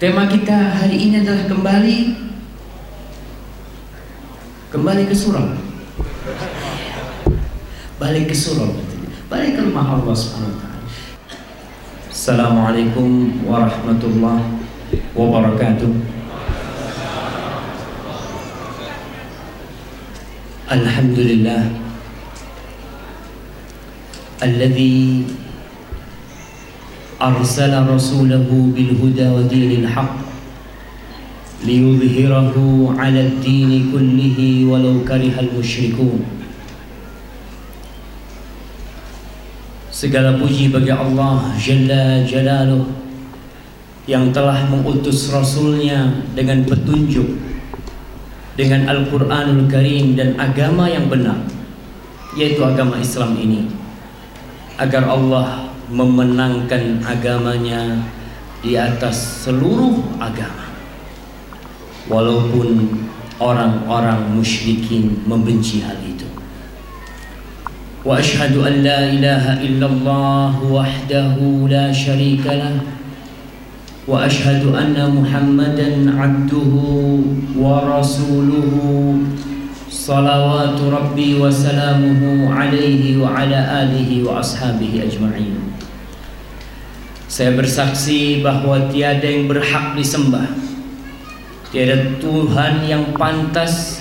Tema kita hari ini adalah kembali kembali ke surau. Balik ke surau. Balik ke rumah Allah Subhanahu wa taala. Assalamualaikum warahmatullahi wabarakatuh. Alhamdulillah الذي أرسل رسوله بالهدى ودين الحق ليظهره على الدين كله ولو كره المشركون Segala puji bagi Allah Jalla Jalaluh yang telah mengutus Rasulnya dengan petunjuk dengan Al-Quranul Karim dan agama yang benar yaitu agama Islam ini agar Allah memenangkan agamanya di atas seluruh agama. Walaupun orang-orang musyrikin membenci hal itu. Wa ashhadu an la ilaha illallah wahdahu la syarika lah. Wa ashhadu anna muhammadan abduhu wa rasuluhu. Salawatu rabbi wa salamuhu alaihi wa ala alihi wa ashabihi ajma'in saya bersaksi bahwa tiada yang berhak disembah. Tiada Tuhan yang pantas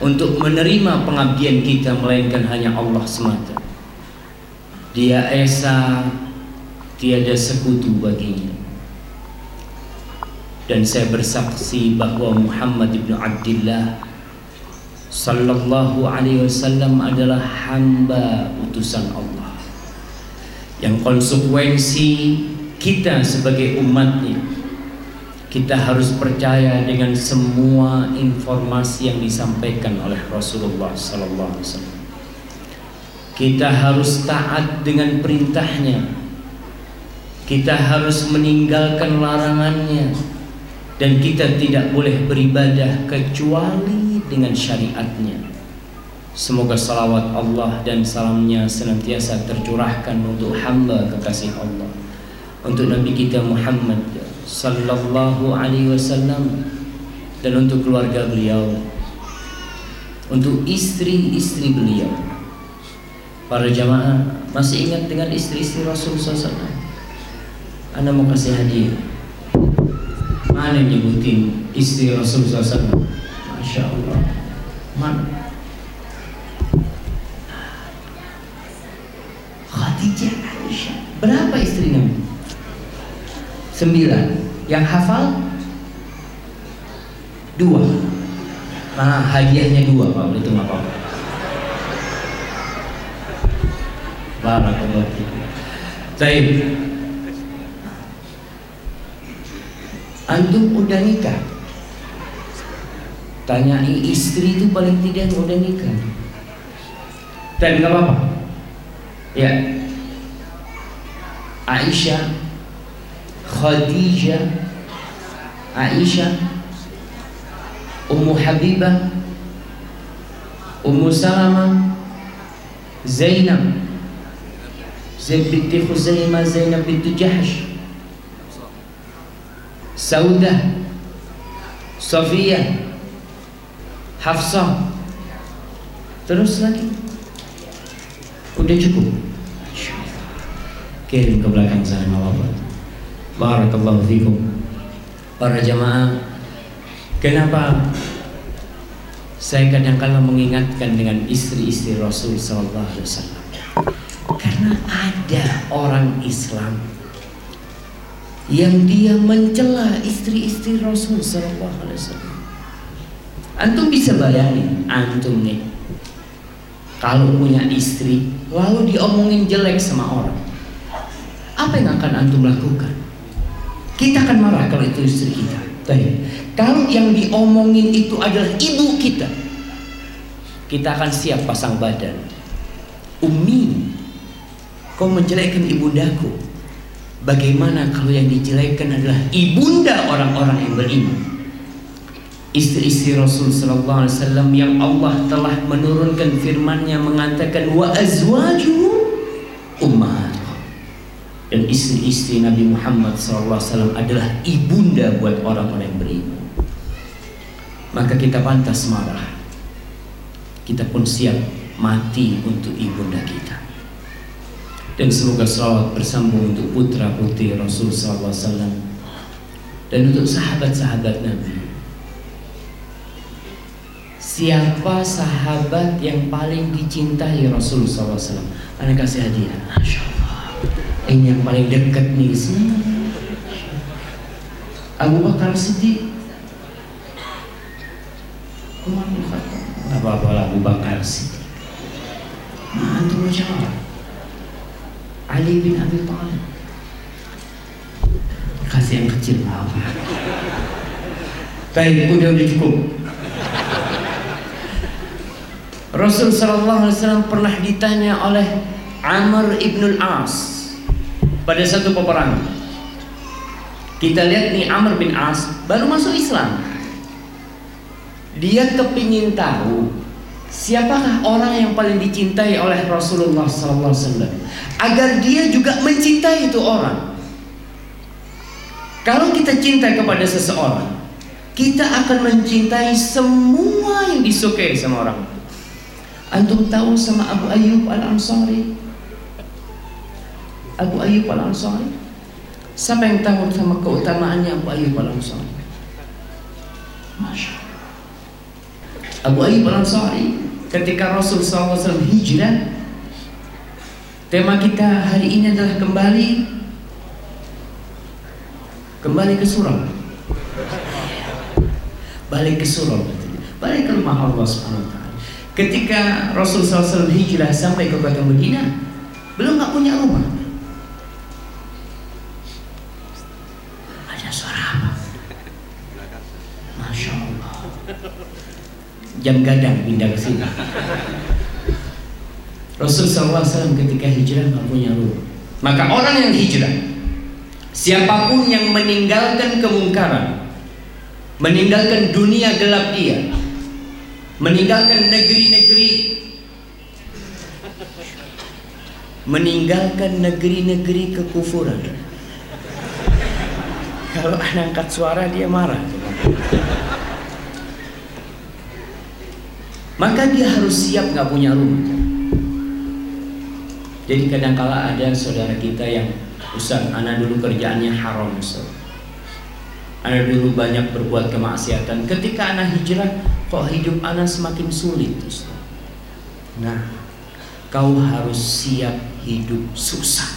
untuk menerima pengabdian kita melainkan hanya Allah semata. Dia esa tiada sekutu baginya. Dan saya bersaksi bahwa Muhammad ibnu Abdullah sallallahu alaihi wasallam adalah hamba utusan Allah yang konsekuensi kita sebagai umatnya kita harus percaya dengan semua informasi yang disampaikan oleh Rasulullah sallallahu alaihi wasallam. Kita harus taat dengan perintahnya. Kita harus meninggalkan larangannya. Dan kita tidak boleh beribadah kecuali dengan syariatnya semoga salawat Allah dan salamnya senantiasa tercurahkan untuk hamba kekasih Allah. Untuk Nabi kita Muhammad sallallahu alaihi wasallam dan untuk keluarga beliau untuk istri-istri beliau. Para jamaah masih ingat dengan istri-istri Rasul SAW Anda mau kasih hadiah. Mana yang nyebutin istri Rasul SAW Masya Allah. Mana Khadijah Aisyah. Berapa istrinya Sembilan. Yang hafal? Dua. Nah hadiahnya dua Pak. Itu nggak apa-apa Barakallahu Baik Antum udah nikah? Tanyai istri itu paling tidak udah nikah. Dan nggak apa-apa? Ya Aisyah Khadijah Aisyah Ummu Habibah Ummu Salamah Zainab Zaid binti Khuzaimah Zainab binti Jahsh Saudah Sofia Hafsah Terus lagi Udah cukup Kirim ke belakang sana Bapak Barakallahu fikum. Para jamaah Kenapa Saya kadang-kala mengingatkan dengan istri-istri Rasul Sallallahu Alaihi Wasallam? Karena ada orang Islam Yang dia mencela istri-istri Rasul Sallallahu Alaihi Wasallam. Antum bisa bayangin Antum nih Kalau punya istri Lalu diomongin jelek sama orang Apa yang akan antum lakukan? Kita akan marah kalau itu istri kita. Tapi kalau yang diomongin itu adalah ibu kita, kita akan siap pasang badan. Umi, kau menjelekkan ibundaku. Bagaimana kalau yang dijelekkan adalah ibunda orang-orang yang beriman? Istri-istri Rasul Sallallahu Alaihi Wasallam yang Allah telah menurunkan firman-Nya mengatakan wa azwajuhu dan istri-istri Nabi Muhammad SAW adalah ibunda buat orang-orang yang beriman. Maka kita pantas marah. Kita pun siap mati untuk ibunda kita. Dan semoga salawat bersambung untuk putra putri Rasul SAW dan untuk sahabat-sahabat Nabi. Siapa sahabat yang paling dicintai Rasul SAW? Anak kasih hadiah. Masya. Ini yang paling dekat nih sini. Abu Bakar Siddiq. Umar bin Khattab. Apa-apa lah Abu Bakar Siddiq. Nah, antum jawab. Ali bin Abi Thalib. Kasih yang kecil apa? Baik, udah udah cukup. Rasul Sallallahu Alaihi Wasallam pernah ditanya oleh Amr ibnul As pada satu peperangan. Kita lihat nih Amr bin As baru masuk Islam. Dia kepingin tahu siapakah orang yang paling dicintai oleh Rasulullah Wasallam agar dia juga mencintai itu orang. Kalau kita cinta kepada seseorang, kita akan mencintai semua yang disukai sama orang. Antum tahu sama Abu Ayyub Al-Ansari? Abu Ayyub Al-Ansari? Siapa yang tahu sama keutamaannya Abu Ayyub Al-Ansari? Masya Allah. Abu Ayyub Al-Ansari ketika Rasul SAW hijrah Tema kita hari ini adalah kembali Kembali ke surau Balik ke surau Balik ke rumah Allah SWT Ketika Rasul SAW hijrah sampai ke kota Medina, belum nggak punya rumah. Ada suara apa? Masya Allah. Jam gadang pindah ke sini. Rasul SAW ketika hijrah nggak punya rumah. Maka orang yang hijrah, siapa pun yang meninggalkan kemungkaran, meninggalkan dunia gelap dia, meninggalkan negeri-negeri meninggalkan negeri-negeri kekufuran kalau anak angkat suara dia marah maka dia harus siap nggak punya rumah. Jadi kadangkala ada saudara kita yang Ustaz, anak dulu kerjaannya haram Ustaz. Anak dulu banyak berbuat kemaksiatan. Ketika anak hijrah Kok hidup anak semakin sulit Ustaz? Nah Kau harus siap hidup susah.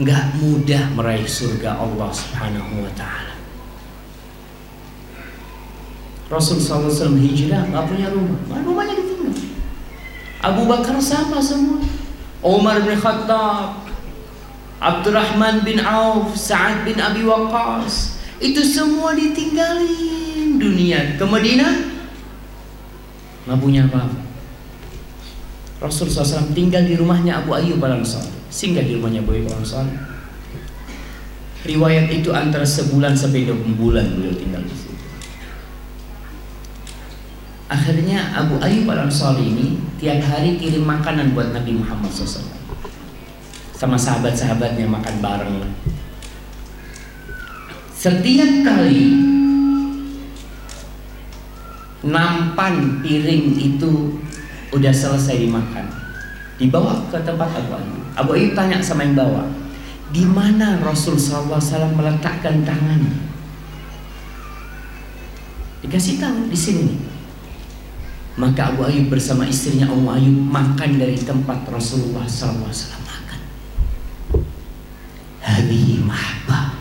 Nggak mudah meraih surga Allah subhanahu wa ta'ala Rasul SAW hijrah nggak punya rumah. Rumahnya ditinggal? Abu Bakar sama semua. Umar bin Khattab Abdurrahman bin Auf, Sa'ad bin Abi Waqqas. Itu semua ditinggalin dunia. Ke Madinah? Nggak punya apa-apa. Rasul SAW tinggal di rumahnya Abu Ayyub al-Ansari. Singgah di rumahnya Abu Ayyub al-Ansari. Riwayat itu antara sebulan sampai dua bulan beliau tinggal di situ akhirnya Abu Ayyub al-Ansari ini tiap hari kirim makanan buat Nabi Muhammad SAW sama sahabat-sahabatnya makan bareng. Setiap kali nampan piring itu udah selesai dimakan, dibawa ke tempat Abu Ayyub. Abu Ayyub tanya sama yang bawa, di mana Rasul SAW meletakkan tangannya? Dikasih tahu di sini. Maka Abu Ayyub bersama istrinya Abu Ayyub makan dari tempat Rasulullah SAW hadihi mahabbah.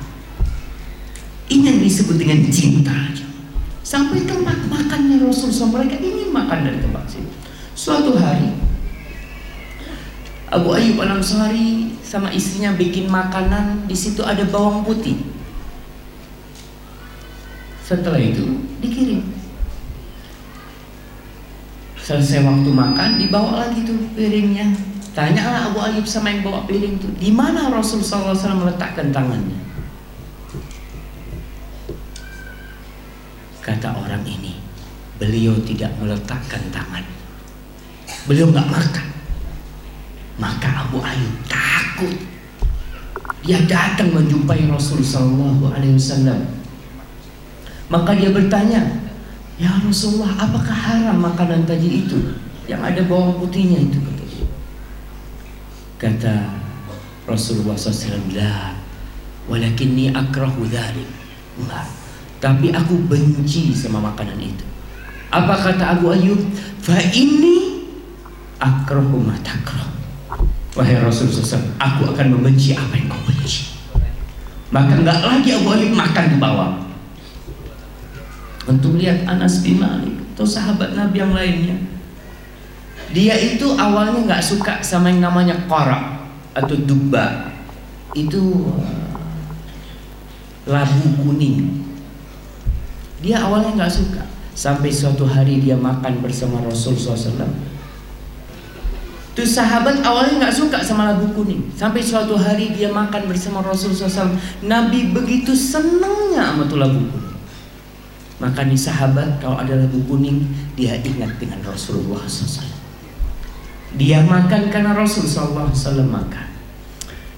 Ini yang disebut dengan cinta sampai tempat makannya Rasulullah mereka ingin makan dari tempat situ suatu hari Abu Ayyub al Ansari sama istrinya bikin makanan di situ ada bawang putih. Setelah itu dikirim selesai waktu makan dibawa lagi tuh piringnya Tanyalah Abu Ayyub sama yang bawa piring itu, di mana Rasulullah SAW meletakkan tangannya? Kata orang ini, beliau tidak meletakkan tangan. Beliau nggak makan. Maka Abu Ayyub takut. Dia datang menjumpai Rasul Sallallahu Alaihi Wasallam. Maka dia bertanya, Ya Rasulullah, apakah haram makanan tadi itu yang ada bawang putihnya itu? Kata dia. Kata Rasulullah SAW, La, walakinni akrahu dhalik. Enggak. Tapi aku benci sama makanan itu. Apa kata Abu Ayyub? Fa ini akrahu ma takrah. Wahai Rasulullah SAW, aku akan membenci apa yang kau benci. Maka enggak lagi Abu Ayyub makan di bawah. Untuk lihat Anas bin Malik atau sahabat Nabi yang lainnya. Dia itu awalnya nggak suka sama yang namanya korak atau dubba. Itu uh, labu kuning. Dia awalnya nggak suka. Sampai suatu hari dia makan bersama Rasul SAW. Itu sahabat awalnya nggak suka sama labu kuning. Sampai suatu hari dia makan bersama Rasul SAW. Nabi begitu senangnya sama tuh labu kuning. Maka nih sahabat kalau ada labu kuning dia ingat dengan Rasulullah SAW. Dia makan karena Rasulullah SAW makan.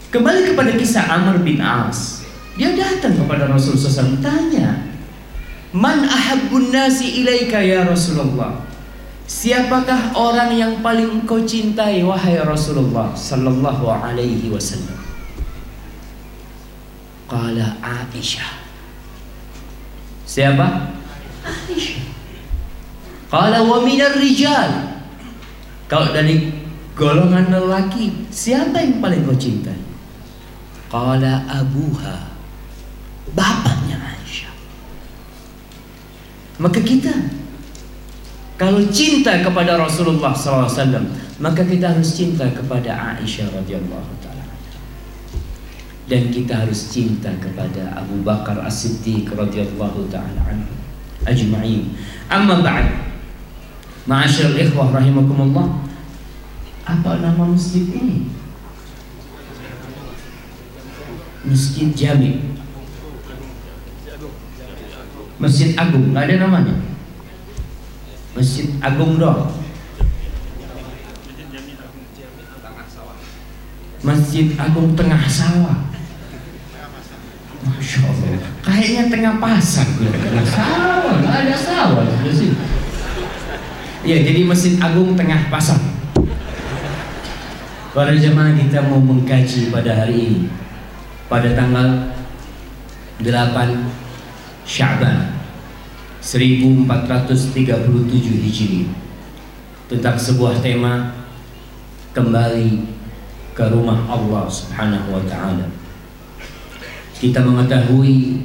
Kembali kepada kisah Amr bin As. Dia datang kepada Rasulullah SAW tanya, Man ahabbun nasi ilaika ya Rasulullah? Siapakah orang yang paling kau cintai wahai Rasulullah sallallahu alaihi wasallam? Qala Aisyah. Siapa? Aisyah. Qala wa minar rijal. Kalau dari golongan lelaki, siapa yang paling kau cintai? Qala abuha. Bapaknya Aisyah. Maka kita kalau cinta kepada Rasulullah SAW, maka kita harus cinta kepada Aisyah radhiyallahu taala. Dan kita harus cinta kepada Abu Bakar As-Siddiq radhiyallahu taala anhu ajma'in. Amma ba'd. Ma'asyiral ikhwah rahimakumullah. Apa nama masjid ini? Masjid Jami. Masjid Agung, nggak ada namanya. Masjid Agung doang. Masjid Agung Tengah Sawah. Masya Allah. Kayaknya tengah pasar gue. Sawah, nggak ada sawah di sini. Ya, jadi Masjid Agung Tengah Pasar. Para jemaah kita mau mengkaji pada hari ini pada tanggal 8 Syaban 1437 Hijri tentang sebuah tema kembali ke rumah Allah Subhanahu wa taala. Kita mengetahui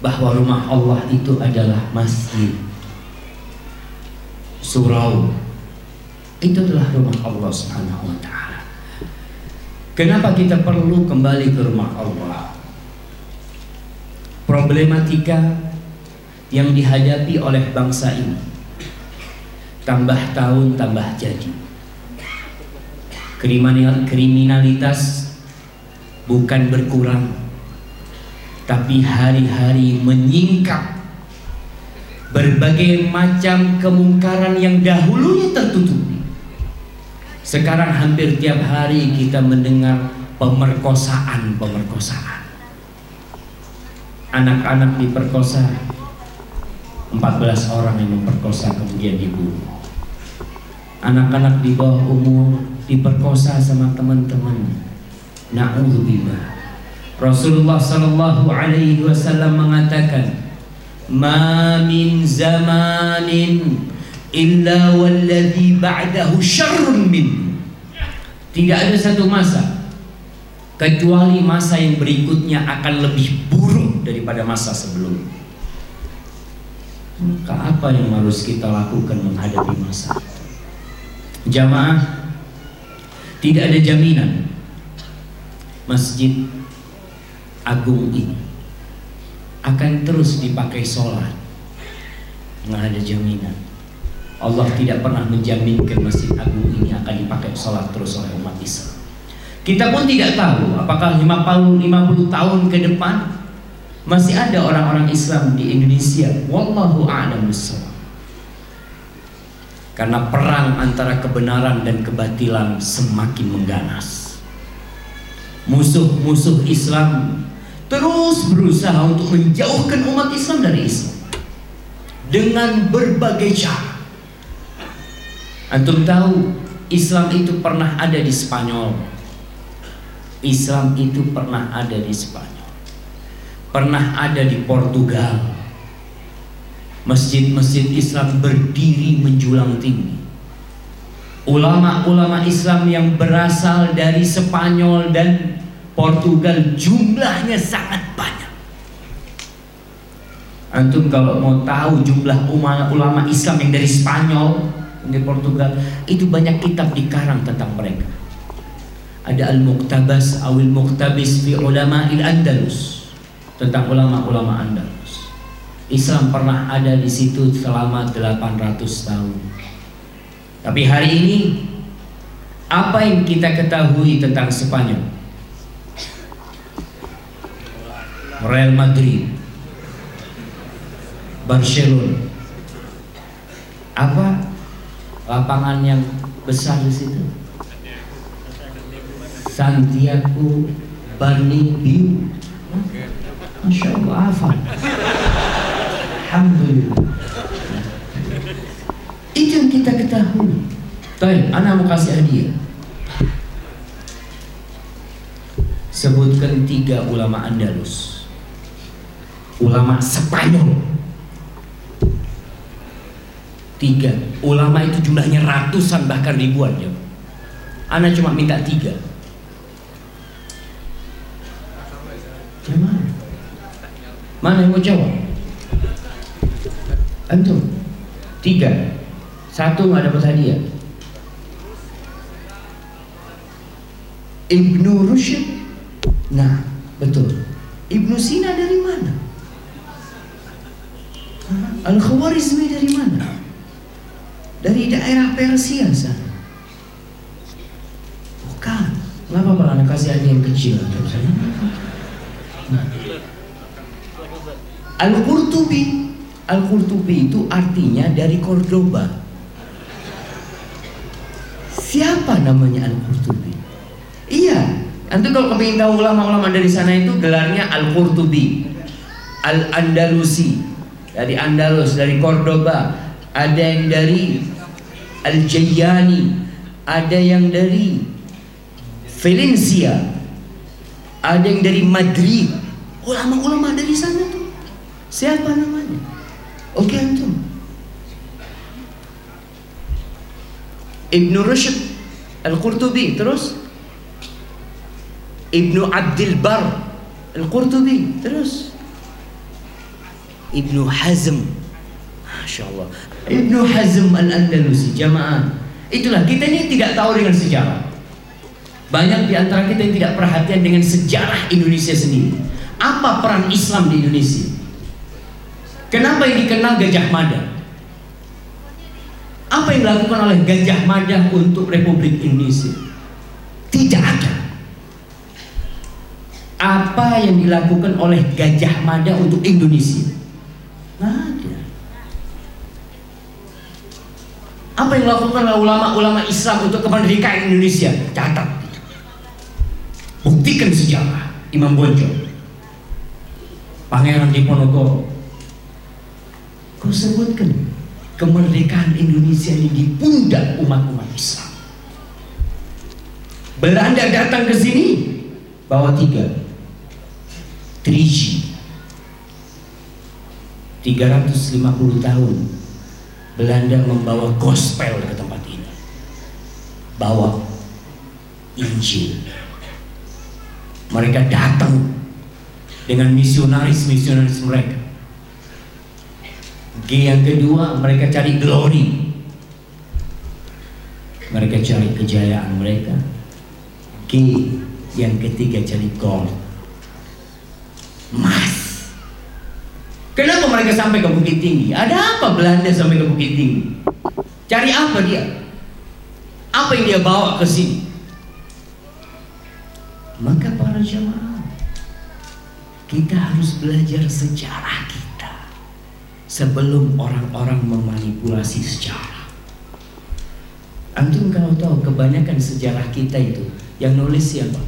bahwa rumah Allah itu adalah masjid. Surau itu adalah rumah Allah Subhanahu wa taala. Kenapa kita perlu kembali ke rumah Allah? Problematika yang dihadapi oleh bangsa ini tambah tahun tambah jadi. Kriminalitas bukan berkurang tapi hari-hari menyingkap berbagai macam kemungkaran yang dahulunya tertutupi sekarang hampir tiap hari kita mendengar pemerkosaan-pemerkosaan. Anak-anak diperkosa, 14 orang yang memperkosa kemudian dibunuh. Anak-anak di bawah umur diperkosa sama teman-teman. Na'udzubillah. Rasulullah sallallahu alaihi wasallam mengatakan, "Ma min zamanin illa walladhi ba'dahu syarrun min tidak ada satu masa kecuali masa yang berikutnya akan lebih buruk daripada masa sebelum. Maka apa yang harus kita lakukan menghadapi masa? Jamaah tidak ada jaminan masjid agung ini akan terus dipakai sholat nggak ada jaminan Allah tidak pernah menjaminkan Masjid Agung ini akan dipakai sholat terus oleh umat Islam. Kita pun tidak tahu apakah 50, 50 tahun ke depan masih ada orang-orang Islam di Indonesia. Wallahu a'lam. Karena perang antara kebenaran dan kebatilan semakin mengganas. Musuh-musuh Islam terus berusaha untuk menjauhkan umat Islam dari Islam dengan berbagai cara. Antum tahu Islam itu pernah ada di Spanyol. Islam itu pernah ada di Spanyol. Pernah ada di Portugal. Masjid-masjid Islam berdiri menjulang tinggi. Ulama-ulama Islam yang berasal dari Spanyol dan Portugal jumlahnya sangat banyak. Antum kalau mau tahu jumlah ulama Islam yang dari Spanyol, di Portugal itu banyak kitab dikarang tentang mereka. Ada Al-Muqtabas awil Muqtabis fi ulama Andalus tentang ulama-ulama Andalus. Islam pernah ada di situ selama 800 tahun. Tapi hari ini apa yang kita ketahui tentang Spanyol? Real Madrid, Barcelona, apa lapangan yang besar di situ. Santiago Bernabeu. Masya Allah? Alhamdulillah. Itu yang kita ketahui. Baik, anak mau kasih hadiah. Sebutkan tiga ulama Andalus. Ulama Spanyol Tiga. Ulama itu jumlahnya ratusan bahkan ribuan ya. Ana cuma minta tiga. Mana? Mana yang mau jawab? Antum? Tiga. Satu nggak dapat hadiah. Ibnu Rushd. Nah, betul. Ibnu Sina dari mana? Al-Khawarizmi dari mana? dari daerah Persia sana. Bukan. Kenapa Pak Anda kasih aja yang kecil? Nah. Al-Qurtubi Al-Qurtubi itu artinya dari Cordoba Siapa namanya Al-Qurtubi? Iya Nanti kalau kepingin tahu ulama-ulama dari sana itu gelarnya Al-Qurtubi Al-Andalusi Dari Andalus, dari Cordoba Ada yang dari Al-Jayyani, ada yang dari Valencia, ada yang dari Madrid. Ulama-ulama dari sana tuh. Siapa namanya? Oke antum. Ibnu Rushd Al-Qurtubi terus? Ibnu Abdul Bar Al-Qurtubi terus? Ibnu Hazm Masya Allah. Ibnu Hazm Al-Andalusi jamaah. Itulah kita ini tidak tahu dengan sejarah. Banyak di antara kita yang tidak perhatian dengan sejarah Indonesia sendiri. Apa peran Islam di Indonesia? Kenapa ini dikenal Gajah Mada apa yang dilakukan oleh Gajah Mada untuk Republik Indonesia tidak ada apa yang dilakukan oleh Gajah Mada untuk Indonesia nah Apa yang dilakukan oleh ulama-ulama Islam untuk kemerdekaan Indonesia? Catat. Buktikan sejarah Imam Bonjol. Pangeran Diponegoro. Kau sebutkan kemerdekaan Indonesia ini di pundak umat-umat Islam. Belanda datang ke sini bawa tiga 3G 350 tahun Belanda membawa gospel ke tempat ini. Bawa Injil. Mereka datang dengan misionaris-misionaris mereka. G yang kedua, mereka cari glory. Mereka cari kejayaan mereka. G yang ketiga cari gold. Mas Kenapa mereka sampai ke Bukit Tinggi? Ada apa Belanda sampai ke Bukit Tinggi? Cari apa dia? Apa yang dia bawa ke sini? Maka para jemaah, kita harus belajar sejarah kita sebelum orang-orang memanipulasi sejarah. Antum kalau tahu kebanyakan sejarah kita itu yang nulis siapa?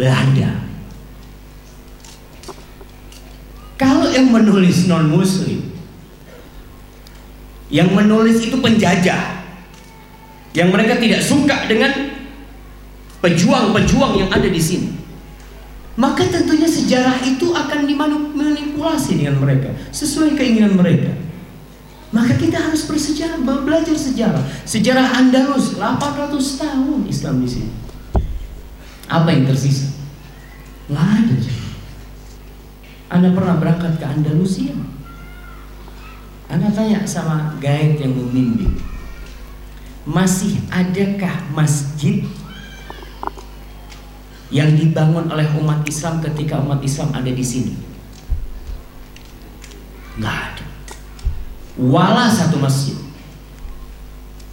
Belanda. Kalau yang menulis non muslim Yang menulis itu penjajah Yang mereka tidak suka dengan Pejuang-pejuang yang ada di sini Maka tentunya sejarah itu akan dimanipulasi dengan mereka Sesuai keinginan mereka. Maka kita harus bersejarah, belajar sejarah. Sejarah Andalus 800 tahun Islam di sini. Apa yang tersisa? Nggak ada anda pernah berangkat ke Andalusia? Anda tanya sama guide yang membimbing, masih adakah masjid yang dibangun oleh umat Islam ketika umat Islam ada di sini? Nggak ada. Wala satu masjid.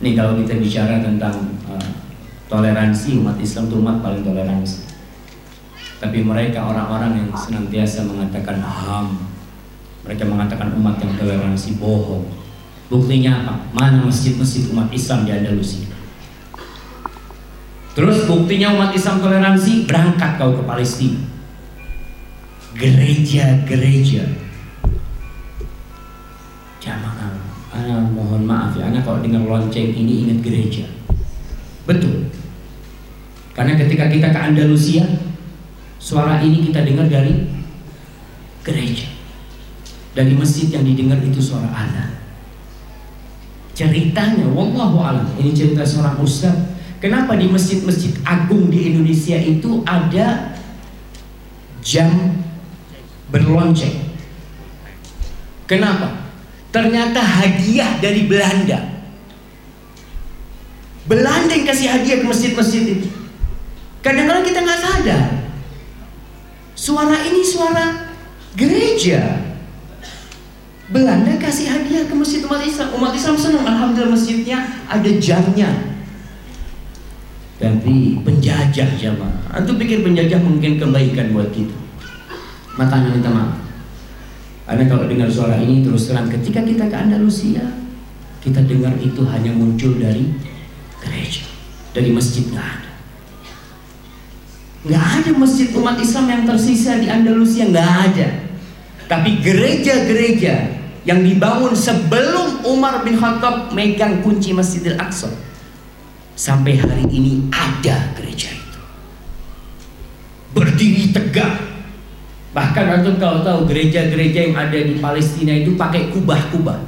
Nih kalau kita bicara tentang uh, toleransi umat Islam itu umat paling toleransi. Tapi mereka orang-orang yang senantiasa mengatakan ham Mereka mengatakan umat yang toleransi bohong Buktinya apa? Mana masjid-masjid umat Islam di Andalusia Terus buktinya umat Islam toleransi Berangkat kau ke Palestina Gereja-gereja Jamaah Ana mohon maaf ya Ana kalau dengar lonceng ini ingat gereja Betul Karena ketika kita ke Andalusia Suara ini kita dengar dari gereja. Dari masjid yang didengar itu suara Allah. Ceritanya, wallahu alam. Ini cerita seorang ustaz. Kenapa di masjid-masjid agung di Indonesia itu ada jam berlonceng? Kenapa? Ternyata hadiah dari Belanda. Belanda yang kasih hadiah ke masjid-masjid itu. Kadang-kadang kita nggak sadar. Suara ini suara gereja. Belanda kasih hadiah ke masjid umat Islam. Umat Islam senang. Alhamdulillah masjidnya ada jamnya. Tapi penjajah jamaah. Antum pikir penjajah mungkin kebaikan buat kita. Makanya minta maaf. Karena kalau dengar suara ini terus terang ketika kita ke Andalusia, kita dengar itu hanya muncul dari gereja, dari masjid nggak ada. Nggak ada masjid umat Islam yang tersisa di Andalusia, nggak ada. Tapi gereja-gereja yang dibangun sebelum Umar bin Khattab megang kunci Masjidil Aqsa. Sampai hari ini ada gereja itu. Berdiri tegak. Bahkan antum kalau tahu gereja-gereja yang ada di Palestina itu pakai kubah-kubah.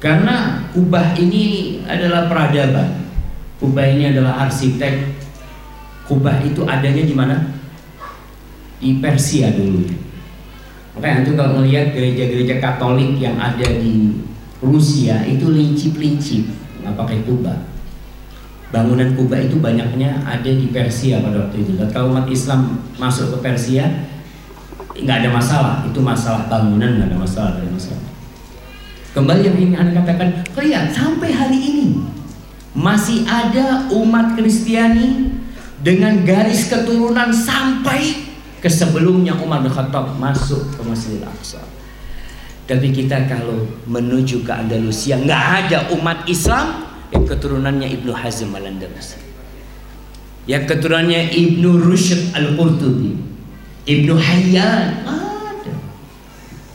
Karena kubah ini adalah peradaban. Kubah ini adalah arsitek Kubah itu adanya di mana? Di Persia dulu. Makanya itu kalau melihat gereja-gereja Katolik yang ada di Rusia itu lincip-lincip, nggak pakai kubah. Bangunan kubah itu banyaknya ada di Persia pada waktu itu. Kalau umat Islam masuk ke Persia, nggak ada masalah. Itu masalah bangunan nggak ada masalah, ada masalah. Kembali yang ingin anda katakan, lihat sampai hari ini masih ada umat Kristiani dengan garis keturunan sampai ke sebelumnya Umar bin Khattab masuk ke Masjidil Aqsa. Tapi kita kalau menuju ke Andalusia nggak ada umat Islam yang keturunannya Ibnu Hazm al Andalusi. Yang keturunannya Ibnu Rushd al Qurtubi, Ibnu Hayyan ada.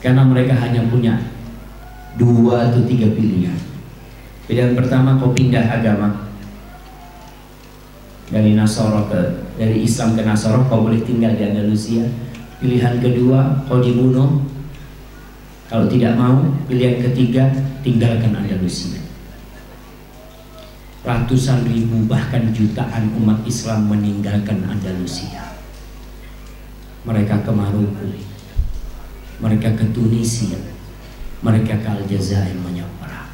Karena mereka hanya punya dua atau tiga pilihan. Pilihan pertama kau pindah agama, dari Nasoro ke dari Islam ke Nasoro kau boleh tinggal di Andalusia pilihan kedua kau dibunuh kalau tidak mau pilihan ketiga tinggalkan Andalusia. Ratusan ribu bahkan jutaan umat Islam meninggalkan Andalusia. Mereka ke Maroko mereka ke Tunisia mereka ke Aljazair menyeberang.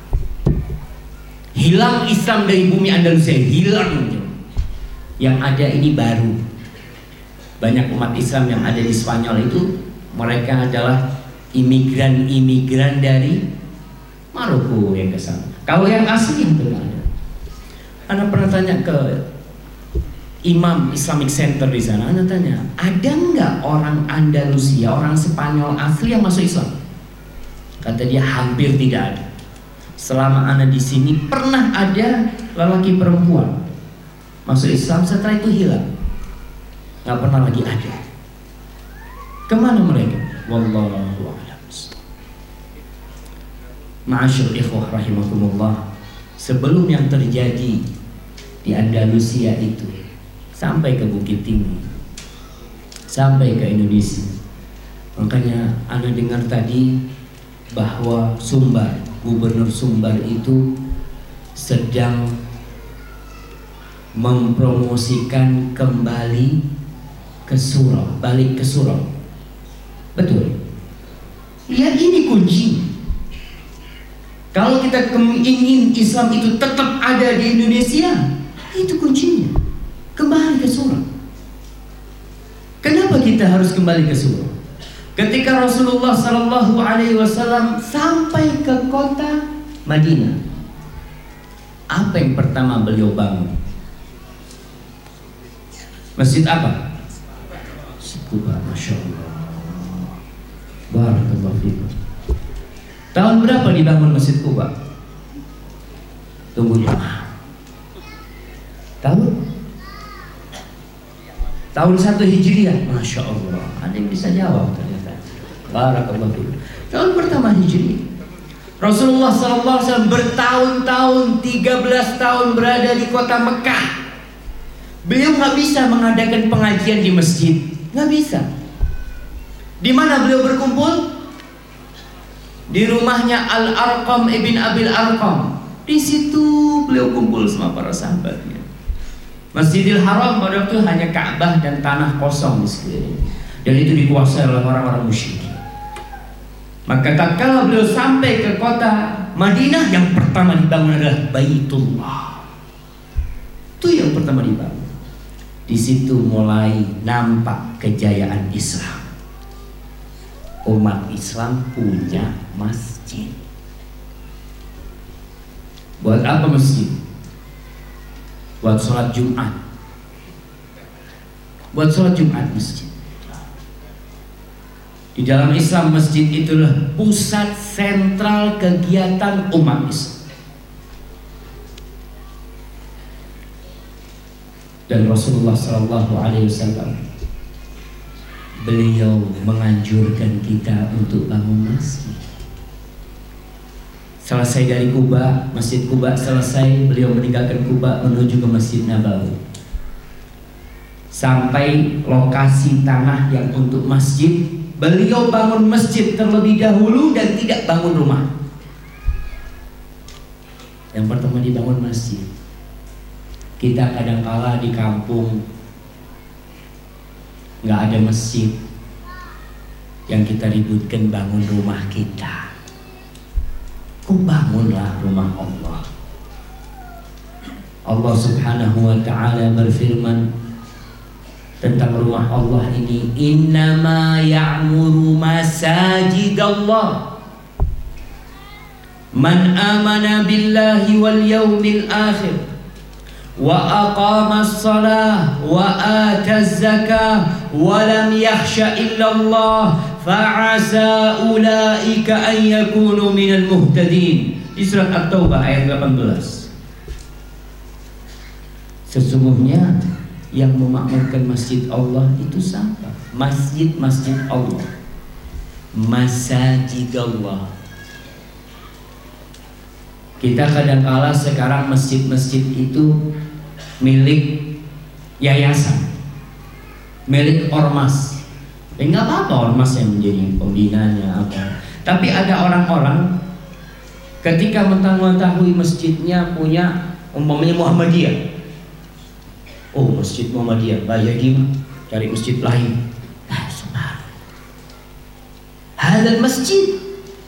Hilang Islam dari bumi Andalusia hilang yang ada ini baru. Banyak umat Islam yang ada di Spanyol itu mereka adalah imigran-imigran dari Maroko yang ke sana. Kalau yang asli yang belum ada. Anda pernah tanya ke Imam Islamic Center di sana, Anda tanya, ada nggak orang Andalusia, orang Spanyol asli yang masuk Islam? Kata dia hampir tidak ada. Selama Anda di sini pernah ada lelaki perempuan masuk Islam setelah itu hilang nggak pernah lagi ada. Ke mana mereka? Wallahu. Ma'asyur ikhwah rahimakumullah Sebelum yang terjadi di Andalusia itu Sampai ke Bukit Tinggi Sampai ke Indonesia Makanya Anda dengar tadi bahwa Sumbar, Gubernur Sumbar itu sedang mempromosikan kembali ke surau, balik ke surau. Betul. Lihat ini kunci. Kalau kita ingin Islam itu tetap ada di Indonesia, itu kuncinya. Kembali ke surau. Kenapa kita harus kembali ke surau? Ketika Rasulullah Shallallahu Alaihi Wasallam sampai ke kota Madinah, apa yang pertama beliau bangun? Masjid apa? Kuba, masya Allah. Barakallahu fikum. Tahun berapa dibangun Masjid Kuba? Tunggu lama. Tahun? Tahun satu Hijriah. Masya Allah. Ada yang bisa jawab ternyata. Barakallahu fikum. Tahun pertama Hijriah. Rasulullah SAW bertahun-tahun 13 tahun berada di kota Mekah. Beliau nggak bisa mengadakan pengajian di masjid, nggak bisa. Di mana beliau berkumpul? Di rumahnya Al Arqam ibn Abil Arqam. Di situ beliau kumpul sama para sahabatnya. Masjidil Haram pada waktu hanya Ka'bah dan tanah kosong di sekeliling. Dan itu dikuasai oleh orang-orang musyrik. Maka tatkala beliau sampai ke kota Madinah yang pertama dibangun adalah Baitullah. Itu yang pertama dibangun. Di situ mulai nampak kejayaan Islam. Umat Islam punya masjid. Buat apa masjid? Buat sholat Jumat. Buat sholat Jumat masjid. Di dalam Islam masjid itulah pusat sentral kegiatan umat Islam. Dan Rasulullah Shallallahu Alaihi Wasallam beliau menganjurkan kita untuk bangun masjid. Selesai dari Kuba, Masjid Kuba selesai, beliau meninggalkan Kuba menuju ke Masjid Nabawi. Sampai lokasi tanah yang untuk masjid Beliau bangun masjid terlebih dahulu dan tidak bangun rumah. Yang pertama dibangun masjid. Kita kadang-kala di kampung nggak ada masjid yang kita ributkan bangun rumah kita. Kau bangunlah rumah Allah. Allah Subhanahu wa taala berfirman, tentang rumah Allah ini innama ya'muru masajid Allah man amana billahi wal yawmil akhir wa aqama as-salah wa ata az-zakah wa lam yakhsha illa Allah fa'asa ulaika an yakunu minal muhtadin di surat At-Taubah ayat 18 Sesungguhnya yang memakmurkan masjid Allah itu siapa? Masjid-masjid Allah. Masjid Allah. Kita kadang-kala sekarang masjid-masjid itu milik yayasan, milik ormas. Ya nggak apa-apa ormas yang menjadi pembinanya apa. Tapi ada orang-orang ketika mengetahui masjidnya punya umpamanya Muhammadiyah, Oh masjid Muhammadiyah bayar gimana? Cari masjid lain. Ah, Hadal masjid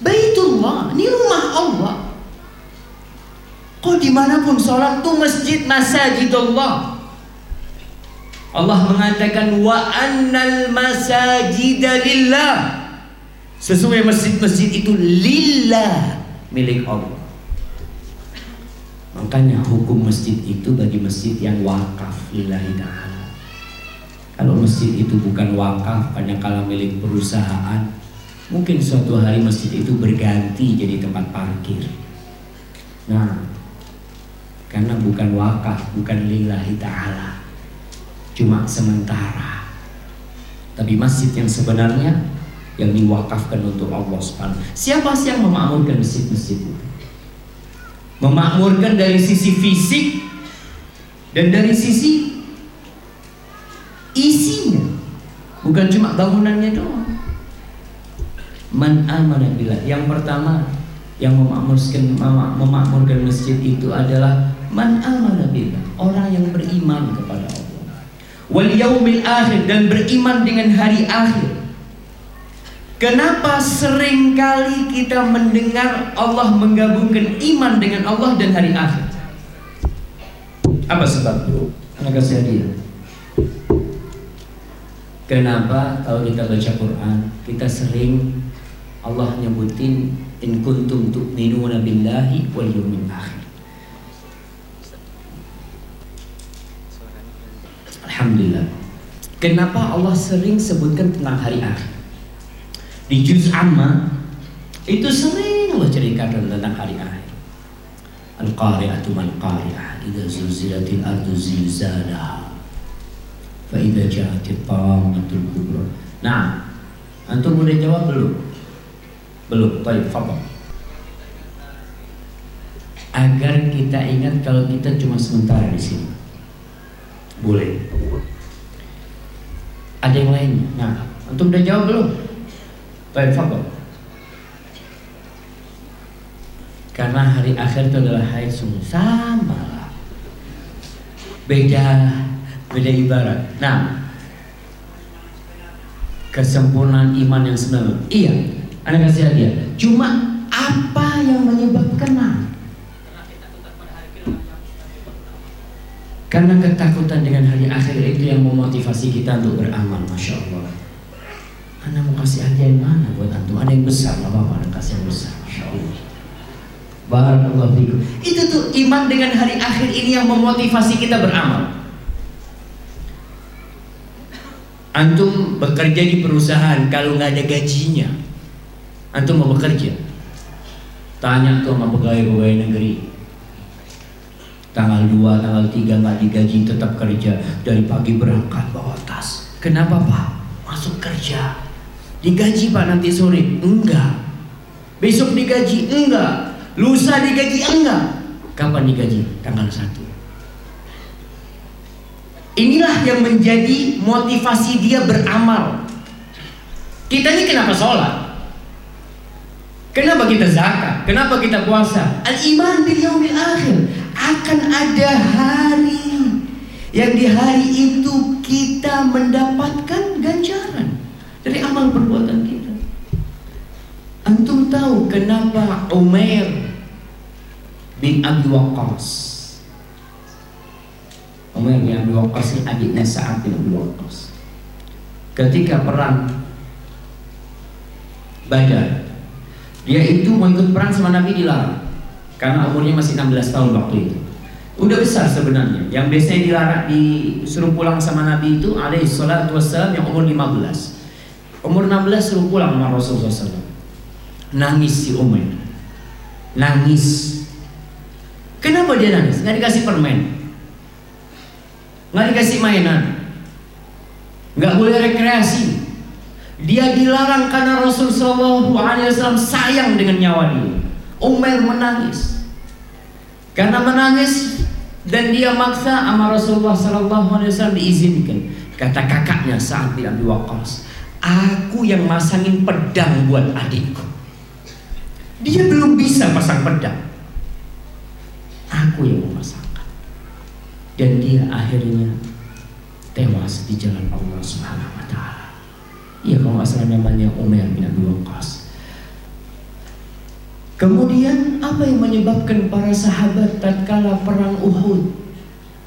Baitullah, ini rumah Allah. Kok di mana pun sholat tuh masjid masjid Allah. Mengatakan wa annal masajid lillah. Sesuai masjid-masjid itu lillah milik Allah. Makanya hukum masjid itu bagi masjid yang wakaf lillahi ta'ala. Kalau masjid itu bukan wakaf, hanya kalau milik perusahaan, mungkin suatu hari masjid itu berganti jadi tempat parkir. Nah, karena bukan wakaf, bukan lillahi ta'ala. Cuma sementara. Tapi masjid yang sebenarnya yang diwakafkan untuk Allah Subhanahu. Siapa sih yang memakmurkan masjid-masjid itu? Memakmurkan dari sisi fisik dan dari sisi isinya. Bukan cuma bangunannya doang. Man amana billah. Yang pertama yang memakmurkan memakmurkan masjid itu adalah man amana billah, orang yang beriman kepada Allah. Wal yaumil akhir dan beriman dengan hari akhir. Kenapa sering kali kita mendengar Allah menggabungkan iman dengan Allah dan hari akhir? Apa sebab itu? Anak kasih hadiah. Kenapa kalau kita baca Quran kita sering Allah nyebutin in kuntum tu'minuna billahi wal yawmil akhir. Alhamdulillah. Kenapa Allah sering sebutkan tentang hari akhir? Di juz amma itu sering Allah ceritakan tentang hari akhir. Al-qari'atu mal qari'ah idza zulzilatil ardu zilzalaha fa idza ja'atit tamatul kubra. Nah, antum udah jawab belum? Belum. Baik, fadhal. Agar kita ingat kalau kita cuma sementara di sini. Boleh. Ada yang lain? Nah, antum udah jawab belum? Baik, fadhal. Karena hari akhir itu adalah hari sungguh sama lah. Beda beda ibarat. Nah, kesempurnaan iman yang sebenarnya. Iya, anda kasih hadiah. Cuma apa Karena ketakutan dengan hari akhir itu yang memotivasi kita untuk beramal, masya Allah. Anda mau kasih hadiah yang mana buat antum? Ada yang besar, apa-apa. Anda kasih yang besar, masya Allah. Barakallahu fikum. Itu tuh iman dengan hari akhir ini yang memotivasi kita beramal. Antum bekerja di perusahaan kalau nggak ada gajinya, antum mau bekerja. Tanya tuh sama pegawai-pegawai negeri. Tanggal 2, tanggal 3 nggak digaji tetap kerja dari pagi berangkat bawa tas. Kenapa Pak? Masuk kerja. Digaji Pak nanti sore? Enggak. Besok digaji? Enggak. Lusa digaji? Enggak. Kapan digaji? Tanggal 1. Inilah yang menjadi motivasi dia beramal. Kita ini kenapa sholat? Kenapa kita zakat? Kenapa kita puasa? Al-iman bil yaumil akhir. Akan ada hari yang di hari itu kita mendapatkan ganjaran dari amal perbuatan kita. Antum tahu kenapa Umair bin Abi Waqqas Umar bin Abi Waqqas adiknya Sa'ad bin Abi Waqqas. Ketika perang Badar, dia itu mau ikut perang sama Nabi dilarang karena umurnya masih 16 tahun waktu itu. Udah besar sebenarnya. Yang biasanya dilarang disuruh pulang sama Nabi itu alaihi salatu wassalam yang umur 15. Umur 16 suruh pulang sama Rasulullah SAW. Nangis si Umar. Nangis. Kenapa dia nangis? Nggak dikasih permen nggak dikasih mainan, nggak boleh rekreasi. Dia dilarang karena Rasul Shallallahu Alaihi Wasallam sayang dengan nyawa dia. Umar menangis karena menangis dan dia maksa sama Rasulullah Shallallahu Alaihi Wasallam diizinkan. Kata kakaknya saat bin Abi Waqqas, aku yang masangin pedang buat adikku. Dia belum bisa pasang pedang. Aku yang memasang dan dia akhirnya tewas di jalan Allah Subhanahu wa taala. Iya kalau nggak salah namanya Umar bin Abi Waqqas. Kemudian apa yang menyebabkan para sahabat tatkala perang Uhud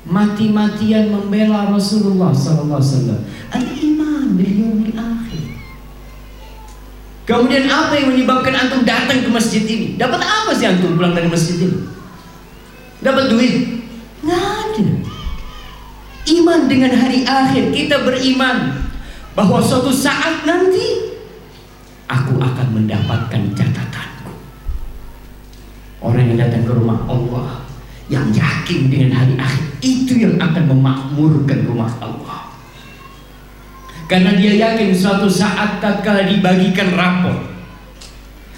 mati-matian membela Rasulullah sallallahu alaihi wasallam? Al-iman bil yaumil akhir. Kemudian apa yang menyebabkan antum datang ke masjid ini? Dapat apa sih antum pulang dari masjid ini? Dapat duit? Nggak ada. Iman dengan hari akhir kita beriman bahwa suatu saat nanti aku akan mendapatkan. Orang yang datang ke rumah Allah yang yakin dengan hari akhir itu yang akan memakmurkan rumah Allah. Karena dia yakin suatu saat tatkala dibagikan rapor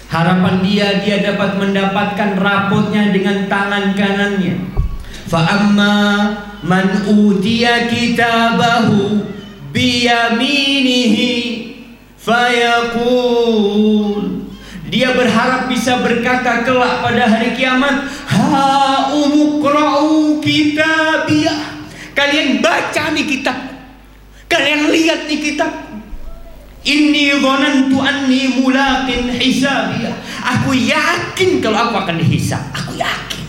Harapan dia dia dapat mendapatkan rapotnya dengan tangan kanannya. Fa'amma man utiya kitabahu biyaminihi fayaqul dia berharap bisa berkata kelak pada hari kiamat ha umukra'u kitabiyah kalian baca nih kitab kalian lihat nih kitab Inni dhanantu anni mulaqin hisabiyah. Aku yakin kalau aku akan dihisab. Aku yakin.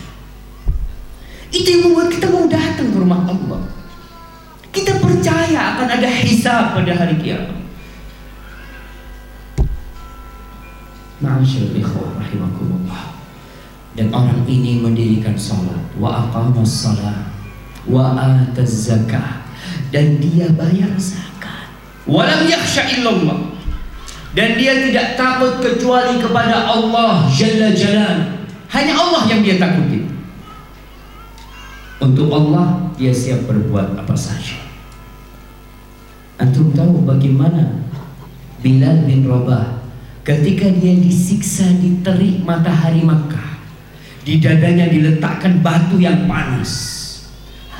Itu yang membuat kita mau datang ke rumah Allah. Kita percaya akan ada hisab pada hari kiamat. Dan orang ini mendirikan salat wa aqamas wa ataz dan dia bayar zakat Walam yakhsha illallah. Dan dia tidak takut kecuali kepada Allah Jalla Jalal. Hanya Allah yang dia takuti. Untuk Allah dia siap berbuat apa saja. Antum tahu bagaimana Bilal bin Rabah ketika dia disiksa di terik matahari Makkah. Di dadanya diletakkan batu yang panas.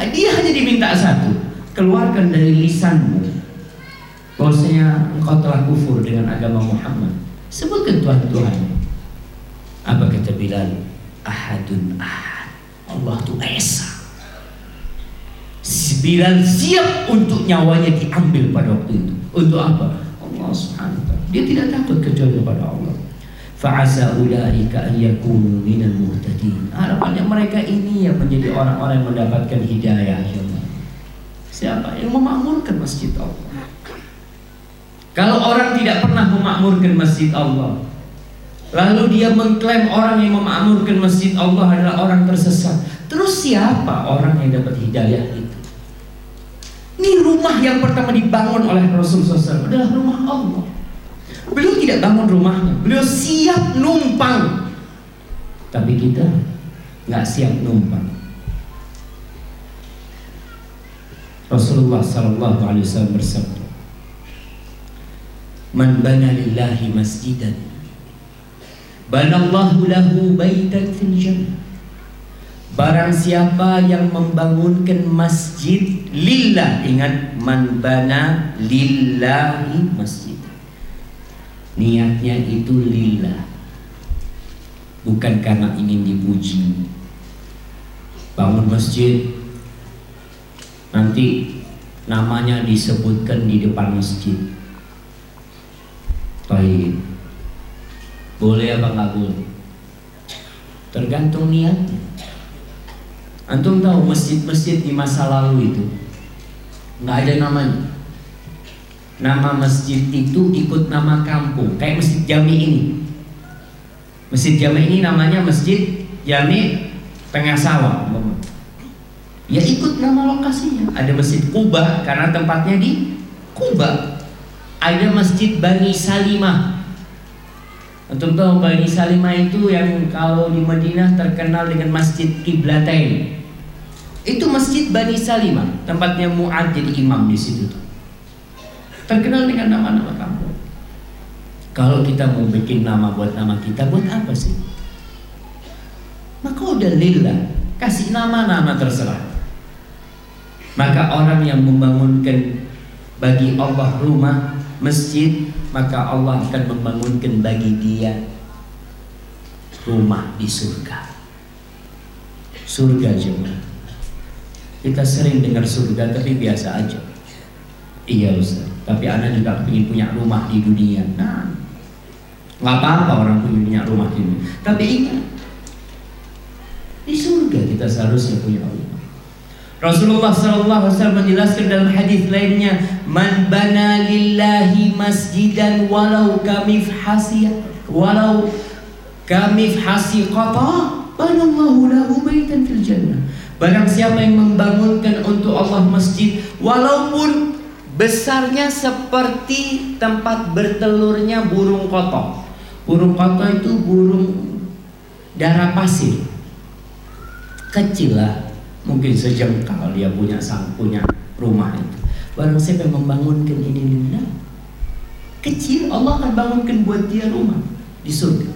Dia hanya diminta satu, keluarkan dari lisanmu. Bahwasanya engkau telah kufur dengan agama Muhammad. Sebutkan Tuhan Tuhan. Apa kata Bilal? Ahadun ahad. Allah itu esa. Bilal siap untuk nyawanya diambil pada waktu itu. Untuk apa Allah ta'ala. Dia tidak takut kecuali kepada Allah. Fa'asa ulaika an yakunu minal muhtadin. Harapannya mereka ini yang menjadi orang-orang yang mendapatkan hidayah ya siapa yang memakmurkan masjid Allah? Kalau orang tidak pernah memakmurkan masjid Allah Lalu dia mengklaim orang yang memakmurkan masjid Allah adalah orang tersesat Terus siapa orang yang dapat hidayah? Ini rumah yang pertama dibangun oleh Rasulullah SAW adalah rumah Allah. Beliau tidak bangun rumahnya. Beliau siap numpang. Tapi kita nggak siap numpang. Rasulullah SAW bersabda Man bana lillahi masjidan Banallahu lahu baitan fil jannah Barang siapa yang membangunkan masjid lillah Ingat man bana lillahi masjid Niatnya itu lillah Bukan karena ingin dipuji Bangun masjid Nanti namanya disebutkan di depan masjid Baik. Boleh apa nggak boleh? Tergantung niatnya. Antum tahu masjid-masjid di masa lalu itu nggak ada namanya. Nama masjid itu ikut nama kampung, kayak masjid Jami ini. Masjid Jami ini namanya Masjid Jami Tengah Sawah. Ya ikut nama lokasinya. Ada Masjid Kuba karena tempatnya di Kuba ada masjid Bani Salimah. Untuk tahu Bani Salimah itu yang kalau di Madinah terkenal dengan Masjid Kiblatain. Itu Masjid Bani Salimah, tempatnya Mu'ad jadi imam di situ. Terkenal dengan nama-nama kampung. Kalau kita mau bikin nama buat nama kita, buat apa sih? Maka udah lillah, kasih nama-nama terserah. Maka orang yang membangunkan bagi Allah rumah masjid maka Allah akan membangunkan bagi dia rumah di surga surga jemaah kita sering dengar surga tapi biasa aja. Iya Ustaz. Tapi anak juga ingin punya rumah di dunia. Nah nggak apa-apa orang punya rumah di dunia. Tapi ingat di surga kita seharusnya punya rumah. Rasulullah SAW menjelaskan dalam hadis lainnya, "Man bana lillahi masjidan walau kamif hasiyah walau kamif hasiqata, banallahu lahu baitan fil jannah." Barang siapa yang membangunkan untuk Allah masjid walaupun besarnya seperti tempat bertelurnya burung kotok. Burung kotok itu burung darah pasir. Kecil lah, mungkin sejengkal dia punya sang punya rumah itu Barang siapa yang membangunkan ini lillah Kecil Allah akan bangunkan buat dia rumah Di surga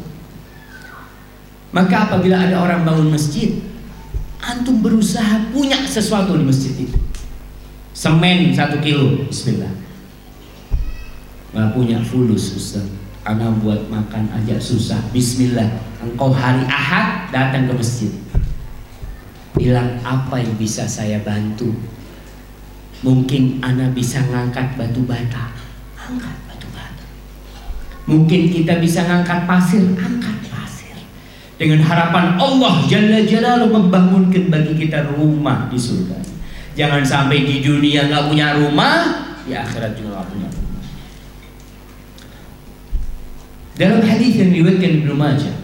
Maka apabila ada orang bangun masjid Antum berusaha punya sesuatu di masjid itu. Semen satu kilo Bismillah. Gak punya fulus Ustaz. Anak buat makan aja susah Bismillah. Engkau hari Ahad datang ke masjid. Bilang apa yang bisa saya bantu? Mungkin anak bisa ngangkat batu bata. Angkat batu bata. Mungkin kita bisa ngangkat pasir Angkat Dengan harapan Allah Jalla Jalla membangunkan bagi kita rumah di surga. Jangan sampai di dunia nggak punya rumah Di akhirat juga nggak punya dalam hadis yang diriwayatkan Ibnu Majah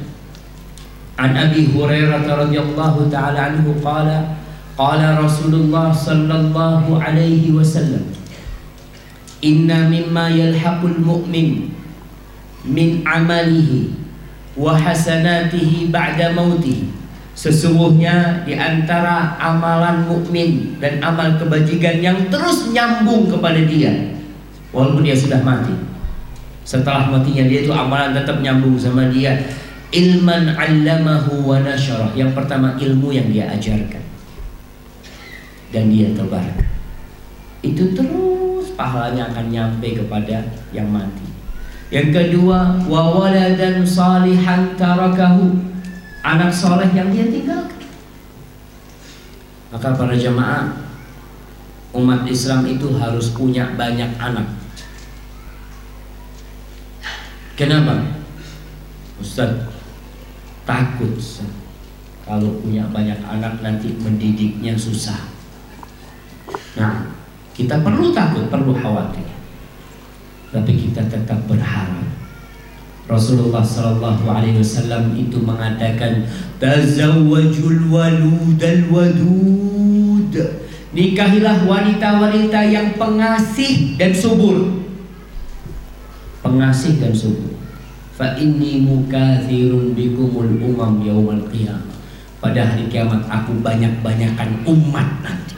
An Abi Hurairah radhiyallahu taala anhu Rasulullah sallallahu alaihi wasallam Inna mimma mu'min min amalihi wa hasanatihi ba'da mautihi Sesungguhnya di antara amalan mukmin dan amal kebajikan yang terus nyambung kepada dia walaupun dia sudah mati. Setelah matinya dia itu amalan tetap nyambung sama dia. Ilman 'allamahu wa nasyarah yang pertama ilmu yang dia ajarkan. Dan dia tebarkan. Itu terus pahalanya akan nyampe kepada yang mati yang kedua wa waladan salihan tarakahu. Anak soleh yang dia tinggalkan maka para jemaah umat Islam itu harus punya banyak anak. Kenapa? Ustaz takut. Kalau punya banyak anak nanti mendidiknya susah. Nah kita perlu takut, perlu khawatir Tapi kita tetap berharap. Rasulullah Sallallahu Alaihi Wasallam itu mengatakan Tazawwajul walud al wadud Nikahilah wanita-wanita yang pengasih dan subur. Pengasih dan subur. Fa inni mukathirun bikumul umam yaumal qiyamah. Pada hari kiamat aku banyak-banyakan umat nanti.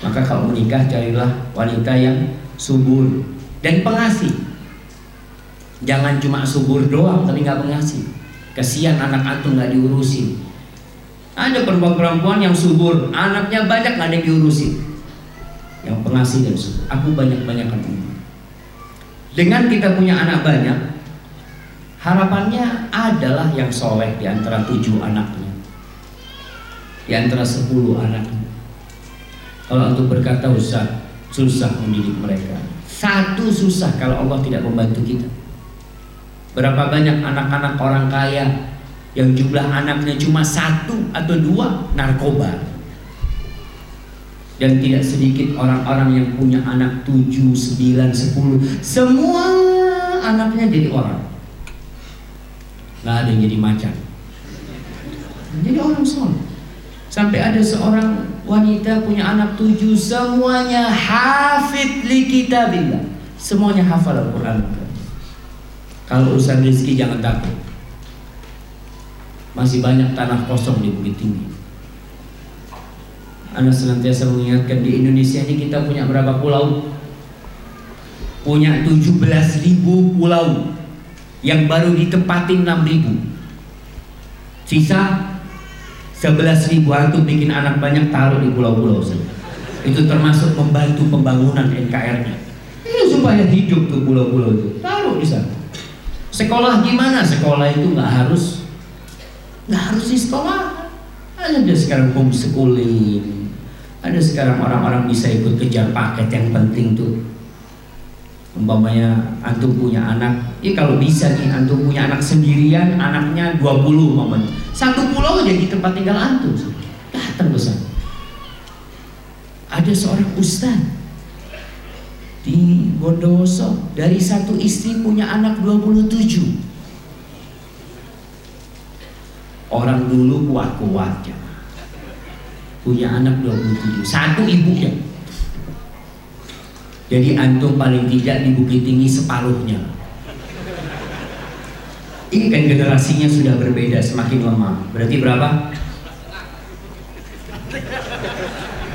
Maka kalau menikah carilah wanita yang subur dan pengasih. Jangan cuma subur doang tapi nggak pengasih. Kesian anak antum nggak diurusin. Ada perempuan-perempuan yang subur anaknya banyak nggak ada diurusin. Yang pengasih dan subur. Aku banyak-banyakan umat dengan kita punya anak banyak Harapannya adalah yang soleh di antara tujuh anaknya. Di antara sepuluh anaknya. Kalau untuk berkata usah susah mendidik mereka. Satu susah kalau Allah tidak membantu kita. Berapa banyak anak-anak orang kaya Yang jumlah anaknya cuma satu atau dua narkoba. Dan tidak sedikit orang-orang yang punya anak tujuh, sembilan, sepuluh. Semua anaknya jadi orang. Nggak ada yang jadi macan. Jadi orang soleh. Sampai ada seorang wanita punya anak tujuh semuanya hafid li kitabillah. Semuanya hafal Al-Quran. Kalau urusan rezeki jangan takut. Masih banyak tanah kosong di Bukit Tinggi. Anda senantiasa mengingatkan di Indonesia ini kita punya berapa pulau? Punya 17 ribu pulau yang baru ditempatin 6000 sisa 11.000 antum bikin anak banyak taruh di pulau-pulau itu termasuk membantu pembangunan NKR-nya ini supaya hidup tuh pulau-pulau itu. Taruh di sana. Sekolah gimana? Sekolah itu nggak harus nggak harus di sekolah. Ada sekarang homeschooling. Ada sekarang orang-orang bisa ikut kejar paket yang penting tuh umpamanya antum punya anak. Ya kalau bisa nih antum punya anak sendirian anaknya 20 umpamanya. Satu pulau aja di tempat tinggal antum. Datang ke ada seorang ustaz. Di Bondowoso dari satu istri punya anak 27 orang dulu kuat-kuat ya. punya anak 27 satu ibunya jadi antum paling tidak di Bukit Tinggi separuhnya. Ini kan generasinya sudah berbeda semakin lama. Berarti berapa?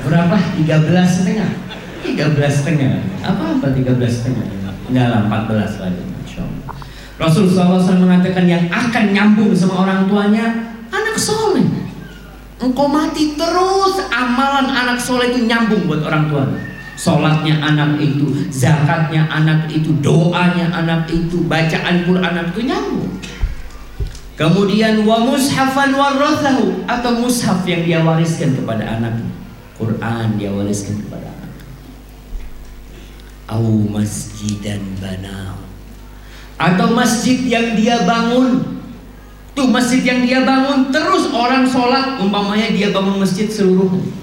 Berapa? 13 setengah. 13 setengah. Apa apa 13 setengah? Enggak lah 14 lagi. Rasulullah SAW mengatakan yang akan nyambung sama orang tuanya anak soleh. Engkau mati terus amalan anak soleh itu nyambung buat orang tua. Sholatnya anak itu, zakatnya anak itu, doanya anak itu, bacaan Quran anak itu nyambung. Kemudian wa mushafan warathahu atau mushaf yang dia wariskan kepada anak. Quran dia wariskan kepada anak. Au masjidan banau. Atau masjid yang dia bangun. Tuh masjid yang dia bangun terus orang sholat umpamanya dia bangun masjid seluruhnya.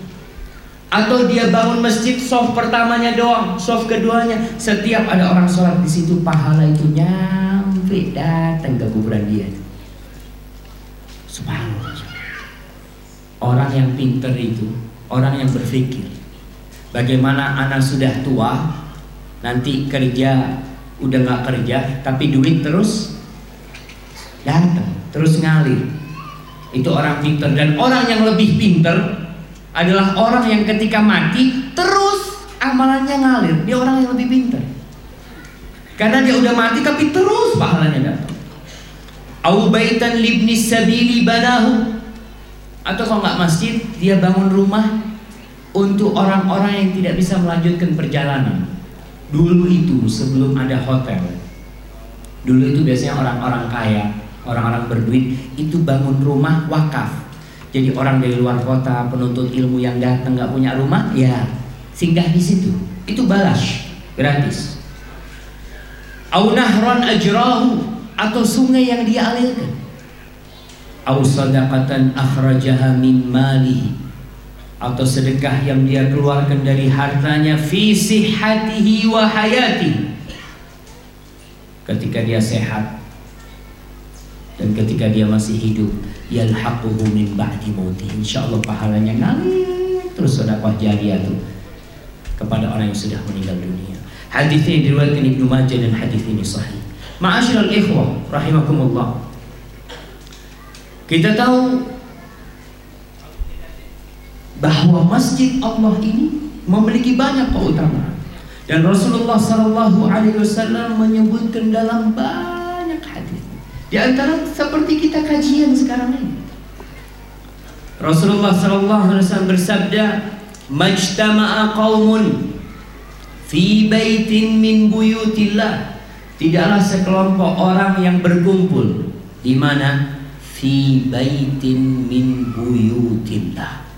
Atau dia bangun masjid soft pertamanya doang, soft keduanya setiap ada orang sholat di situ pahala itu nyampe datang ke kuburan dia. Subhanallah. Orang yang pinter itu, orang yang berpikir bagaimana anak sudah tua, nanti kerja udah nggak kerja, tapi duit terus datang, terus ngalir. Itu orang pinter dan orang yang lebih pinter adalah orang yang ketika mati terus amalannya ngalir. Dia orang yang lebih pinter. Karena dia udah mati tapi terus pahalanya datang. Au baitan libni sabili banahu atau kalau nggak masjid dia bangun rumah untuk orang-orang yang tidak bisa melanjutkan perjalanan. Dulu itu sebelum ada hotel, dulu itu biasanya orang-orang kaya, orang-orang berduit itu bangun rumah wakaf. Jadi orang dari luar kota penuntut ilmu yang datang nggak punya rumah, ya singgah di situ. Itu balas gratis. Au nahran ajrahu atau sungai yang dia alirkan atau sadaqatan akhrajaha min mali atau sedekah yang dia keluarkan dari hartanya fi sihhatihi wa hayati ketika dia sehat dan ketika dia masih hidup yalhaquhu min ba'di mauti insyaallah pahalanya ngalir terus sedekah jariah itu kepada orang yang sudah meninggal dunia hadis ini diriwayatkan Ibnu Majah dan hadis ini sahih Ma'asyiral ikhwah rahimakumullah. Kita tahu bahwa masjid Allah ini memiliki banyak keutamaan. Dan Rasulullah sallallahu alaihi wasallam menyebutkan dalam banyak. Di antara seperti kita kajian sekarang ini. Rasulullah sallallahu alaihi wasallam bersabda, "Majtama'a qaumun fi baitin min buyutillah." Tidaklah sekelompok orang yang berkumpul di mana fi baitin min buyutillah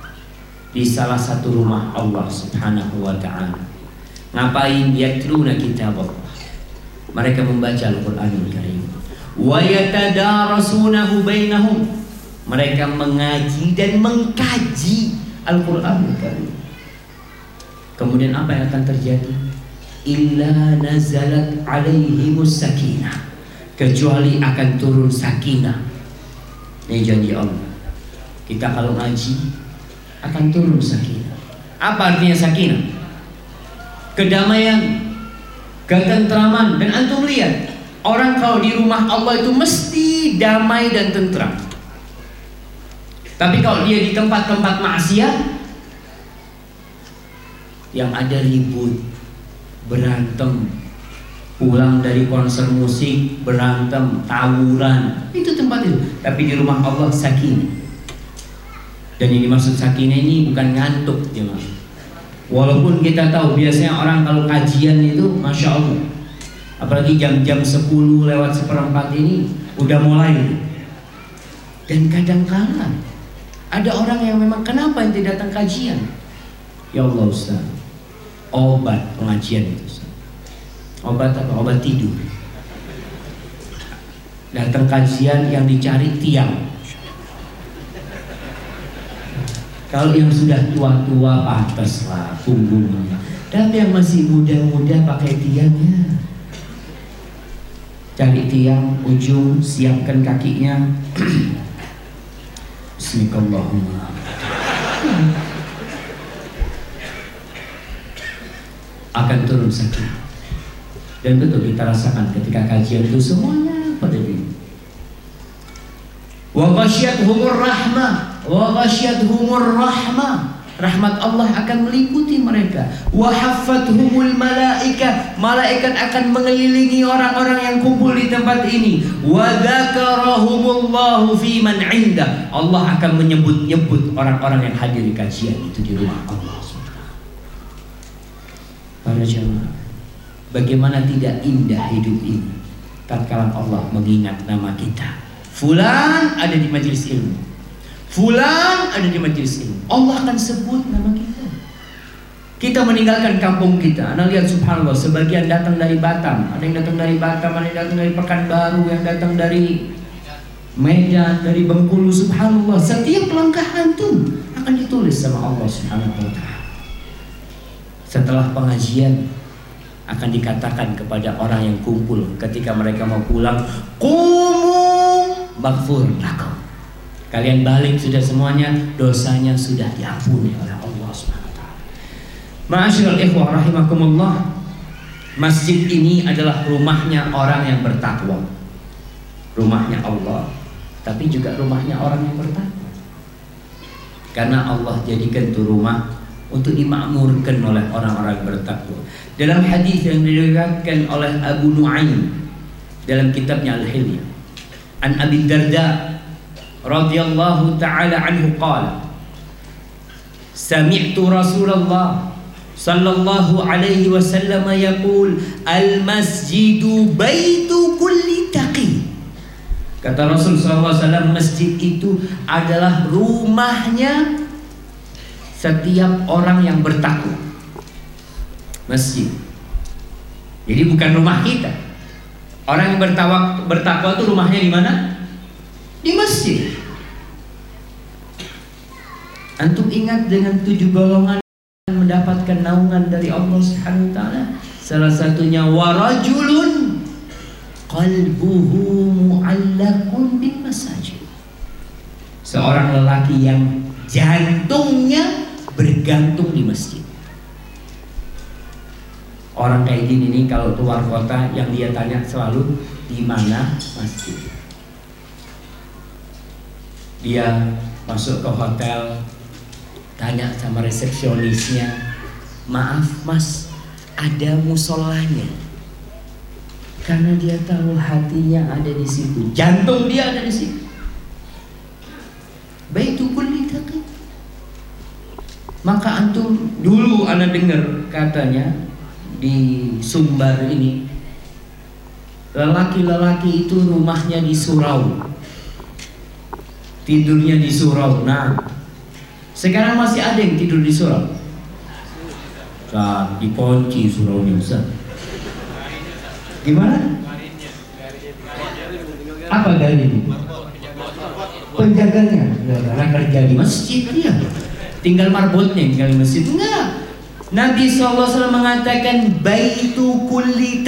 di salah satu rumah Allah Subhanahu wa taala. Ngapain yatluna kitab Allah? Mereka membaca Al-Qur'anul Karim. Wa yatadarasunahu. Mereka mengaji dan mengkaji Al-Qur'anul Karim. Kemudian apa yang akan terjadi? illa nazalat alaihimus sakinah kecuali akan turun sakinah ini janji Allah kita kalau ngaji akan turun sakinah apa artinya sakinah kedamaian ketentraman dan antum lihat orang kalau di rumah Allah itu mesti damai dan tentram tapi kalau dia di tempat-tempat maksiat yang ada ribut berantem pulang dari konser musik berantem tawuran itu tempat itu. Tapi di rumah Allah sakinah. Dan ini maksud sakinah ini bukan ngantuk jemaah. Walaupun kita tahu biasanya orang kalau kajian itu masya Allah apalagi jam-jam 10 lewat seperempat ini udah mulai. Dan kadang-kala ada orang yang memang kenapa yang tidak datang kajian? Ya Allah Ustaz. Obat pengajian itu obat apa? Obat tidur. Datang kajian yang dicari tiang. Kalau yang sudah tua-tua pantas lah punggungnya tapi yang masih muda-muda pakai tiangnya cari tiang ujung siapkan kakinya. Bismillahirrahmanirrahim. Akan turun sakit dan betul kita rasakan ketika kajian itu semuanya pada diri. Wa humur rahmah. Wa humur rahmah rahmat Allah akan meliputi mereka. Wa haffathumul malaika, malaikat akan mengelilingi orang-orang yang kumpul di tempat ini. Wa dzakarahumullahu fi man 'inda. Allah akan menyebut-nyebut orang-orang yang hadir di kajian itu di rumah Allah. Para jemaah, bagaimana tidak indah hidup ini tatkala Allah mengingat nama kita. Fulan ada di majelis ilmu. Fulan ada di majelis ini. Allah akan sebut nama kita. Kita meninggalkan kampung kita. Anda lihat subhanallah, sebagian datang dari Batam, ada yang datang dari Batam, ada yang datang dari Pekanbaru, yang datang dari Medan, dari Bengkulu, subhanallah. Setiap langkah antum akan ditulis sama Allah subhanahu wa ta'ala. Setelah pengajian akan dikatakan kepada orang yang kumpul ketika mereka mau pulang, "Qumu maghfur lakum." Kalian balik sudah semuanya, dosanya sudah diampuni oleh Allah SWT. Ma'asyiral ikhwah. Masjid ini adalah rumahnya orang yang bertakwa. Rumahnya Allah, tapi juga rumahnya orang yang bertakwa. Karena Allah jadikan itu rumah untuk dimakmurkan oleh orang-orang bertakwa. Dalam hadis yang diriwayatkan oleh Abu Nuaim dalam kitabnya Al-Hilyah, an Abi Darda radhiyallahu taala anhu qala Sami'tu Rasulullah sallallahu alaihi wasallam yaqul al masjidu baitu kulli taqi Kata Rasul SAW masjid itu adalah rumahnya setiap orang yang bertakwa. Masjid. Jadi bukan rumah kita. Orang yang bertakwa bertakwa itu rumahnya di mana? Di masjid. Antum ingat dengan tujuh golongan mendapatkan naungan dari Allah Subhanahu wa taala. Salah satunya warajulun qalbuhu mu'allaqun bin masajid. Seorang lelaki yang jantungnya bergantung di masjid. Orang kayak gini nih kalau keluar kota yang dia tanya selalu di mana masjid dia masuk ke hotel tanya sama resepsionisnya maaf mas ada musolanya karena dia tahu hatinya ada di situ jantung dia ada di situ. Baitu kulli taqi maka antum dulu anda dengar katanya di Sumbar ini lelaki-lelaki itu rumahnya di surau tidurnya di surau. Nah, sekarang masih ada yang tidur di surau. Saat dikunci suraunya Ustaz. Gimana? Apa dari Penjaganya, karena kerja di masjid dia. Tinggal marbotnya tinggal di masjid. Enggak. Nabi SAW mengatakan baitu kulli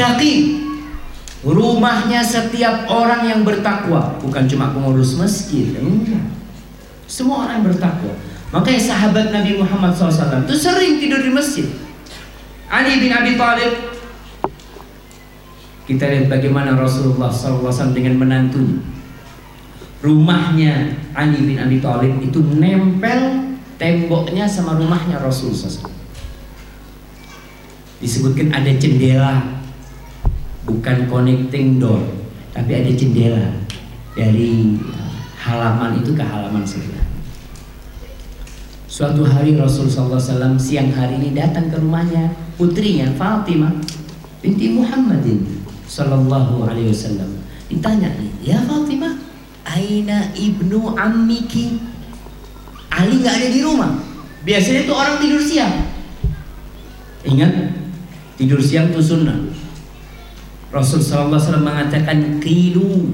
Rumahnya setiap orang yang bertakwa, bukan cuma pengurus masjid, enggak. Semua orang yang bertakwa. Makanya sahabat Nabi Muhammad SAW itu sering tidur di masjid. Ali bin Abi Thalib kita lihat bagaimana Rasulullah SAW dengan menantunya. Rumahnya Ali bin Abi Thalib itu nempel temboknya sama rumahnya Rasulullah SAW. Disebutkan ada jendela bukan connecting door tapi ada jendela dari halaman itu ke halaman sebelah suatu hari Rasul SAW siang hari ini datang ke rumahnya putrinya Fatimah binti Muhammadin Sallallahu Alaihi Wasallam. Ditanya ya Fatimah Aina ibnu ammiki? Ali nggak ada di rumah. Biasanya itu orang tidur siang. Ingat tidur siang itu sunnah Rasul sallallahu alaihi wasallam mengatakan qilu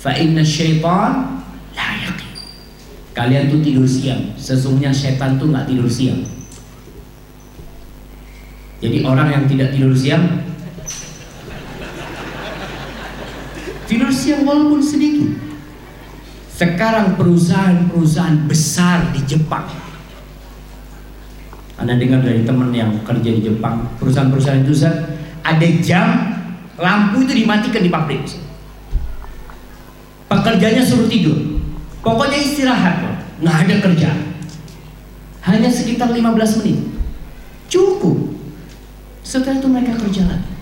fa inna syaitan la yaqi. Kalian tuh tidur siang, sesungguhnya setan tuh nggak tidur siang. Jadi orang yang tidak tidur siang tidur siang walaupun sedikit. Sekarang perusahaan-perusahaan besar di Jepang Anda dengar dari teman yang kerja di Jepang Perusahaan-perusahaan itu ada jam lampu itu dimatikan di pabrik. Pekerjanya suruh tidur. Pokoknya istirahat, nggak ada kerja. Hanya sekitar 15 menit. Cukup. Setelah itu mereka kerja lagi.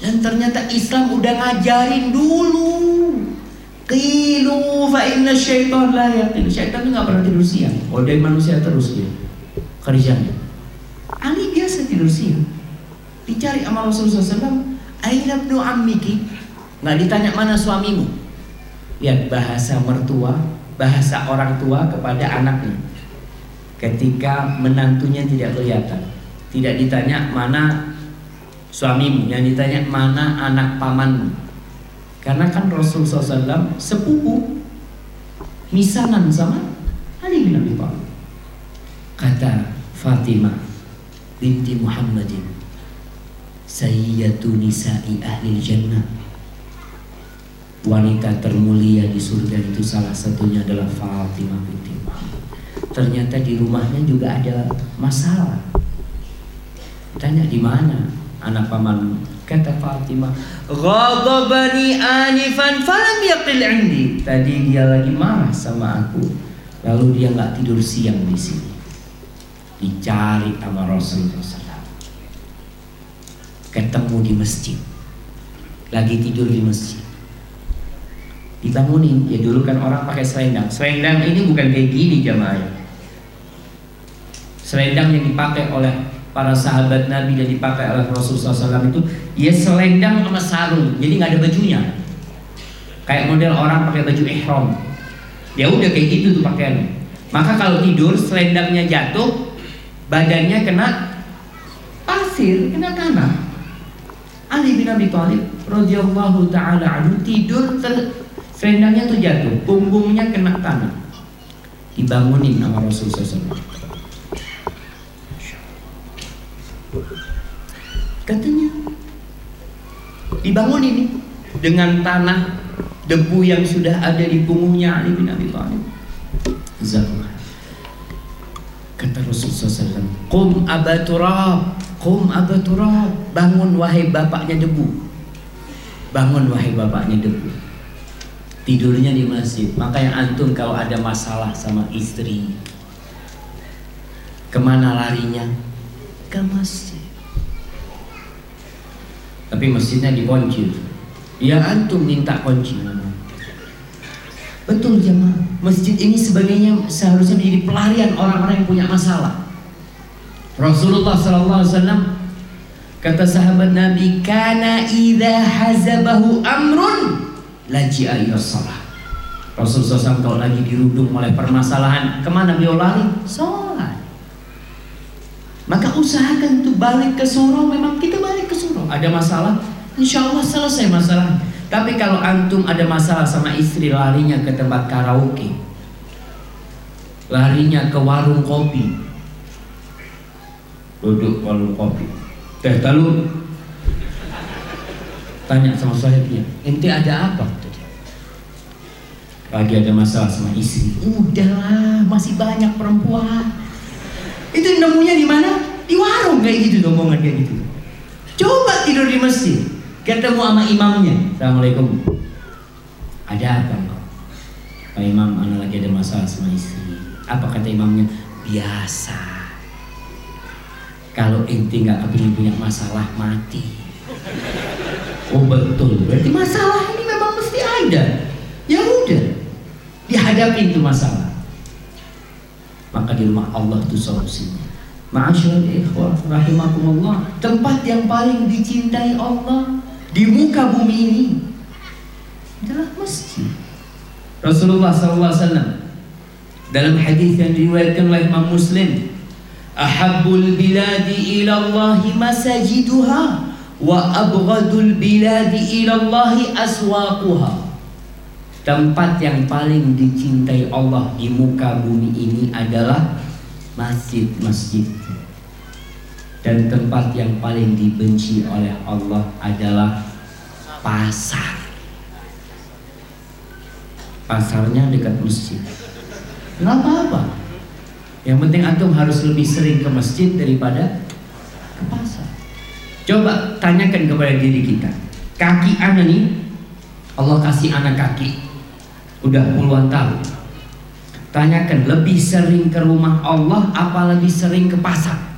Dan ternyata Islam udah ngajarin dulu. Qilu fa inna syaitan la yaqil. Syaitan itu nggak pernah tidur siang. Godain manusia terus dia. Kerjanya. Ali biasa tidur siang. Dicari sama Rasulullah SAW. Aina ibnu ammiki. Nggak ditanya mana suamimu. Lihat bahasa mertua, bahasa orang tua kepada anaknya. Ketika menantunya tidak kelihatan. Tidak ditanya mana suamimu, yang ditanya mana anak pamanmu. Karena kan Rasul SAW sepupu misanan sama Ali bin Abi Thalib. Kata Fatimah binti Muhammadin Sayyidatu nisa'i ahli jannah. Wanita termulia di surga itu salah satunya adalah Fatimah binti Ternyata di rumahnya juga ada masalah. Tanya di mana anak paman? Kata Fatimah Ghadabani anifan falam yaqil indi. Tadi dia lagi marah sama aku. Lalu dia nggak tidur siang di sini. Dicari sama Rasulullah SAW Ketemu di masjid Lagi tidur di masjid Dibangunin Ya dulu kan orang pakai selendang Selendang ini bukan kayak gini jamaah Selendang yang dipakai oleh para sahabat Nabi dan dipakai oleh Rasulullah SAW itu ya selendang sama sarung, jadi nggak ada bajunya. Kayak model orang pakai baju ihram. Ya udah kayak gitu tuh pakaian. Maka kalau tidur selendangnya jatuh, badannya kena pasir, kena tanah. Ali bin Abi Thalib radhiyallahu taala anhu tidur ter, selendangnya tuh jatuh, punggungnya kena tanah. Dibangunin sama Rasulullah SAW. Katanya dibangun ini dengan tanah debu yang sudah ada di punggungnya Ali bin Abi Thalib. Zahra. Kata Rasulullah SAW, Qum abaturab, Qum abaturab, bangun wahai bapaknya debu. Bangun wahai bapaknya debu. Tidurnya di masjid. Maka yang antum kalau ada masalah sama istri, ke mana larinya? Ke masjid tapi masjidnya dikunci ya antum minta kunci betul jemaah. Masjid ini sebagainya seharusnya menjadi pelarian orang-orang yang punya masalah. Rasulullah sallallahu alaihi wasallam kata sahabat Nabi kana idza hazabahu amrun laji'a ila salat Rasulullah SAW kalau lagi dirundung oleh permasalahan ke mana beliau lari? Sholat maka usahakan untuk balik ke surau memang kita balik ke surau ada masalah? Insya Allah selesai masalah tapi kalau antum ada masalah sama istri larinya ke tempat karaoke. Larinya ke warung kopi. Duduk warung kopi. Teh talun. Tanya sama sahibnya ente ada apa? Lagi ada masalah sama istri. Udahlah masih banyak perempuan. Itu nemunya di mana? Di warung kayak gitu omongan kayak gitu. Coba tidur di masjid ketemu sama imamnya. Assalamualaikum. Ada apa kok? Pak Imam anak lagi ada masalah sama istri. Apa kata imamnya? Biasa. Kalau inti nggak kepingin punya masalah mati. Oh betul. Berarti masalah ini memang mesti ada. Ya udah dihadapi itu masalah. Maka di rumah Allah itu solusinya. Ma'asyiral ikhwah rahimakumullah. Tempat yang paling dicintai Allah di muka bumi ini. Adalah masjid. Rasulullah SAW dalam hadis yang diriwayatkan oleh Imam Muslim ahabbul biladi ila Allah masajiduha wa abghadul biladi ila Allah aswaquha. Tempat yang paling dicintai Allah di muka bumi ini adalah masjid-masjid. Dan tempat yang paling dibenci oleh Allah adalah pasar. Pasarnya dekat masjid. Nggak apa-apa. Yang penting antum harus lebih sering ke masjid daripada ke pasar. Coba tanyakan kepada diri kita. Kaki anak nih, Allah kasih anak kaki udah puluhan tahun Tanyakan lebih sering ke rumah Allah apa lebih sering ke pasar?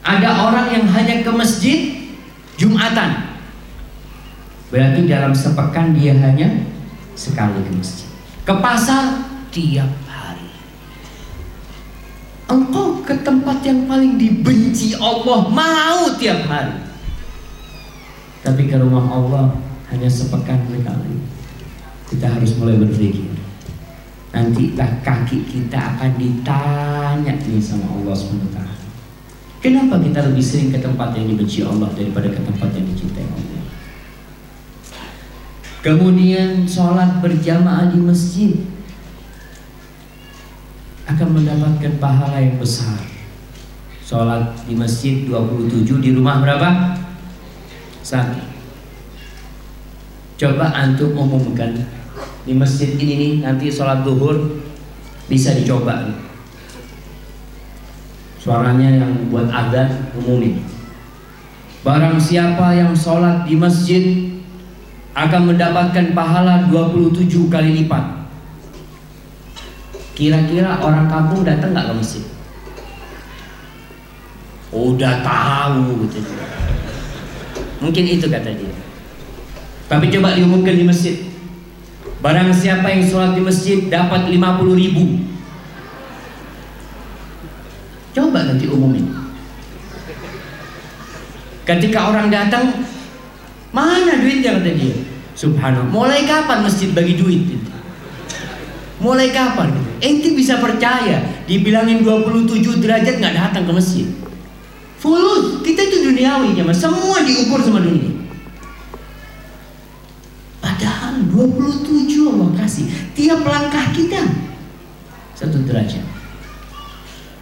Ada orang yang hanya ke masjid Jumatan. Berarti dalam sepekan dia hanya sekali ke masjid. Ke pasar tiap hari. Engkau ke tempat yang paling dibenci Allah mau tiap hari. Tapi ke rumah Allah hanya sepekan sekali. Kita harus mulai berpikir nantilah kaki kita akan ditanya nih sama Allah SWT kenapa kita lebih sering ke tempat yang dibenci Allah daripada ke tempat yang dicintai Allah kemudian sholat berjamaah di masjid akan mendapatkan pahala yang besar sholat di masjid 27 di rumah berapa? satu coba antum umumkan di masjid ini nih nanti sholat duhur bisa dicoba nih. Suaranya yang buat adzan umumin. Barang siapa yang sholat di masjid akan mendapatkan pahala 27 kali lipat. Kira-kira orang kampung datang nggak ke masjid? Udah tahu gitu. Mungkin itu kata dia. Tapi coba diumumkan di masjid. Barang siapa yang sholat di masjid dapat 50 ribu Coba nanti umumin Ketika orang datang Mana duitnya kata dia. Subhanallah. Mulai kapan masjid bagi duit Mulai kapan? Enti bisa percaya Dibilangin 27 derajat nggak datang ke masjid. Fulus. Kita itu duniawi Semua diukur sama dunia. 27 Allah kasih. Tiap langkah kita satu derajat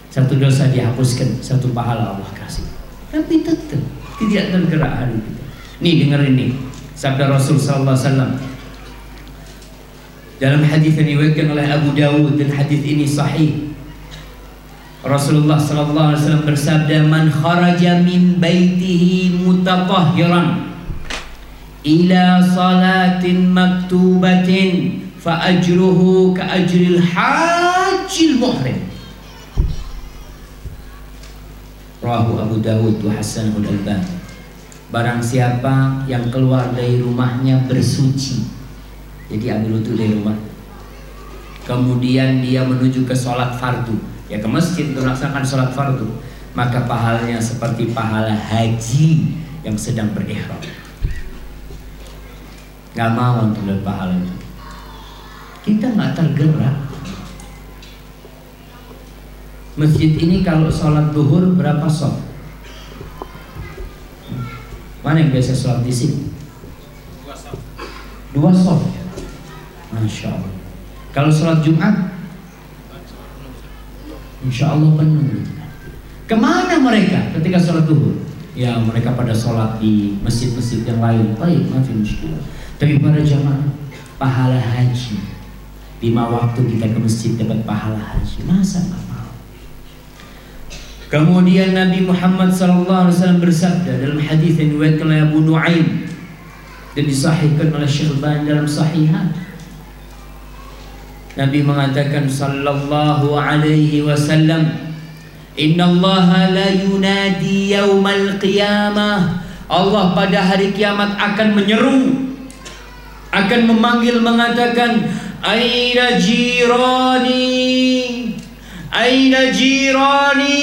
satu dosa dihapuskan satu pahala Allah kasih. Tapi tetap tidak tergerak hati kita nih dengar ini sabda Rasul sallallahu alaihi wasallam. Dalam hadis yang diriwayatkan oleh Abu Dawud dan hadis ini sahih. Rasulullah sallallahu alaihi wasallam bersabda man kharaja min baitihi mutatahhiran ila salatin maktubatin fa ajruhu ka ajril hajjil muhrim Rahu Abu Dawud wa Hasanul Albani. Barang siapa yang keluar dari rumahnya bersuci Jadi ambil untuk dari rumah. Kemudian dia menuju ke sholat fardu. Ya ke masjid untuk melaksanakan sholat fardu. Maka pahalanya seperti pahala haji yang sedang berihram. Nggak mau untuk lihat pahala itu. Kita nggak tergerak masjid ini kalau sholat duhur berapa sof mana yang biasa sholat di sini? Dua sof masya Allah. Kalau sholat jumat? Insya Allah penuh. Ke mana mereka ketika sholat duhur? Ya mereka pada sholat di masjid-masjid yang lain. Baik maafin muskilah tapi para jamaah pahala haji. Lima waktu kita ke masjid dapat pahala haji. Masa nggak mau kemudian Nabi Muhammad SAW bersabda dalam hadis yang diriwayatkan oleh Abu Nuaim dan disahihkan oleh Syekh Ban dalam sahihan. Nabi mengatakan sallallahu alaihi wasallam Inna Allah la yunadi yaumal qiyamah. Allah pada hari kiamat akan menyeru akan memanggil mengatakan aina jirani aina jirani?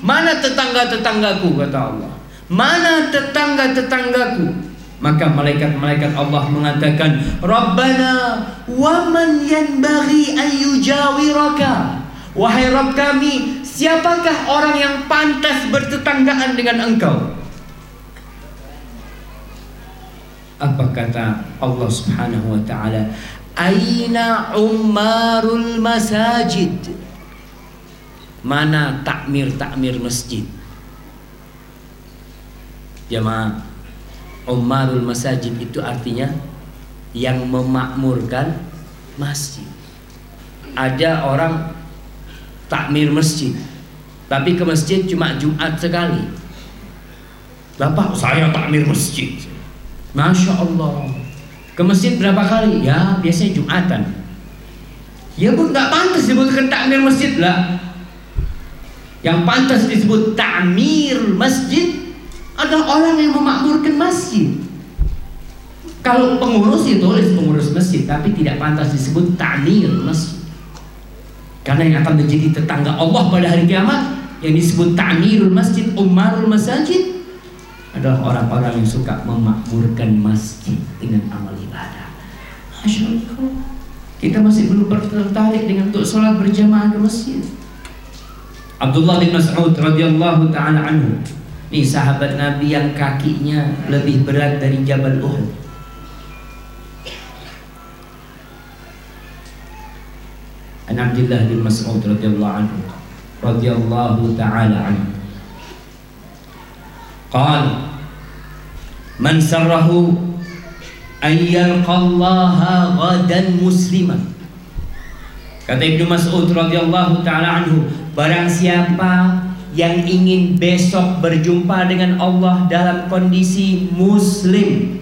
Mana tetangga-tetanggaku kata Allah. Mana tetangga-tetanggaku? Maka malaikat-malaikat Allah mengatakan Rabbana wa man yanbaghi an yujawiraka? Wahai Rabb kami siapakah orang yang pantas bertetanggaan dengan engkau? Apa kata Allah Subhanahu wa taala? Aina umarul masajid mana takmir-takmir masjid? Jemaah umarul masajid itu artinya yang memakmurkan masjid. Ada orang takmir masjid tapi ke masjid cuma Jumat sekali. Bapak saya takmir masjid. Masya Allah. Ke masjid berapa kali? Ya biasanya Jumatan. Ya pun nggak pantas disebutkan takmir masjid lah. Yang pantas disebut takmir masjid adalah orang yang memakmurkan masjid. Kalau pengurus itu tulis pengurus masjid, tapi tidak pantas disebut takmir masjid. Karena yang akan menjadi tetangga Allah pada hari kiamat yang disebut ta'mirul masjid, umarul masajid adalah orang-orang yang suka memakmurkan masjid dengan amal ibadah. Masya Allah. Kita masih belum tertarik dengan untuk sholat berjamaah ke masjid. Abdullah bin Mas'ud radhiyallahu taala anhu. Ini sahabat Nabi yang kakinya lebih berat dari Jabal Uhud. An Abdullah bin Mas'ud radhiyallahu anhu radhiyallahu taala anhu. Qal Man sarrahu an yalqallaha ghadan musliman. Kata Ibnu Mas'ud radhiyallahu taala anhu, barang siapa yang ingin besok berjumpa dengan Allah dalam kondisi muslim.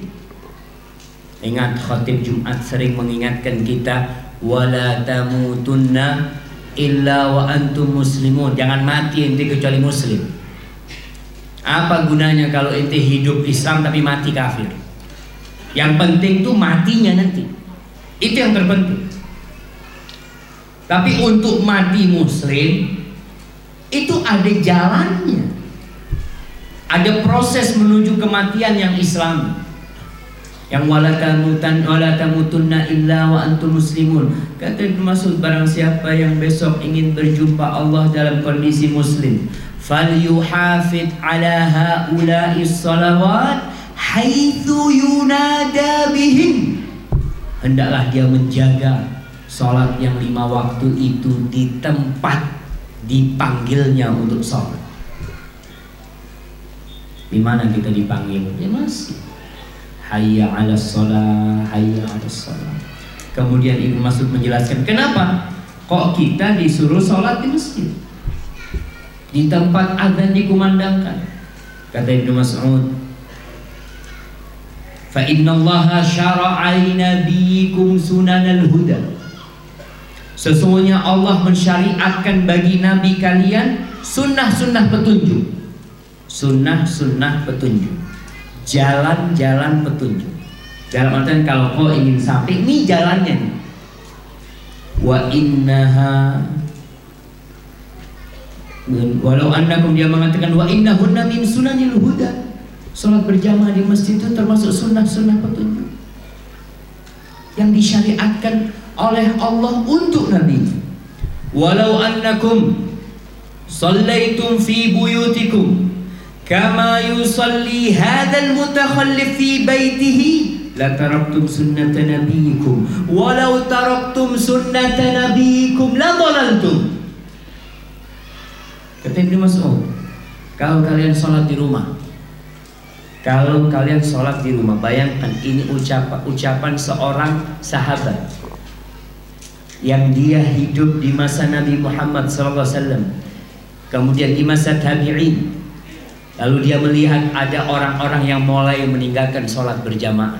Ingat khatib Jumat sering mengingatkan kita wala tamutunna illa wa antum muslimun. Jangan mati ente kecuali muslim. Apa gunanya kalau ente hidup Islam tapi mati kafir? Yang penting tuh matinya nanti. Itu yang terpenting. Tapi untuk mati muslim itu ada jalannya. Ada proses menuju kematian yang Islam. Yang wala tamutan wala tamutunna illa wa antum muslimun. Kata Ibnu Mas'ud barang siapa yang besok ingin berjumpa Allah dalam kondisi muslim, falyuhafid ala haula'i salawat haitsu yunada bihim. Hendaklah dia menjaga Sholat yang lima waktu itu di tempat dipanggilnya untuk sholat. Di mana kita dipanggil? Ya masih. Hayya ala sholat, hayya ala sholat. Kemudian Ibnu Mas'ud menjelaskan kenapa kok kita disuruh sholat di masjid di tempat adzan dikumandangkan. Kata Ibnu Mas'ud, fa inna Allah syara'a nabiyikum sunanal huda Sesungguhnya Allah mensyariatkan bagi Nabi kalian sunnah-sunnah petunjuk. Sunnah-sunnah petunjuk. Jalan-jalan petunjuk. Dalam artian kalau kau ingin sampai Ini jalannya. Wa innaha Walau annakum dia mengatakan Wa innahunna min sunanil huda. Salat berjamaah di masjid itu termasuk sunnah-sunnah petunjuk. Yang disyariatkan oleh Allah untuk Nabi. Walau annakum sallaitum fi buyutikum kama yusalli hadzal mutakhallif fi baitihi la taraktum sunnata nabiyikum. Walau taraktum sunnata nabiyikum la dhalaltum kata Ibnu Mas'ud kalau kalian sholat di rumah kalau kalian sholat di rumah bayangkan ini ucapan ucapan seorang sahabat yang dia hidup di masa Nabi Muhammad SAW kemudian di masa tabi'in. Lalu dia melihat ada orang-orang yang mulai meninggalkan sholat berjamaah.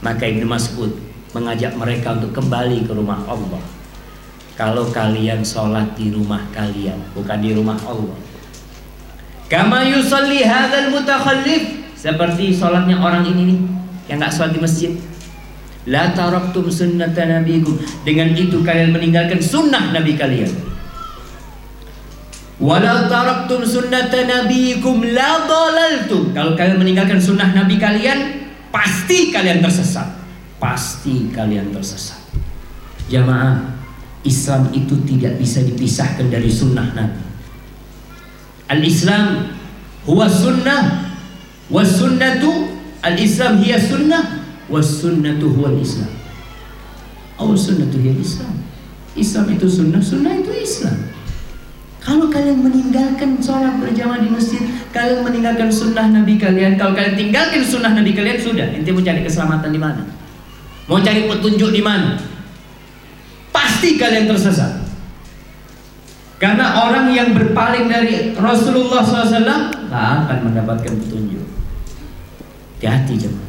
Maka Ibnu Mas'ud mengajak mereka untuk kembali ke rumah Allah. Kalau kalian sholat di rumah kalian bukan di rumah Allah. Kama yusalli hadzal mutakhallif. Seperti sholatnya orang ini nih yang nggak sholat di masjid La taraktum sunnata nabikum. Dengan itu kalian meninggalkan sunnah nabi kalian. Wala taraktum sunnata nabikum la dalaltum. Kalau kalian meninggalkan sunnah nabi kalian, pasti kalian tersesat. Pasti kalian tersesat. Jamaah, Islam itu tidak bisa dipisahkan dari sunnah nabi. Al-Islam huwa sunnah wa sunnatu al-Islam hiya sunnah was sunnatu huwal Islam. Oh sunnatu hiya Islam. Islam itu sunnah, sunnah itu Islam. Kalau kalian meninggalkan sholat berjamaah di masjid, kalian meninggalkan sunnah Nabi kalian, kalau kalian tinggalkan sunnah Nabi kalian sudah, ente mau cari keselamatan di mana? Mau cari petunjuk di mana? Pasti kalian tersesat. Karena orang yang berpaling dari Rasulullah SAW tak akan mendapatkan petunjuk. Hati-hati jemaah.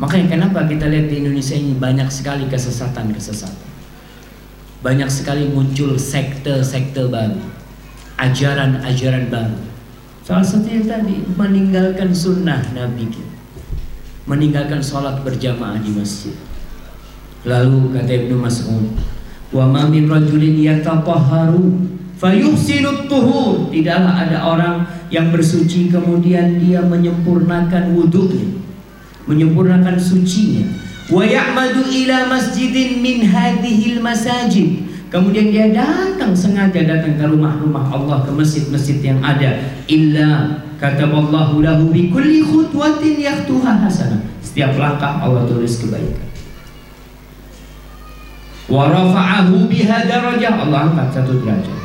Makanya kenapa kita lihat di Indonesia ini banyak sekali kesesatan-kesesatan. banyak sekali muncul sekte-sekte baru, ajaran-ajaran baru. Salah satunya tadi meninggalkan sunnah Nabi kita, meninggalkan sholat berjamaah di masjid. Lalu kata Ibnu Mas'ud, wa ma min rajulin yatahharu fayuhsinut tuhur. Tidaklah ada orang yang bersuci kemudian dia menyempurnakan wudhunya, menyempurnakan sucinya. Wa ya'madu ila masjidin min hadhil masajid. Kemudian dia datang sengaja datang ke rumah-rumah Allah ke masjid-masjid yang ada. Illa kataballahu lahu bi kulli khutwatin yahtuha hasanah setiap langkah Allah tulis kebaikan. Wa rafa'ahu biha darajah. Allah angkat satu derajat.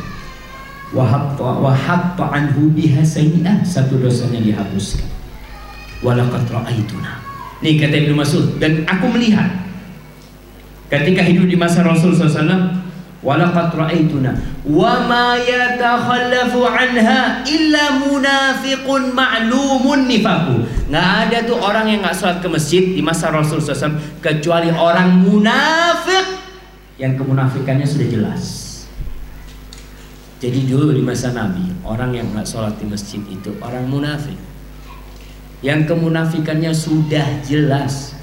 Wa hatta wa hatta anhu biha sayyi'ah. Satu dosanya dihapuskan. Walaqad ra'aituna Nih kata Ibnu Mas'ud. Dan aku melihat ketika hidup di masa Rasul SAW walaqad ra'aituna wa ma yatakhallafu anha illa munafiqun ma'lumun nifaku. Nggak ada tuh orang yang nggak sholat ke masjid di masa Rasul SAW kecuali orang munafik yang kemunafikannya sudah jelas. Jadi dulu di masa Nabi orang yang nggak sholat di masjid itu orang munafik yang kemunafikannya sudah jelas.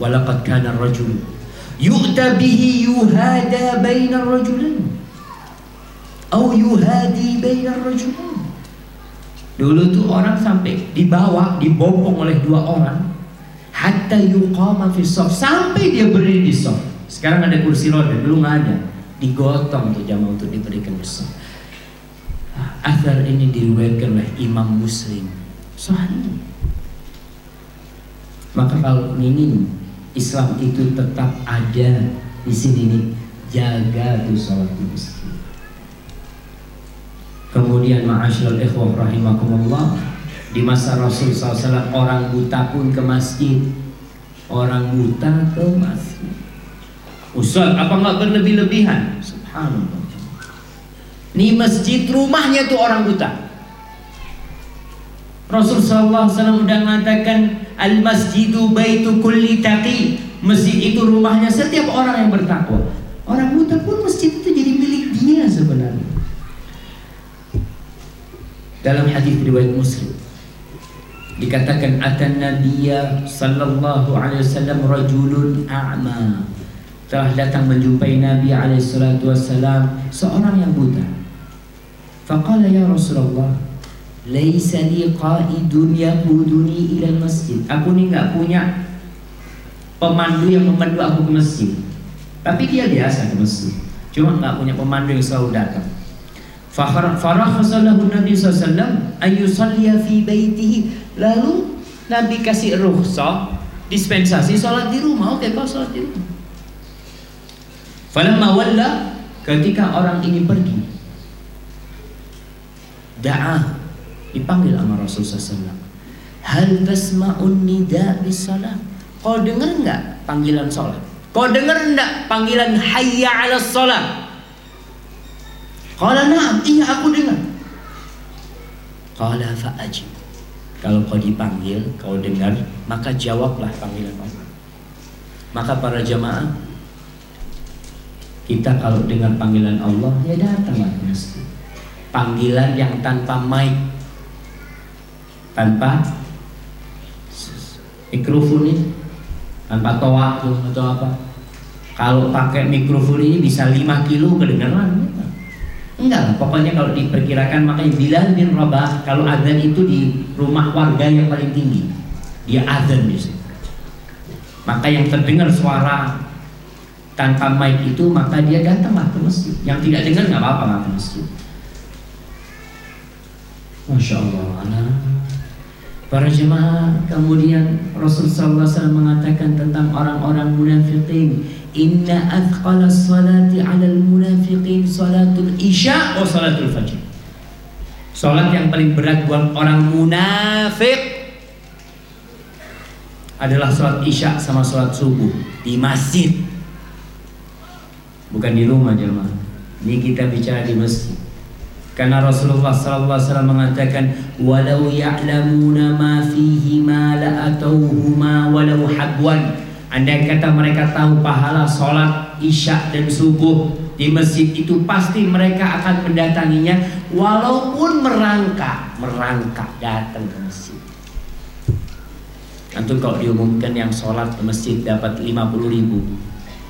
Walaqad kana rajul yu'ta bihi yuhada bainar rajulain atau yuhadi bainar rajulain dulu tuh orang sampai dibawa dibopong oleh dua orang hatta yuqama fi sampai dia berdiri di sof. Sekarang ada kursi roda dulu nggak ada. Digotong tuh jamaah untuk diberikan bersaf Athar ini diriwayatkan oleh Imam Muslim Sahih. Maka kalau ingin Islam itu tetap ada di sini nih, jaga tuh sholat masjid. Kemudian ma'asyiral ikhwah rahimakumullah di masa Rasul SAW orang buta pun ke masjid. Orang buta ke masjid. Ustaz apa nggak berlebih-lebihan? Subhanallah. Ini masjid rumahnya tuh orang buta Rasul sallallahu alaihi wasallam sudah mengatakan al masjidu baitu kulli taqi. Masjid itu rumahnya setiap orang yang bertakwa. Orang buta pun masjid itu jadi milik dia sebenarnya. Dalam hadis riwayat Muslim dikatakan atan nabiyya sallallahu alaihi wasallam rajulun a'ma telah datang menjumpai Nabi alaihi salatu wasallam seorang yang buta. Faqala ya Rasulullah Laisa qaidun yahuduni ila masjid. Aku ni enggak punya pemandu yang memandu aku ke masjid. Tapi dia biasa ke masjid. Cuma enggak punya pemandu yang selalu datang. Farakhasallahu Nabi SAW ayusalliya fi baitihi. Lalu Nabi kasih rukhsah dispensasi sholat di rumah. Oke, kau sholat di rumah. Falamma walla ketika orang ini pergi da'a dipanggil sama Rasul SAW hal tasma'un nida bis salat kau dengar enggak panggilan salat? Kau dengar enggak panggilan hayya ala salat? Qala na'am iya aku dengar. Qala fa'ajib kalau kau dipanggil kau dengar maka jawablah panggilan Allah. Maka para jamaah kita kalau dengar panggilan Allah ya datanglah panggilan yang tanpa mic tanpa mikrofon ini tanpa toa atau apa. Kalau pakai mikrofon ini bisa 5 kilo kedengaran enggak pokoknya kalau diperkirakan makanya Bilal bin Rabah kalau azan itu di rumah warga yang paling tinggi dia azan situ. Maka yang terdengar suara tanpa mic itu maka dia datanglah ke masjid. Yang tidak dengar nggak apa-apa ke masjid. Masya Allah anak Para jemaah kemudian Rasul sallallahu alaihi wasallam mengatakan tentang orang-orang munafikin, "Inna athqala salati 'alal munafiqin salatul isya wa salatul fajr." Salat yang paling berat buat orang munafik adalah salat isya sama salat subuh di masjid. Bukan di rumah jemaah. Ini kita bicara di masjid. Karena Rasulullah SAW mengatakan walau ya'lamuna ma fihi ma la'atauhuma walau habwan. Andai kata mereka tahu pahala solat isya dan subuh di masjid itu pasti mereka akan mendatanginya walaupun merangkak, merangkak datang ke masjid. Antum kalau diumumkan yang sholat ke masjid dapat 50 ribu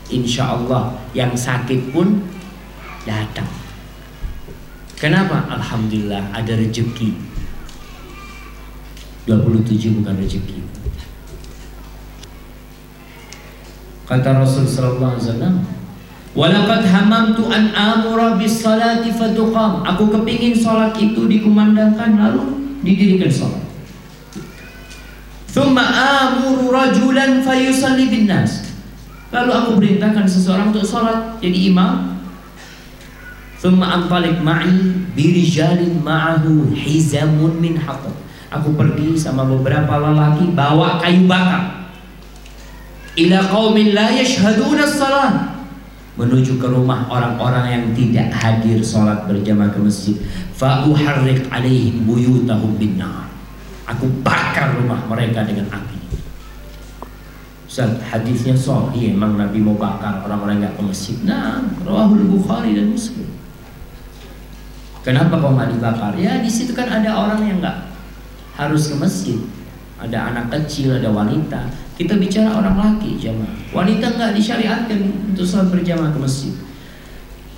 Insya Allah yang sakit pun datang Kenapa? Alhamdulillah ada rezeki 27 bukan rezeki Kata Rasul sallallahu alaihi wasallam, "Walaqad hamamtu an amura bis salati fatuqam." Aku kepingin salat itu dikumandangkan lalu didirikan salat. Thumma amuru rajulan fayusalli bin nas. Lalu aku perintahkan seseorang untuk salat jadi imam. Thumma antalik ma'i birijalin ma'ahu hizamun min hatab. Aku pergi sama beberapa lelaki bawa kayu bakar. Ila qaumin la yashhaduna salat. Menuju ke rumah orang-orang yang tidak hadir sholat berjamaah ke masjid. Fa uharriq alaihim buyutahum binnar. Aku bakar rumah mereka dengan api. Ustaz, hadisnya sahih. Emang Nabi mau bakar orang-orang yang ke masjid. Nah rawahul Bukhari dan Muslim kenapa kok nggak dibakar ya di situ kan ada orang yang nggak harus ke masjid ada anak kecil ada wanita kita bicara orang laki jamaah. Wanita nggak disyariatkan untuk sholat berjamaah ke masjid.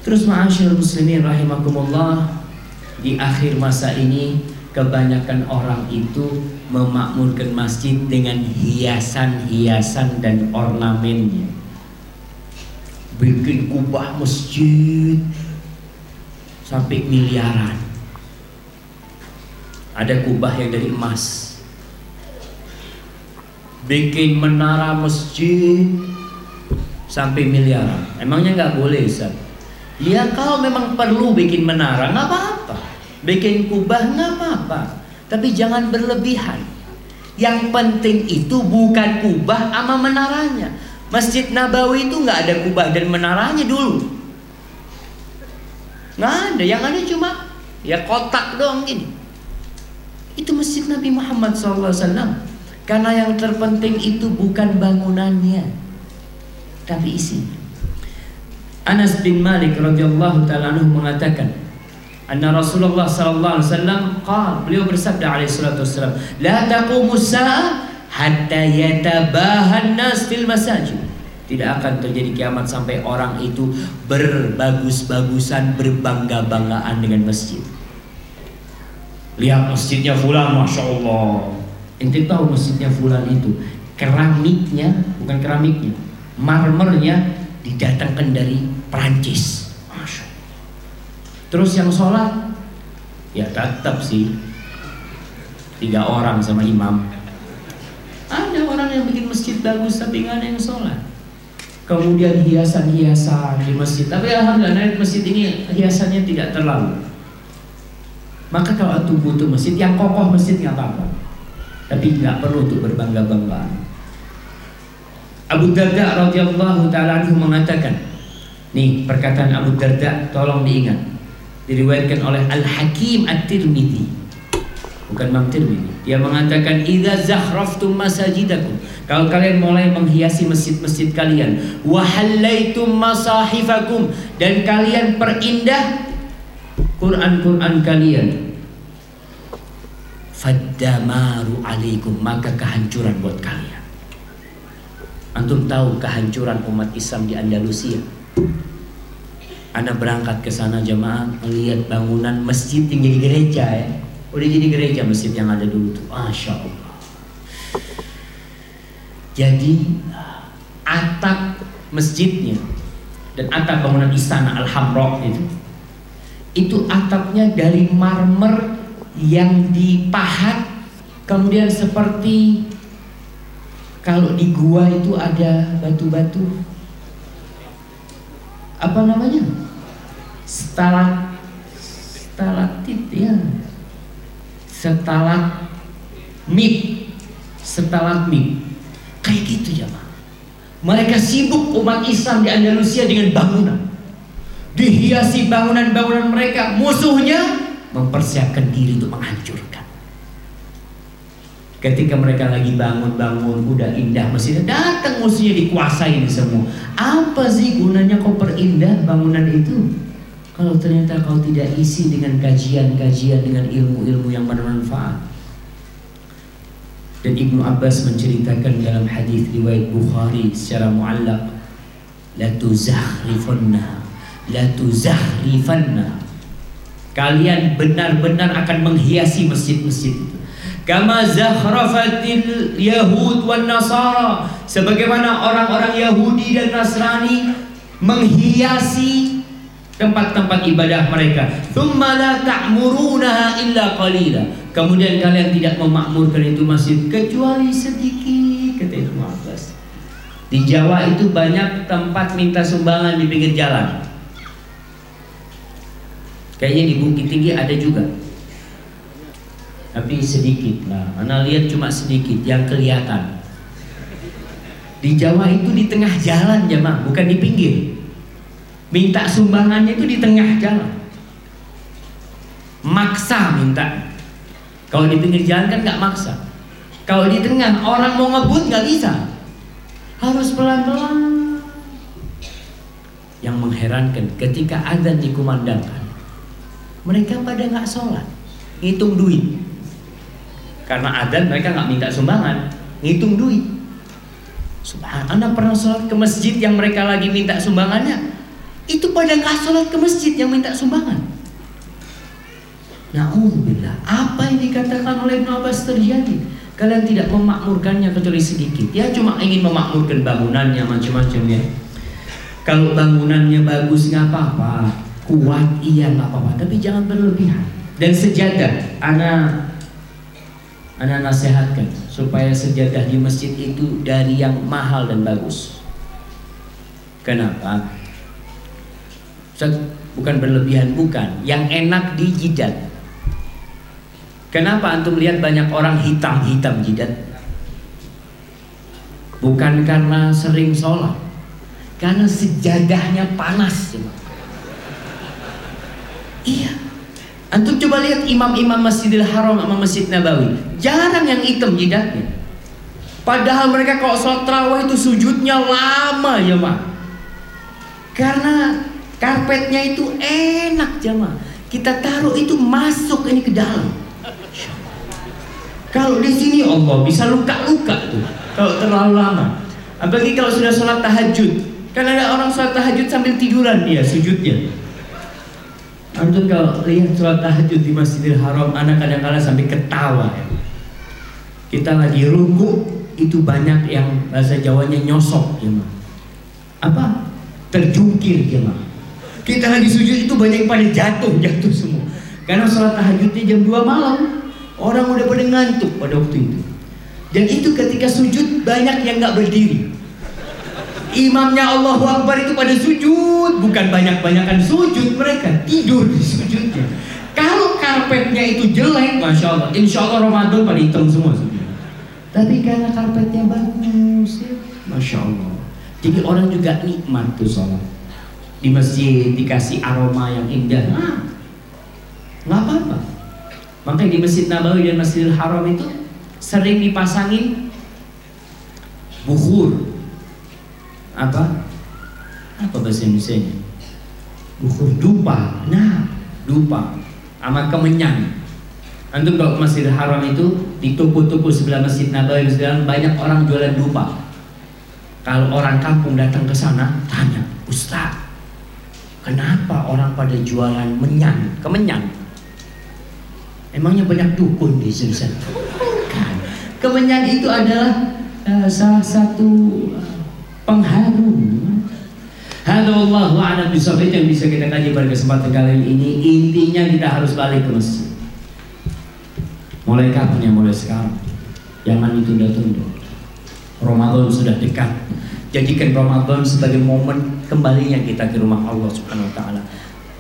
Terus ma'asyil muslimin rahimakumullah di akhir masa ini kebanyakan orang itu memakmurkan masjid dengan hiasan-hiasan dan ornamennya. Bikin kubah masjid sampai miliaran. Ada kubah yang dari emas, bikin menara masjid sampai miliaran. Emangnya nggak boleh, Ustaz? Ya kalau memang perlu bikin menara nggak apa-apa, bikin kubah nggak apa-apa, tapi jangan berlebihan. Yang penting itu bukan kubah sama menaranya. Masjid Nabawi itu nggak ada kubah dan menaranya dulu. Nggak ada, yang ada cuma ya kotak doang gini. Itu masjid Nabi Muhammad SAW karena yang terpenting itu bukan bangunannya, tapi isinya. Anas bin Malik radhiyallahu taala anhu mengatakan, anna Rasulullah sallallahu alaihi wasallam qala beliau bersabda alaihi salatu wasallam, la taqumu sa'ah hatta yatabahan nas fil masajid. Tidak akan terjadi kiamat sampai orang itu berbagus-bagusan, berbangga-banggaan dengan masjid. Lihat masjidnya fulan, masya Allah. Ente tahu masjidnya fulan itu keramiknya bukan keramiknya, marmernya didatangkan dari Prancis. Masya. Terus yang sholat ya tetap sih tiga orang sama imam. Ada orang yang bikin masjid bagus tapi nggak ada yang sholat. Kemudian hiasan-hiasan di masjid. Tapi alhamdulillah masjid ini hiasannya tidak terlalu. Maka kalau tuh butuh masjid yang kokoh masjid nggak apa-apa tapi nggak perlu untuk berbangga-bangga. Abu Darda radhiyallahu taala anhu mengatakan, nih perkataan Abu Darda tolong diingat. Diriwayatkan oleh Al Hakim At-Tirmidzi. Bukan Imam Tirmidzi. Dia mengatakan, "Idza zakhraftum masajidakum." Kalau kalian mulai menghiasi masjid-masjid kalian, wa halaitum masahifakum. Dan kalian perindah Quran-Quran kalian, faddamaru alaikum. Maka kehancuran buat kalian. Antum tahu kehancuran umat Islam di Andalusia? Anda berangkat ke sana jemaah melihat bangunan masjid jadi gereja ya udah jadi gereja masjid yang ada dulu tuh. Masya Allah. Jadi atap masjidnya dan atap bangunan istana Al-Hamra itu itu atapnya dari marmer yang dipahat kemudian seperti kalau di gua itu ada batu-batu. Apa namanya? Stalat stalatit ya stalat mit stalat mit kayak gitu ya pak mereka sibuk umat Islam di Andalusia dengan bangunan dihiasi bangunan-bangunan mereka musuhnya mempersiapkan diri untuk menghancurkan. Ketika mereka lagi bangun-bangun, udah indah masjidnya, datang musuhnya dikuasain semua. Apa sih gunanya kau perindah bangunan itu? Kalau ternyata kau tidak isi dengan kajian-kajian, dengan ilmu-ilmu yang bermanfaat. Dan Ibnu Abbas menceritakan dalam hadis riwayat Bukhari secara muallak, la tuzakhrifanna, la tuzakhrifanna. Kalian benar-benar akan menghiasi masjid-masjid itu Kama zakhrafatil Yahud wan Nasara Sebagaimana orang-orang Yahudi dan Nasrani Menghiasi tempat-tempat ibadah mereka la ta'murunaha illa qalila Kemudian kalian tidak memakmurkan itu masjid Kecuali sedikit Kata itu Abbas Di Jawa itu banyak tempat minta sumbangan di pinggir jalan Kayaknya di Bukit Tinggi ada juga tapi sedikit lah. Anda lihat cuma sedikit yang kelihatan. Di Jawa itu di tengah jalan jemaah, bukan di pinggir. Minta sumbangannya itu di tengah jalan. Maksa minta. Kalau di pinggir jalan kan nggak maksa. Kalau di tengah orang mau ngebut nggak bisa. Harus pelan-pelan. Yang mengherankan ketika azan dikumandangkan, mereka pada nggak sholat, hitung duit. Karena adan mereka nggak minta sumbangan, ngitung duit. Subhan, Anda pernah sholat ke masjid yang mereka lagi minta sumbangannya? Itu pada nggak sholat ke masjid yang minta sumbangan. Na'udzubillah. Apa yang dikatakan oleh Ibn Abbas terjadi? Kalian tidak memakmurkannya kecuali sedikit. Ya cuma ingin memakmurkan bangunannya macam-macam ya. Kalau bangunannya bagus nggak apa-apa, kuat iya nggak apa-apa, tapi jangan berlebihan. Dan sejadah, anak anda nasihatkan supaya sejadah di masjid itu dari yang mahal dan bagus. Kenapa? Bukan berlebihan, bukan. Yang enak di jidat. Kenapa antum lihat banyak orang hitam-hitam jidat? Bukan karena sering sholat, karena sejadahnya panas. Iya, Antum coba lihat imam-imam Masjidil Haram sama Masjid Nabawi. Jarang yang hitam jidatnya. Padahal mereka kalau sholat terawih itu sujudnya lama ya mak. Karena karpetnya itu enak jemaah. Kita taruh itu masuk ini ke dalam. Kalau di sini Allah bisa luka-luka tuh kalau terlalu lama. Apalagi kalau sudah sholat tahajud. Kan ada orang sholat tahajud sambil tiduran dia sujudnya. Antum kalau lihat sholat tahajud di Masjidil Haram, anak kadang-kadang sampai ketawa. Ya. Kita lagi ruku, itu banyak yang bahasa Jawanya nyosok, ya. Apa? Terjungkir, ya. Kita lagi sujud itu banyak yang pada jatuh, jatuh semua. Karena sholat tahajudnya jam 2 malam, orang udah pada ngantuk pada waktu itu. Dan itu ketika sujud banyak yang nggak berdiri. Imamnya Allahu Akbar itu pada sujud, bukan banyak-banyakan sujud mereka tidur di sujudnya. Kalau karpetnya itu jelek, masya Allah, insya Allah Ramadan pada hitam semua. Tapi karena karpetnya bagus, ya, masya Allah. Jadi orang juga nikmat tuh sholat di masjid dikasih aroma yang indah. Nah, nggak apa-apa. Makanya di Masjid Nabawi dan Masjidil Haram itu sering dipasangin bukhur apa? Apa bahasa Indonesia nya bukur dupa. Nah dupa. Sama kemenyan. Antum kalau ke Masjidil Haram itu di toko-toko sebelah Masjid Nabawi sekarang banyak orang jualan dupa. Kalau orang kampung datang ke sana tanya Ustaz kenapa orang pada jualan menyan kemenyan emangnya banyak dukun di sini bukan kemenyan itu adalah uh, salah satu pengharum. Hada wallahu a'lam bishawab yang bisa kita kaji pada kesempatan kali ini. Intinya kita harus balik ke masjid. Mulai kapan ya? Mulai sekarang. Jangan ditunda-tunda. Ramadan sudah dekat. Jadikan Ramadan sebagai momen kembalinya kita ke rumah Allah Subhanahu wa taala.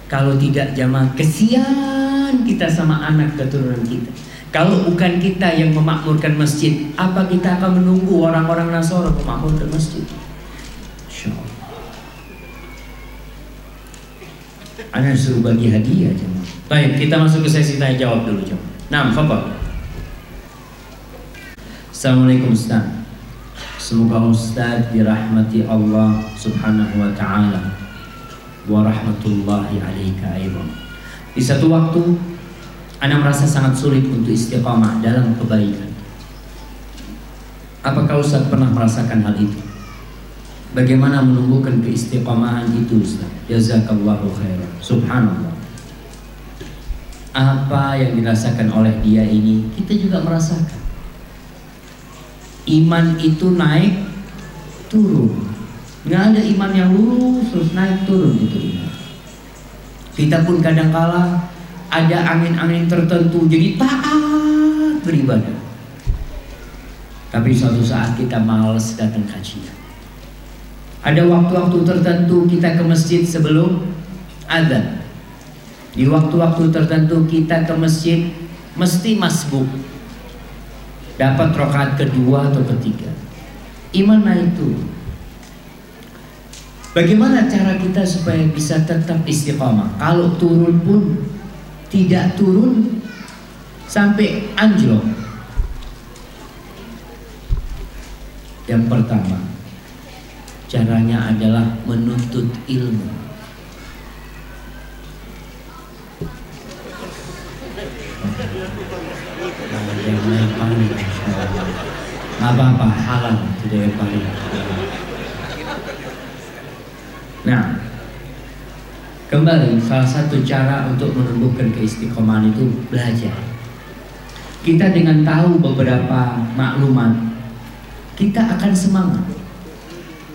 Kalau tidak jamaah kesian kita sama anak keturunan kita. Kalau bukan kita yang memakmurkan masjid, apa kita akan menunggu orang-orang Nasoro memakmurkan masjid? Anda suruh bagi hadiah Baik, kita masuk ke sesi tanya jawab dulu coba. Nah, Fapa. Assalamualaikum Ustaz Semoga Ustaz dirahmati Allah subhanahu wa ta'ala. Wa rahmatullahi alaika ayman Di satu waktu Anda merasa sangat sulit untuk istiqamah dalam kebaikan. Apakah Ustaz pernah merasakan hal itu? Bagaimana menumbuhkan keistiqamahan itu Ustaz? Jazakallahu khairan. Subhanallah. Apa yang dirasakan oleh dia ini Kita juga merasakan iman itu naik turun. Nggak ada iman yang lurus terus naik turun itu iman. Kita pun kadang kala ada angin-angin tertentu jadi taat beribadah. Tapi suatu saat kita malas datang kajian. Ada waktu-waktu tertentu kita ke masjid sebelum adzan di waktu-waktu tertentu kita ke masjid mesti masbuk dapat rokaat kedua atau ketiga. Iman itu. Bagaimana cara kita supaya bisa tetap istiqamah? Kalau turun pun tidak turun sampai anjlok. Yang pertama, caranya adalah menuntut ilmu. paling apa-apa halal tidak yang paling nah kembali salah satu cara untuk menumbuhkan keistiqomahan itu belajar. Kita dengan tahu beberapa maklumat kita akan semangat.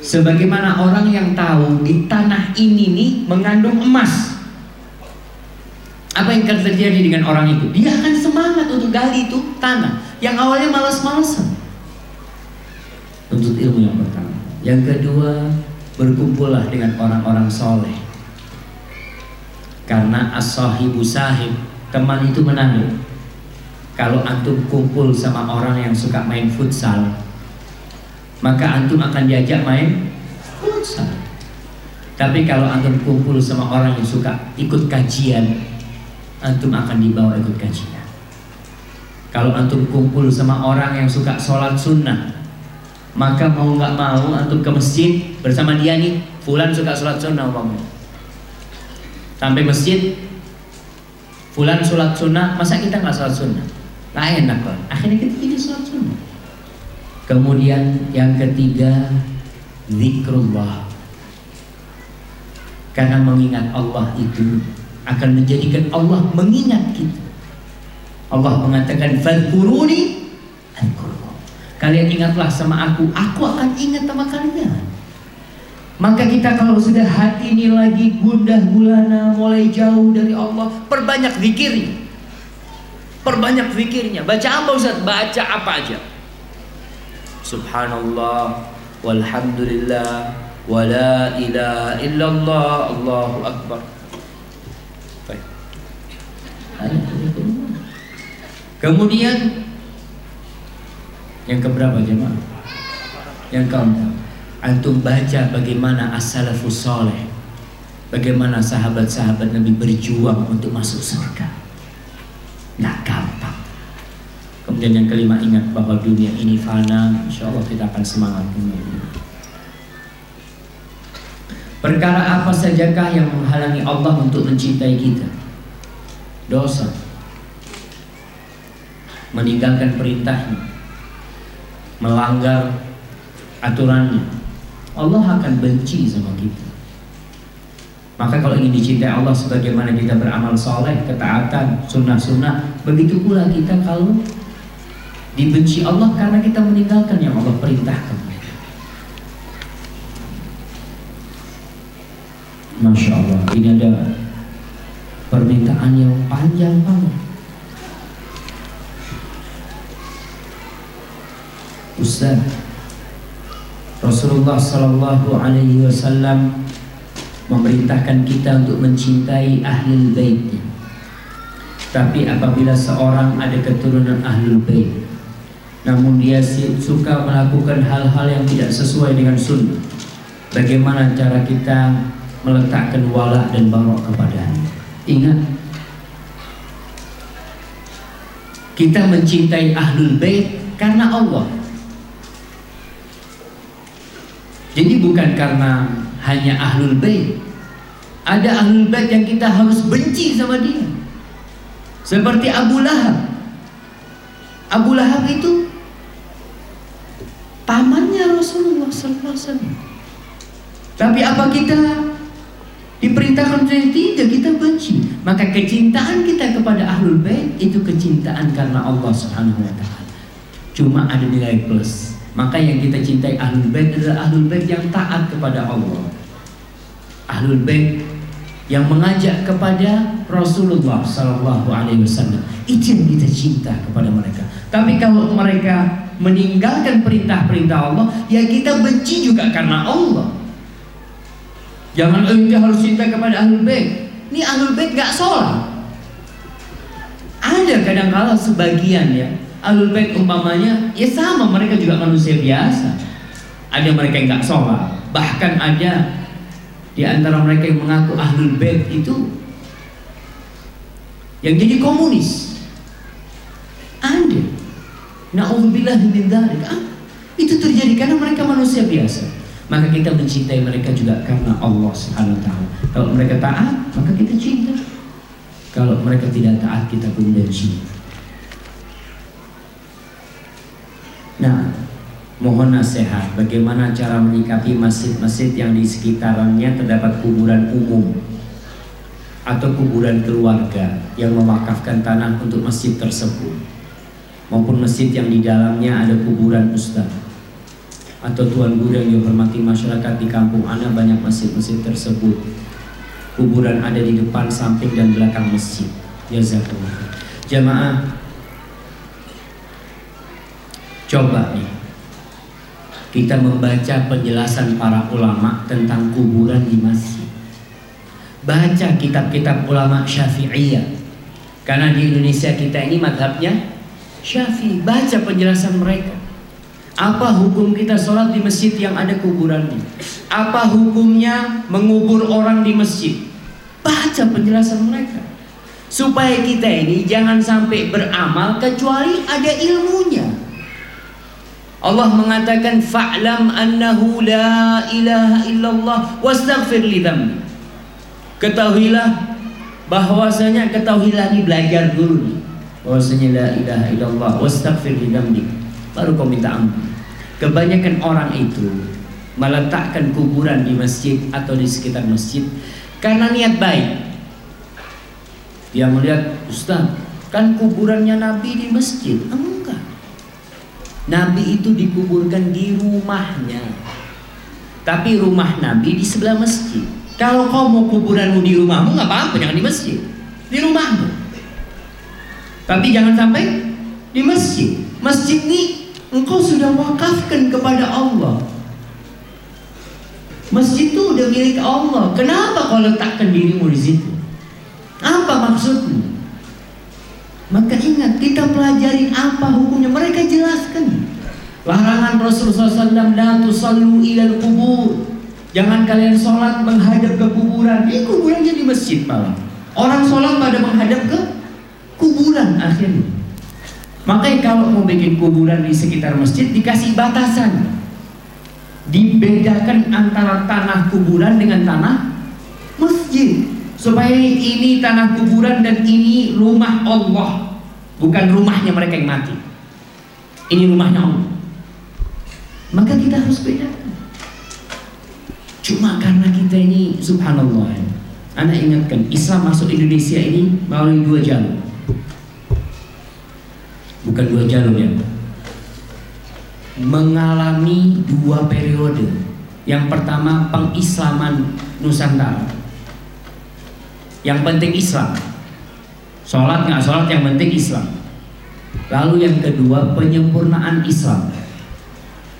Sebagaimana orang yang tahu di tanah ini nih mengandung emas. Apa yang akan terjadi dengan orang itu? Dia akan semangat untuk gali itu tanah yang awalnya malas-malasan. Untuk ilmu yang pertama. Yang kedua, berkumpullah dengan orang-orang soleh. Karena as-sahibu sahib, teman itu menarik. Kalau antum kumpul sama orang yang suka main futsal, maka antum akan diajak main futsal. Tapi kalau antum kumpul sama orang yang suka ikut kajian, antum akan dibawa ikut kajian. Kalau antum kumpul sama orang yang suka sholat sunnah, maka mau nggak mau antum ke masjid bersama dia nih, fulan suka sholat sunnah umpamanya. Sampai masjid, fulan sholat sunnah, masa kita nggak sholat sunnah? Nah enak kan? Akhirnya kita jadi sholat sunnah. Kemudian yang ketiga, zikrullah. Karena mengingat Allah itu akan menjadikan Allah mengingat kita. Allah mengatakan fadkuruni Kalian ingatlah sama aku, aku akan ingat sama kalian. Maka kita kalau sudah hati ini lagi gundah gulana, mulai jauh dari Allah, perbanyak zikir. Perbanyak zikirnya. Baca apa Ustaz? Baca apa aja. Subhanallah walhamdulillah wala ilaha illallah Allahu akbar. Kemudian yang keberapa jemaah? Yang keempat, antum baca bagaimana as-salafus soleh, bagaimana sahabat-sahabat Nabi berjuang untuk masuk surga. Nggak gampang. Kemudian yang kelima ingat bahwa dunia ini fana, insya Allah kita akan semangat kembali. Perkara apa sajakah yang menghalangi Allah untuk mencintai kita? Dosa, meninggalkan perintahnya, melanggar aturannya, Allah akan benci sama kita. Maka kalau ingin dicintai Allah sebagaimana kita beramal soleh, ketaatan, sunnah-sunnah, begitu pula kita kalau dibenci Allah karena kita meninggalkan yang Allah perintahkan. Masya Allah, ini ada permintaan yang panjang banget. Ustaz Rasulullah Sallallahu Alaihi Wasallam memerintahkan kita untuk mencintai ahlul bait. Tapi apabila seorang ada keturunan ahlul bait, namun dia suka melakukan hal-hal yang tidak sesuai dengan sunnah, bagaimana cara kita meletakkan wala dan barok kepadanya? Ingat, kita mencintai ahlul bait karena Allah. Jadi bukan karena hanya ahlul bait. Ada ahlul bait yang kita harus benci sama dia. Seperti Abu Lahab. Abu Lahab itu pamannya Rasulullah sallallahu. Tapi apa kita diperintahkan untuk tidak kita benci? Maka kecintaan kita kepada ahlul bait itu kecintaan karena Allah Subhanahu wa taala. Cuma ada nilai plus. Maka yang kita cintai Ahlul Bait adalah Ahlul Bait yang taat kepada Allah. Ahlul Bait yang mengajak kepada Rasulullah Sallallahu Alaihi Wasallam. Itu yang kita cinta kepada mereka. Tapi kalau mereka meninggalkan perintah-perintah Allah, ya kita benci juga karena Allah. Jangan ente harus cinta kepada Ahlul Bait. Ini Ahlul Bait gak sholat. Ada kadang-kala sebagian ya Ahlul Bait umpamanya ya sama mereka juga manusia biasa. Ada mereka yang nggak sholat, bahkan ada di antara mereka yang mengaku Ahlul Bait itu yang jadi komunis. Ada. Nauzubillah min dzalik. Ah, itu terjadi karena mereka manusia biasa. Maka kita mencintai mereka juga karena Allah Subhanahu wa taala. Kalau mereka taat, maka kita cinta. Kalau mereka tidak taat, kita pun benci. Nah, mohon nasihat bagaimana cara menyikapi masjid-masjid yang di sekitarnya terdapat kuburan umum atau kuburan keluarga yang mewakafkan tanah untuk masjid tersebut maupun masjid yang di dalamnya ada kuburan ustaz atau tuan guru yang dihormati masyarakat di kampung Anda banyak masjid-masjid tersebut. Kuburan ada di depan, samping dan belakang masjid. Jazakumullah jamaah Coba nih kita membaca penjelasan para ulama tentang kuburan di masjid. Baca kitab-kitab ulama Syafi'iyah. Karena di Indonesia kita ini madhabnya Syafi'i. Baca penjelasan mereka. Apa hukum kita sholat di masjid yang ada kuburannya? Apa hukumnya mengubur orang di masjid? Baca penjelasan mereka. Supaya kita ini jangan sampai beramal kecuali ada ilmunya. Allah mengatakan fa'lam annahu la ilaha illallah wastaghfir li dhanbi. Ketahuilah bahwasanya ketahuilah ini belajar dulu nih. Bahwasanya la ilaha illallah wastaghfir li dhanbi. Baru kau minta ampun. Kebanyakan orang itu meletakkan kuburan di masjid atau di sekitar masjid karena niat baik. Dia melihat, Ustaz, kan kuburannya Nabi di masjid. Enggak. Nabi itu dikuburkan di rumahnya. Tapi rumah Nabi di sebelah masjid. Kalau kau mau kuburanmu di rumahmu nggak apa-apa, jangan di masjid. Di rumahmu. Tapi jangan sampai di masjid. Masjid ini engkau sudah wakafkan kepada Allah. Masjid itu udah milik Allah. Kenapa kau letakkan dirimu di situ? Apa maksudmu? Maka ingat kita pelajarin apa hukumnya mereka jelaskan. Larangan Rasulullah SAW la tusallu ilal kubur. Jangan kalian sholat menghadap ke kuburan. Ini kuburannya di masjid malah. Orang sholat pada menghadap ke kuburan akhirnya. Makanya kalau mau bikin kuburan di sekitar masjid dikasih batasan. Dibedakan antara tanah kuburan dengan tanah masjid supaya ini tanah kuburan dan ini rumah Allah. Bukan rumahnya mereka yang mati. Ini rumahnya Allah. Maka kita harus bedakan. Cuma karena kita ini subhanallah. Anda ingatkan Islam masuk Indonesia ini melalui dua jalur. Bukan dua jalur ya. Mengalami dua periode. Yang pertama pengislaman Nusantara yang penting Islam. Sholat nggak sholat yang penting Islam. Lalu yang kedua penyempurnaan Islam.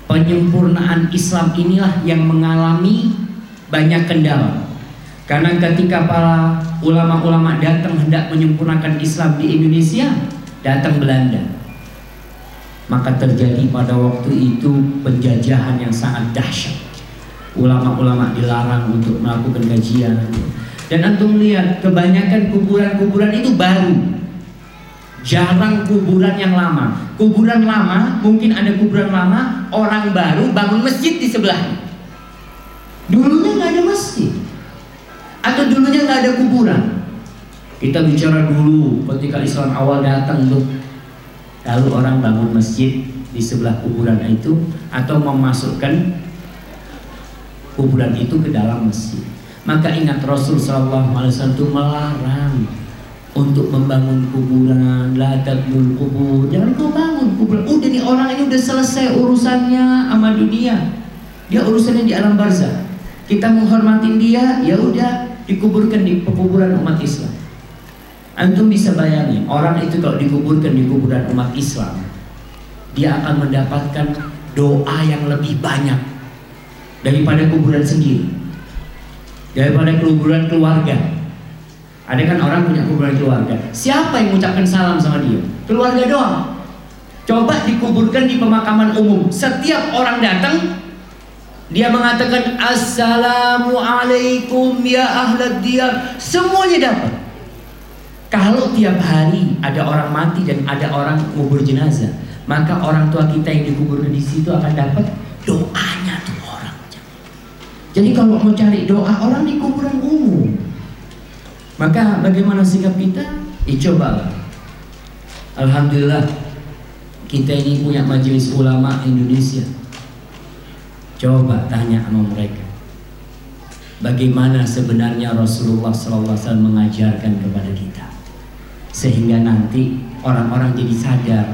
Penyempurnaan Islam inilah yang mengalami banyak kendala. Karena ketika para ulama-ulama datang hendak menyempurnakan Islam di Indonesia, datang Belanda. Maka terjadi pada waktu itu penjajahan yang sangat dahsyat. Ulama-ulama dilarang untuk melakukan kajian, dan antum lihat kebanyakan kuburan-kuburan itu baru. Jarang kuburan yang lama. Kuburan lama, mungkin ada kuburan lama, orang baru bangun masjid di sebelahnya. Dulunya nggak ada masjid. Atau dulunya nggak ada kuburan. Kita bicara dulu ketika Islam awal datang tuh. Lalu orang bangun masjid di sebelah kuburan itu atau memasukkan kuburan itu ke dalam masjid. Maka ingat Rasul Shallallahu Alaihi Wasallam itu melarang untuk membangun kuburan, la tabnul kubur. Jangan kau bangun kuburan. Udah nih orang ini udah selesai urusannya sama dunia. Dia urusannya di alam barzah. Kita menghormatin dia, ya udah dikuburkan di pekuburan umat Islam. Antum bisa bayangin orang itu kalau dikuburkan di kuburan umat Islam, dia akan mendapatkan doa yang lebih banyak daripada kuburan sendiri, daripada kuburan keluarga. Ada kan orang punya kuburan keluarga. Siapa yang mengucapkan salam sama dia? Keluarga doang. Coba dikuburkan di pemakaman umum. Setiap orang datang, dia mengatakan Assalamualaikum ya ahlad diyar. Semuanya dapat. Kalau tiap hari ada orang mati dan ada orang ngubur jenazah, maka orang tua kita yang dikuburkan di situ akan dapat orang. Jadi kalau mau cari doa orang di kuburan umum, maka bagaimana sikap kita? Ya coba. Alhamdulillah kita ini punya majelis ulama Indonesia. Coba tanya sama mereka. Bagaimana sebenarnya Rasulullah SAW mengajarkan kepada kita Sehingga nanti orang-orang jadi sadar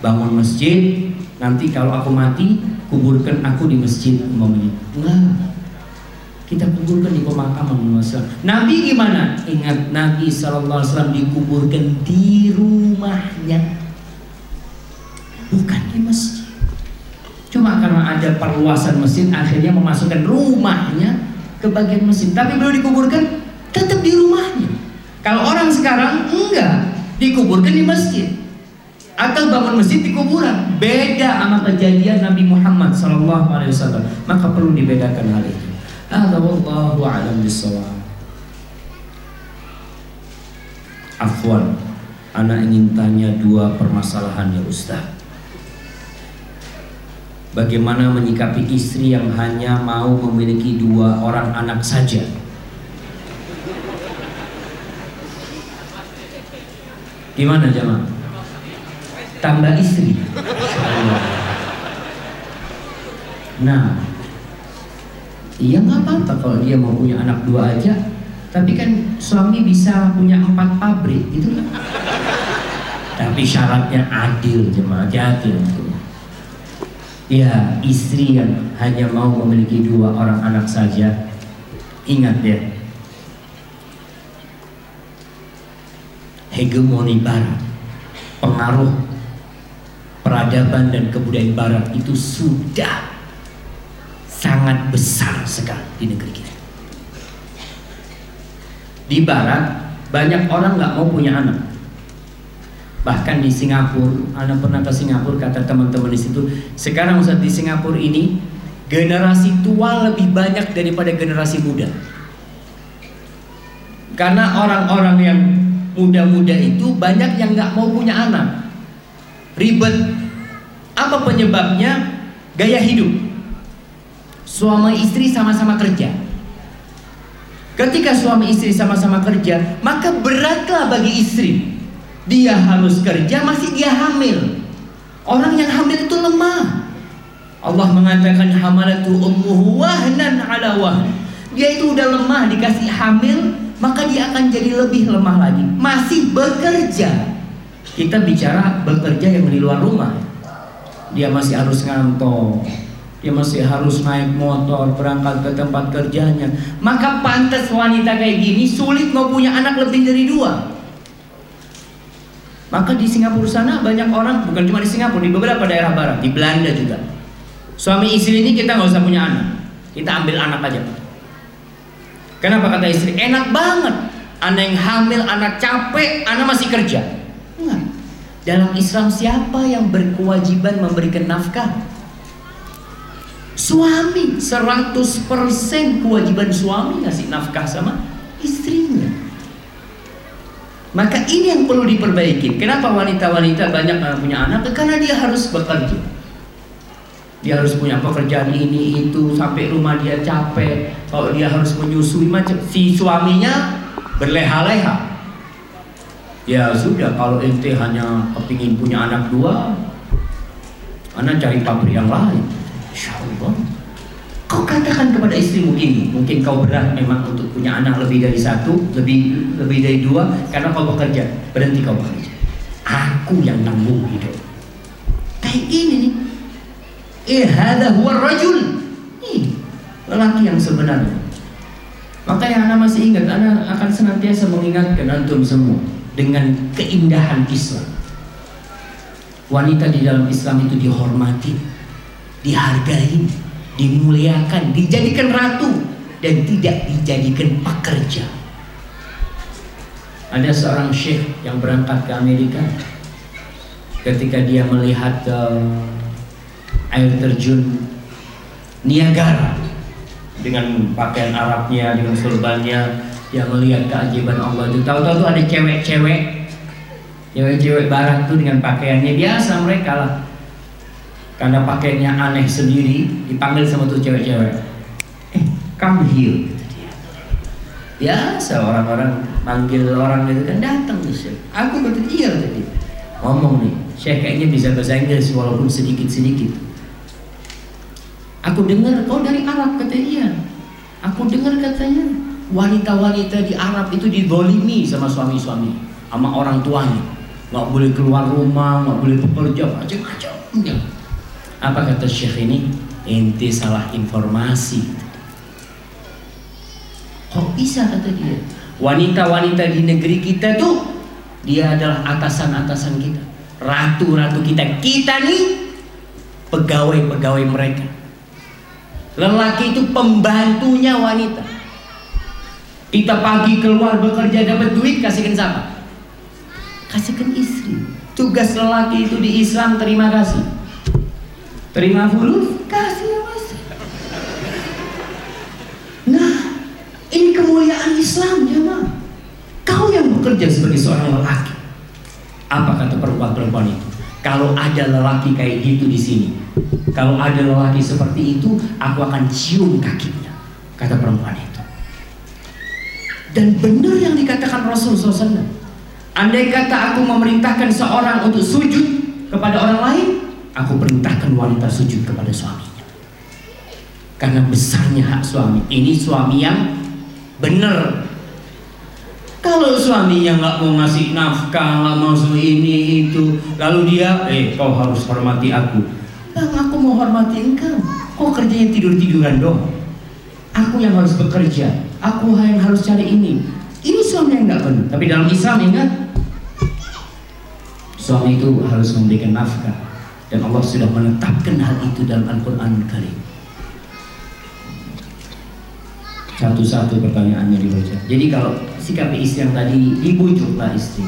Bangun masjid Nanti kalau aku mati Kuburkan aku di masjid Enggak kita kuburkan di pemakaman Rasul. Nabi gimana? Ingat Nabi SAW dikuburkan di rumahnya, bukan di masjid. Cuma karena ada perluasan masjid, akhirnya memasukkan rumahnya ke bagian masjid. Tapi belum dikuburkan, tetap di rumahnya. Kalau orang sekarang enggak dikuburkan di masjid atau bangun masjid di kuburan beda sama kejadian Nabi Muhammad SAW maka perlu dibedakan hal itu Hada wallahu a'lam bisawab. Afwan, anak ingin tanya dua permasalahan ya Ustaz. Bagaimana menyikapi istri yang hanya mau memiliki dua orang anak saja? Gimana jamaah? Tambah istri. Nah, Iya nggak apa-apa kalau dia mau punya anak dua aja. Tapi kan suami bisa punya empat pabrik gitu kan. Tapi syaratnya adil jemaah hati Ya istri yang hanya mau memiliki dua orang anak saja Ingat ya Hegemoni barat Pengaruh peradaban dan kebudayaan barat itu sudah sangat besar sekali di negeri kita. Di barat banyak orang nggak mau punya anak. Bahkan di Singapura, anak pernah ke Singapura kata teman-teman di situ, sekarang Ustaz di Singapura ini generasi tua lebih banyak daripada generasi muda. Karena orang-orang yang muda-muda itu banyak yang nggak mau punya anak. Ribet. Apa penyebabnya? Gaya hidup. Suami istri sama-sama kerja. Ketika suami istri sama-sama kerja, maka beratlah bagi istri. Dia harus kerja, masih dia hamil. Orang yang hamil itu lemah. Allah mengatakan hamalatu ummuhu wahnan ala wahn. Dia itu udah lemah dikasih hamil, maka dia akan jadi lebih lemah lagi. Masih bekerja. Kita bicara bekerja yang di luar rumah. Dia masih harus ngantor, dia masih harus naik motor berangkat ke tempat kerjanya. Maka pantas wanita kayak gini sulit mau punya anak lebih dari dua. Maka di Singapura sana banyak orang bukan cuma di Singapura di beberapa daerah barat di Belanda juga. Suami istri ini kita nggak usah punya anak. Kita ambil anak aja. Kenapa kata istri? Enak banget. Anak yang hamil anak capek anak masih kerja. Dalam Islam siapa yang berkewajiban memberikan nafkah Suami 100% kewajiban suami ngasih nafkah sama istrinya. Maka ini yang perlu diperbaiki. Kenapa wanita-wanita banyak punya anak? Karena dia harus bekerja. Dia harus punya pekerjaan ini itu sampai rumah dia capek. Kalau dia harus menyusui macam si suaminya berleha-leha. Ya sudah kalau ente hanya kepingin punya anak dua, anak cari pabrik yang lain. Insya Allah. Kau katakan kepada istrimu ini, mungkin kau berat memang untuk punya anak lebih dari satu, lebih lebih dari dua, karena kau bekerja. Berhenti kau bekerja. Aku yang tanggung hidup. Kayak gini nih. Eh, hada huwa rajul. Lelaki yang sebenarnya. Makanya anak masih ingat, anak akan senantiasa mengingatkan antum semua dengan keindahan Islam. Wanita di dalam Islam itu dihormati, dihargai, dimuliakan, dijadikan ratu dan tidak dijadikan pekerja. Ada seorang syekh yang berangkat ke Amerika ketika dia melihat uh, air terjun Niagara dengan pakaian Arabnya, dengan surbannya, dia melihat keajaiban Allah itu. Tahu-tahu ada cewek-cewek, cewek-cewek barat tuh dengan pakaiannya biasa mereka lah karena pakainya aneh sendiri dipanggil sama tuh cewek-cewek. Eh come here biasa orang-orang manggil orang itu kan datang tuh aku kata iya tadi ngomong nih saya kayaknya bisa bahasa Inggris walaupun sedikit-sedikit. Aku dengar kau dari Arab kata iya aku dengar katanya wanita-wanita di Arab itu didolimi sama suami-suami sama orang tuanya. Nggak boleh keluar rumah nggak boleh bekerja macam-macam apa kata Syekh ini? Ente salah informasi. Kok bisa kata dia? Wanita-wanita di negeri kita tuh dia adalah atasan-atasan kita, ratu-ratu kita. Kita nih pegawai-pegawai mereka. Lelaki itu pembantunya wanita. Kita pagi keluar bekerja dapat duit kasihkan siapa? Kasihkan istri. Tugas lelaki itu di Islam terima kasih. Terima fulus, kasih ya mas. Nah, ini kemuliaan Islam ya ma. Kau yang bekerja sebagai seorang lelaki. Apa kata perempuan-perempuan itu? Kalau ada lelaki kayak gitu di sini, kalau ada lelaki seperti itu, aku akan cium kakinya, kata perempuan itu. Dan benar yang dikatakan Rasul SAW. Andai kata aku memerintahkan seorang untuk sujud kepada orang lain, aku perintahkan wanita sujud kepada suaminya karena besarnya hak suami. Ini suami yang benar. Kalau suaminya nggak mau ngasih nafkah nggak mau ini itu lalu dia eh kau harus hormati aku. Bang aku mau hormati engkau. Kau kerjanya tidur tiduran dong aku yang harus bekerja. Aku yang harus cari ini. Ini suami yang nggak benar. Tapi dalam Islam ingat. Suami itu harus memberikan nafkah dan Allah sudah menetapkan hal itu dalam Al-Quran Karim satu-satu pertanyaannya dibaca jadi kalau sikap istri yang tadi dibujuklah istri.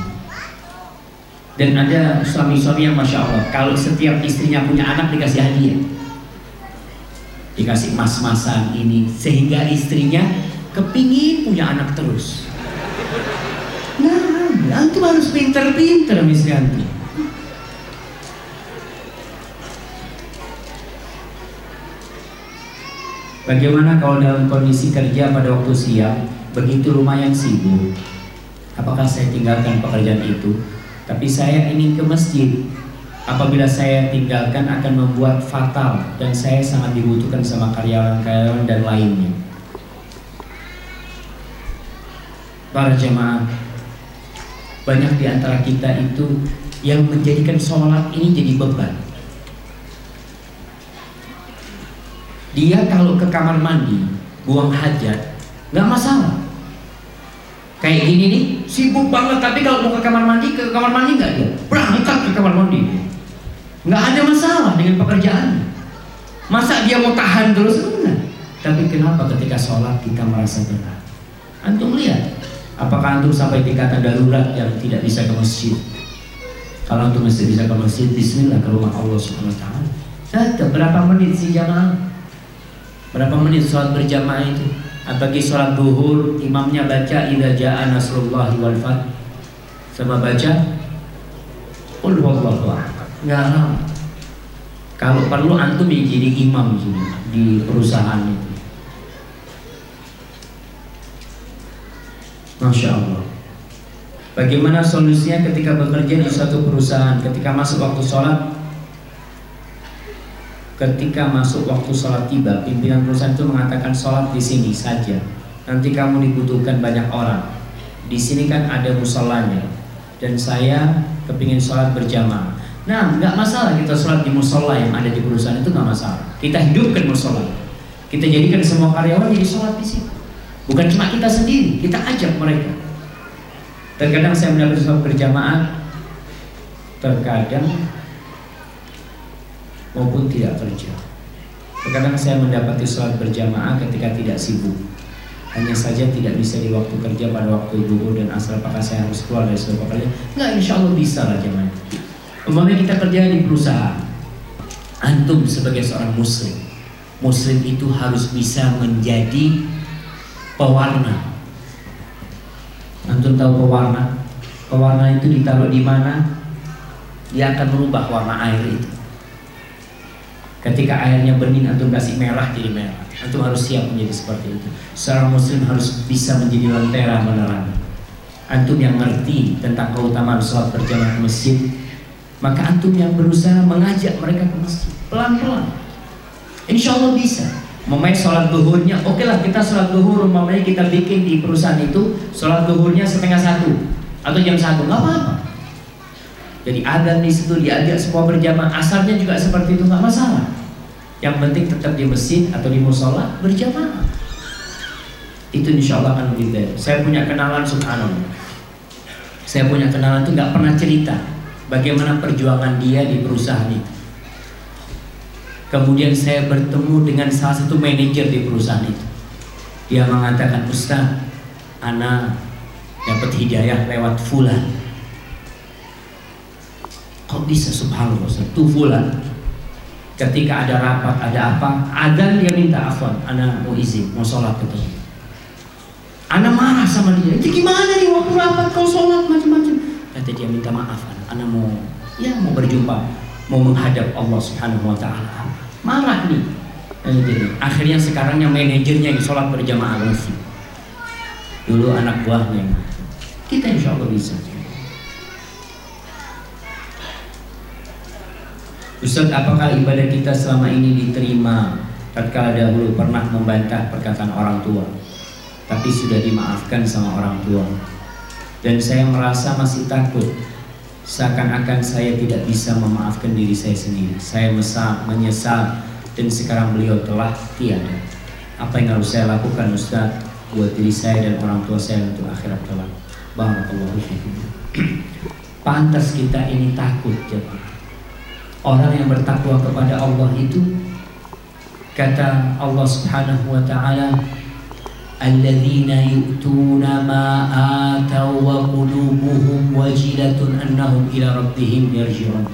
Dan ada suami-suami yang Masya Allah kalau setiap istrinya punya anak dikasih hadiah. Dikasih mas-masan ini sehingga istrinya kepingin punya anak terus. Nah antum harus pinter-pinter misalnya Bagaimana kalau dalam kondisi kerja pada waktu siang begitu lumayan sibuk? Apakah saya tinggalkan pekerjaan itu? Tapi saya ingin ke masjid. Apabila saya tinggalkan akan membuat fatal dan saya sangat dibutuhkan sama karyawan-karyawan dan lainnya. Para jemaah, banyak di antara kita itu yang menjadikan sholat ini jadi beban. Dia kalau ke kamar mandi buang hajat nggak masalah. Kayak gini nih sibuk banget tapi kalau mau ke kamar mandi ke kamar mandi nggak dia? Berangkat ke kamar mandi. Nggak ada masalah dengan pekerjaan. Masa dia mau tahan terus? Enggak. Tapi kenapa ketika sholat kita merasa berat? Antum lihat apakah antum sampai tingkatan darurat yang tidak bisa ke masjid? Kalau antum masih bisa ke masjid Bismillah ke rumah Allah Subhanahu Wa Taala. Berapa menit sih jamaah Berapa menit sholat berjamaah itu? Bagi sholat duhur, imamnya baca Ida ja'a nasrullah wal fath sama baca Qul huwallahu ahad. Enggak lama. Kalau perlu antum jadi imam sini di perusahaan itu. Masya Allah. Bagaimana solusinya ketika bekerja di suatu perusahaan, ketika masuk waktu sholat, ketika masuk waktu sholat tiba, pimpinan perusahaan itu mengatakan sholat di sini saja. Nanti kamu dibutuhkan banyak orang. Di sini kan ada musolanya, dan saya kepingin sholat berjamaah. Nah, nggak masalah kita sholat di musola yang ada di perusahaan itu nggak masalah. Kita hidupkan musola. Kita jadikan semua karyawan jadi sholat di sini. Bukan cuma kita sendiri, kita ajak mereka. Terkadang saya mendapat sholat berjamaah, terkadang maupun tidak kerja. Terkadang saya mendapati sholat berjamaah ketika tidak sibuk. Hanya saja tidak bisa di waktu kerja pada waktu duhur dan asal apakah saya harus keluar dari sebuah kerja? Enggak, insya Allah bisa lah jemaah. Umpamanya kita kerja di perusahaan, antum sebagai seorang muslim, muslim itu harus bisa menjadi pewarna. Antum tahu pewarna? Pewarna itu ditaruh di mana? Dia akan merubah warna air itu. Ketika airnya bening, antum kasih merah jadi merah. Antum harus siap menjadi seperti itu. Seorang muslim harus bisa menjadi lentera menerangi. Antum yang ngerti tentang keutamaan sholat berjamaah masjid, maka antum yang berusaha mengajak mereka ke masjid pelan-pelan. Insya Allah bisa. Memain sholat duhurnya, oke okay lah kita sholat duhur, umpamanya kita bikin di perusahaan itu sholat duhurnya setengah satu atau jam satu, nggak apa-apa. Jadi ada di situ diajak semua berjamaah, asalnya juga seperti itu nggak masalah. Yang penting tetap di masjid atau di musola berjamaah. Itu insya Allah akan lebih baik. Saya punya kenalan subhanallah. Saya punya kenalan itu nggak pernah cerita bagaimana perjuangan dia di perusahaan itu. Kemudian saya bertemu dengan salah satu manajer di perusahaan itu. Dia mengatakan, Ustaz, Ana dapat hidayah lewat fulan. Kok bisa subhanallah Ustaz? Tuh ketika ada rapat, ada apa, ada dia minta afwan, anak mau izin, mau sholat ketemu. Anak marah sama dia, itu gimana nih waktu rapat kau sholat macam-macam. Kata dia minta maaf, anak, mau, ya mau berjumpa, mau menghadap Allah Subhanahu Wa Taala. Marah nih. Akhirnya sekarang yang manajernya yang sholat berjamaah masjid. Dulu anak buahnya. Kita insya Allah bisa. Ustaz, apakah ibadah kita selama ini diterima tatkala dahulu pernah membantah perkataan orang tua, tapi sudah dimaafkan sama orang tua? Dan saya merasa masih takut, seakan-akan saya tidak bisa memaafkan diri saya sendiri. Saya mesal, menyesal, dan sekarang beliau telah tiada. Apa yang harus saya lakukan Ustaz buat diri saya dan orang tua saya untuk akhirat kelak? Barakallahu fiikum. Pantas kita ini takut jadi Orang yang bertakwa kepada Allah itu kata Allah Subhanahu wa taala alladzina yu'tuna ma ataw wa qulubuhum wajilatun annahum ila rabbihim yarji'un.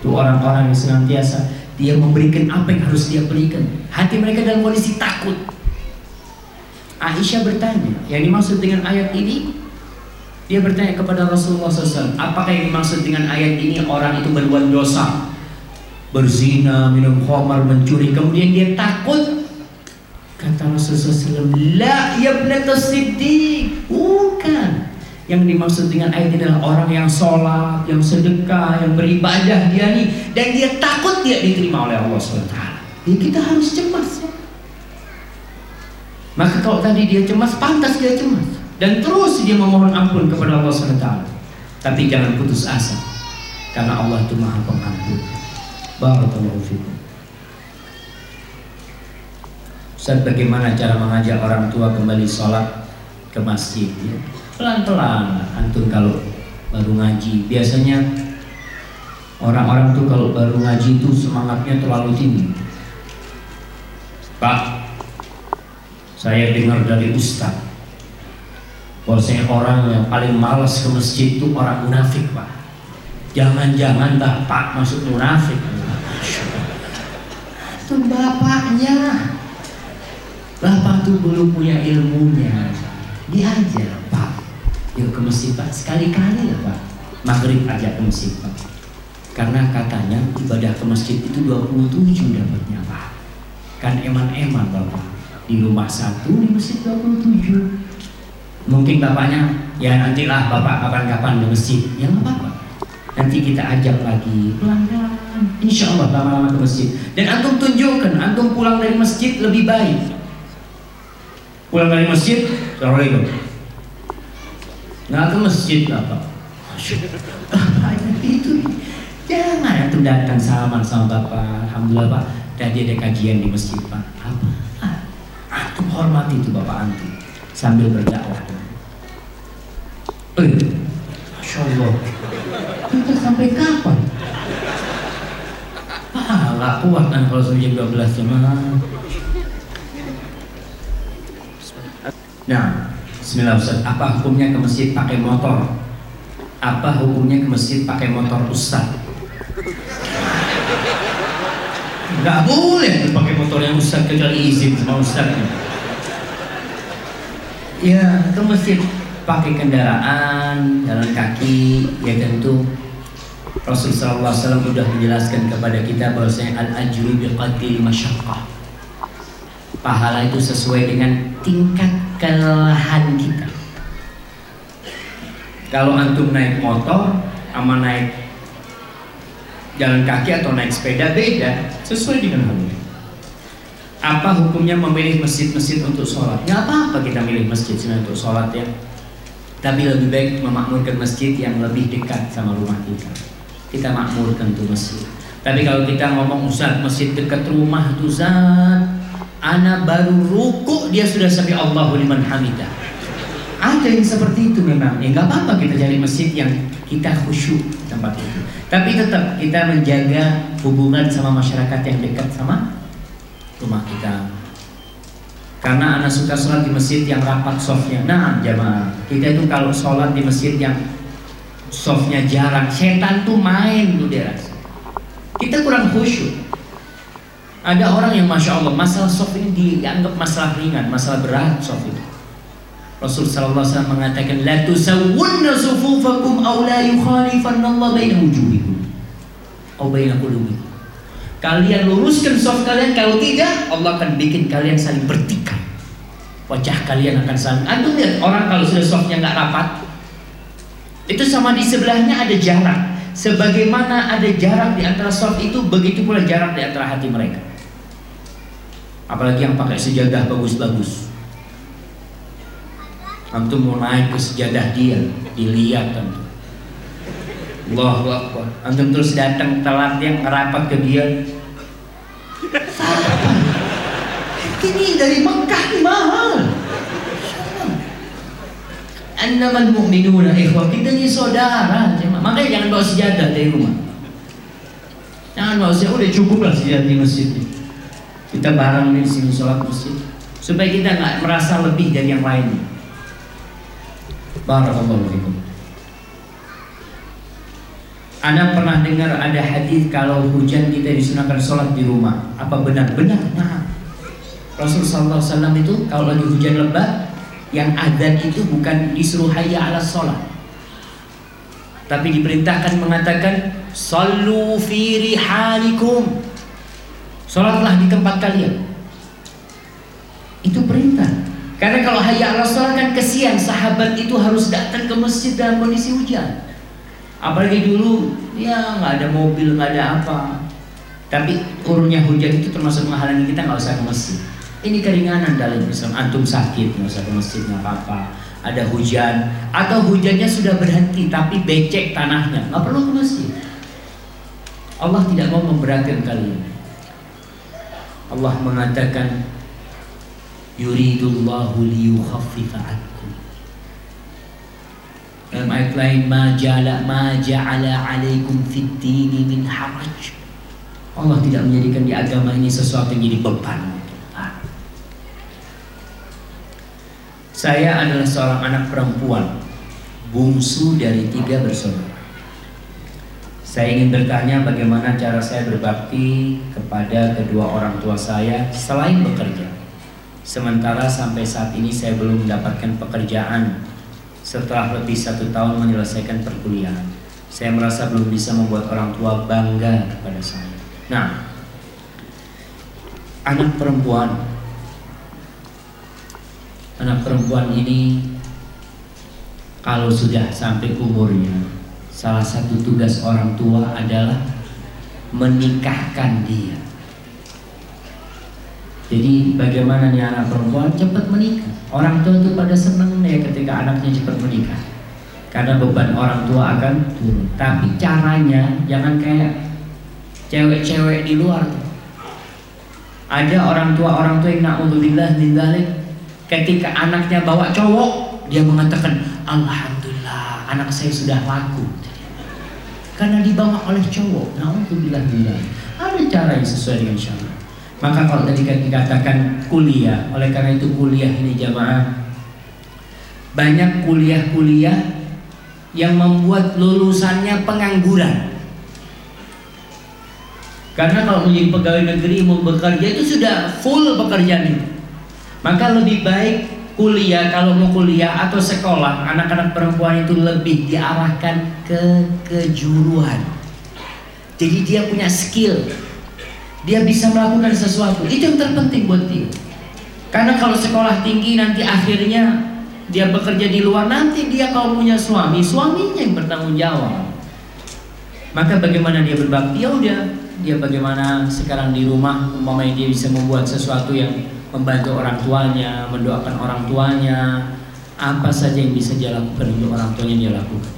Itu orang-orang yang senantiasa dia memberikan apa yang harus dia berikan. Hati mereka dalam kondisi takut. Aisyah bertanya, yang dimaksud dengan ayat ini dia bertanya kepada Rasulullah SAW, apakah yang dimaksud dengan ayat ini orang itu berbuat dosa? Berzina, minum khamar, mencuri, kemudian dia takut. Kata Rasulullah SAW, La ya siddiq. Bukan. Yang dimaksud dengan ayat ini adalah orang yang sholat, yang sedekah, yang beribadah dia nih. Dan dia takut dia diterima oleh Allah SWT. Ya kita harus cemas. Ya. Maka kalau tadi dia cemas, pantas dia cemas. Dan terus dia memohon ampun kepada Allah SWT. Tapi jangan putus asa. Karena Allah itu maha pengampun. Barakallahu fikum. Ustaz bagaimana cara mengajak orang tua kembali sholat ke masjid ya? Pelan-pelan antum kalau baru ngaji Biasanya orang-orang tuh kalau baru ngaji itu semangatnya terlalu tinggi Pak Saya dengar dari Ustaz Bahwasanya orang yang paling malas ke masjid itu orang munafik Pak Jangan-jangan tak Pak masuk munafik. Itu bapaknya. Bapak tuh belum punya ilmunya. Diajar pak. Yuk ke masjid Pak. Sekali-kali lah Pak. Maghrib aja ke masjid Pak. Karena katanya ibadah ke masjid itu 27 dapatnya Pak. Kan eman-eman Bapak. Di rumah satu di masjid 27 mungkin bapaknya ya nantilah bapak kapan-kapan di masjid. Ya nggak apa-apa nanti kita ajak lagi pelan-pelan. Insya Allah lama-lama ke masjid. Dan antum tunjukkan antum pulang dari masjid lebih baik. Pulang dari masjid assalamualaikum. Nggak ke masjid apa itu. Jangan antum datang salaman sama bapak. Alhamdulillah pak. Tadi ada kajian di masjid pak. Apa? Antum hormati itu bapak antum. Sambil berdakwah. Eh masya Allah kita sampai kapan ah nggak kuat kan kalau sampai jam 12 jam Nah, Bismillah Ustaz, apa hukumnya ke masjid pakai motor? Apa hukumnya ke masjid pakai motor Ustaz? Gak boleh pakai motor yang Ustaz kecuali izin sama Ustaz. Ya, ke masjid pakai kendaraan, jalan kaki, ya tentu Rasulullah SAW sudah menjelaskan kepada kita bahwasanya al-ajru biqadri masyaqqah. Pahala itu sesuai dengan tingkat kelelahan kita. Kalau antum naik motor sama naik jalan kaki atau naik sepeda beda sesuai dengan hal ini. Apa hukumnya memilih masjid-masjid untuk sholat? Ya apa-apa kita milih masjid untuk sholat ya. Tapi lebih baik memakmurkan masjid yang lebih dekat sama rumah kita. Kita makmurkan tuh masjid. Tapi kalau kita ngomong Ustaz masjid dekat rumah tuh Ustaz Ana baru ruku dia sudah sampai Allahu liman hamidah. Ada yang seperti itu memang. Ya nggak apa-apa kita cari masjid yang kita khusyuk tempat itu. Tapi tetap kita menjaga hubungan sama masyarakat yang dekat sama rumah kita. Karena anak suka sholat di masjid yang rapat softnya. Nah jamaah, kita itu kalau sholat di masjid yang softnya jarang, setan tuh main tuh dia Kita kurang khusyuk. Ada orang yang masya Allah masalah soft ini dianggap masalah ringan, masalah berat soft itu. Rasul sallallahu alaihi wasallam mengatakan la tusawwunna sufufakum aw la yukhalifanna Allah baina wujuhikum aw baina qulubikum. Kalian luruskan soft kalian kalau tidak Allah akan bikin kalian saling bertikai. Wajah kalian akan saling. Antum lihat orang kalau sudah softnya nggak rapat itu sama di sebelahnya ada jarak. Sebagaimana ada jarak di antara soft itu, begitu pula jarak di antara hati mereka. Apalagi yang pakai sejadah bagus-bagus. Antum mau naik ke sejadah dia dilihat tentu Allahu Akbar. Antum terus datang telat yang ngerapat ke dia. Ini dari Mekah mahal Annamal mu'minuna ikhwah kita ini saudara makanya jangan bawa sejadah dari rumah jangan bawa sejadah udah cukup lah sejadah di masjid kita bareng di sini sholat masjid supaya kita nggak merasa lebih dari yang lain. Barakallahu fikum. Anda pernah dengar ada hadis kalau hujan kita disunahkan sholat di rumah. Apa benar? Benar. Nah, Rasul Sallallahu Alaihi Wasallam itu kalau lagi hujan lebat, yang adzan itu bukan disuruh hayya ala sholat, tapi diperintahkan mengatakan Sallu fi rihalikum Sholatlah di tempat kalian. Itu perintah. Karena kalau hayya ala sholat kan kesian sahabat itu harus datang ke masjid dalam kondisi hujan. Apalagi dulu ya nggak ada mobil nggak ada apa. Tapi turunnya hujan itu termasuk menghalangi kita nggak usah ke masjid. Ini keringanan dalam Islam. Antum sakit nggak usah ke masjid nggak apa-apa. Ada hujan atau hujannya sudah berhenti tapi becek tanahnya nggak perlu ke masjid. Allah tidak mau memberatkan kalian. Allah mengatakan yuridullahu liyukhaffifa dalam ayat lain ma ja'ala 'alaikum fid min haraj Allah tidak menjadikan di agama ini sesuatu yang jadi beban saya adalah seorang anak perempuan bungsu dari tiga bersaudara saya ingin bertanya bagaimana cara saya berbakti kepada kedua orang tua saya selain bekerja. Sementara sampai saat ini saya belum mendapatkan pekerjaan setelah lebih satu tahun menyelesaikan perkuliahan. Saya merasa belum bisa membuat orang tua bangga kepada saya. Nah, anak perempuan, anak perempuan ini kalau sudah sampai umurnya, salah satu tugas orang tua adalah menikahkan dia. Jadi bagaimana nih anak perempuan cepat menikah? Orang tua itu pada senang ya ketika anaknya cepat menikah. Karena beban orang tua akan turun. Tapi caranya jangan kayak cewek-cewek di luar. Ada orang tua orang tua yang naudzubillah min ketika anaknya bawa cowok dia mengatakan alhamdulillah anak saya sudah laku. Karena dibawa oleh cowok. Min Ada cara yang sesuai dengan syariat. Maka kalau tadi kan dikatakan kuliah, oleh karena itu kuliah ini jamaah banyak kuliah-kuliah yang membuat lulusannya pengangguran. Karena kalau menjadi pegawai negeri mau bekerja itu sudah full pekerjaan itu. Maka lebih baik kuliah kalau mau kuliah atau sekolah anak-anak perempuan itu lebih diarahkan ke kejuruan. Jadi dia punya skill, dia bisa melakukan sesuatu. Itu yang terpenting buat dia. Karena kalau sekolah tinggi nanti akhirnya dia bekerja di luar nanti dia kalau punya suami, suaminya yang bertanggung jawab. Maka bagaimana dia berbakti? Ya udah, dia bagaimana sekarang di rumah umpamanya dia bisa membuat sesuatu yang membantu orang tuanya, mendoakan orang tuanya, apa saja yang bisa dia lakukan untuk orang tuanya dia lakukan.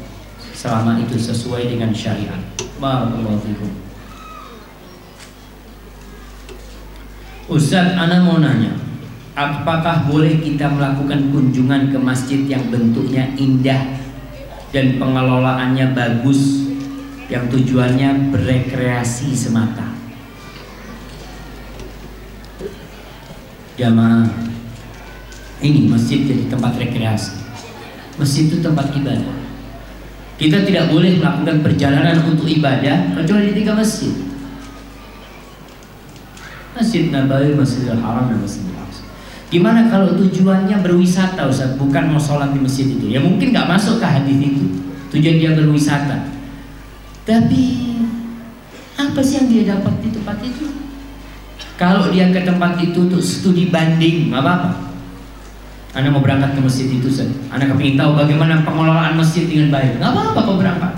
Selama itu sesuai dengan syariat. Barakallahu. Ustaz, Ana mau nanya, apakah boleh kita melakukan kunjungan ke masjid yang bentuknya indah dan pengelolaannya bagus, yang tujuannya berekreasi semata? Jamaah, ini masjid jadi tempat rekreasi. Masjid itu tempat ibadah. Kita tidak boleh melakukan perjalanan untuk ibadah kecuali di tiga masjid. Masjid Nabawi, Masjidil Haram dan Masjidil Aqsa. Gimana kalau tujuannya berwisata Ustaz, bukan mau sholat di masjid itu? Ya mungkin nggak masuk ke hadis itu. Tujuan dia berwisata. Tapi apa sih yang dia dapat di tempat itu? Kalau dia ke tempat itu untuk studi banding, nggak apa-apa. Anda mau berangkat ke masjid itu, Ustaz. Anda kepingin tahu bagaimana pengelolaan masjid dengan baik. Nggak apa-apa kau berangkat.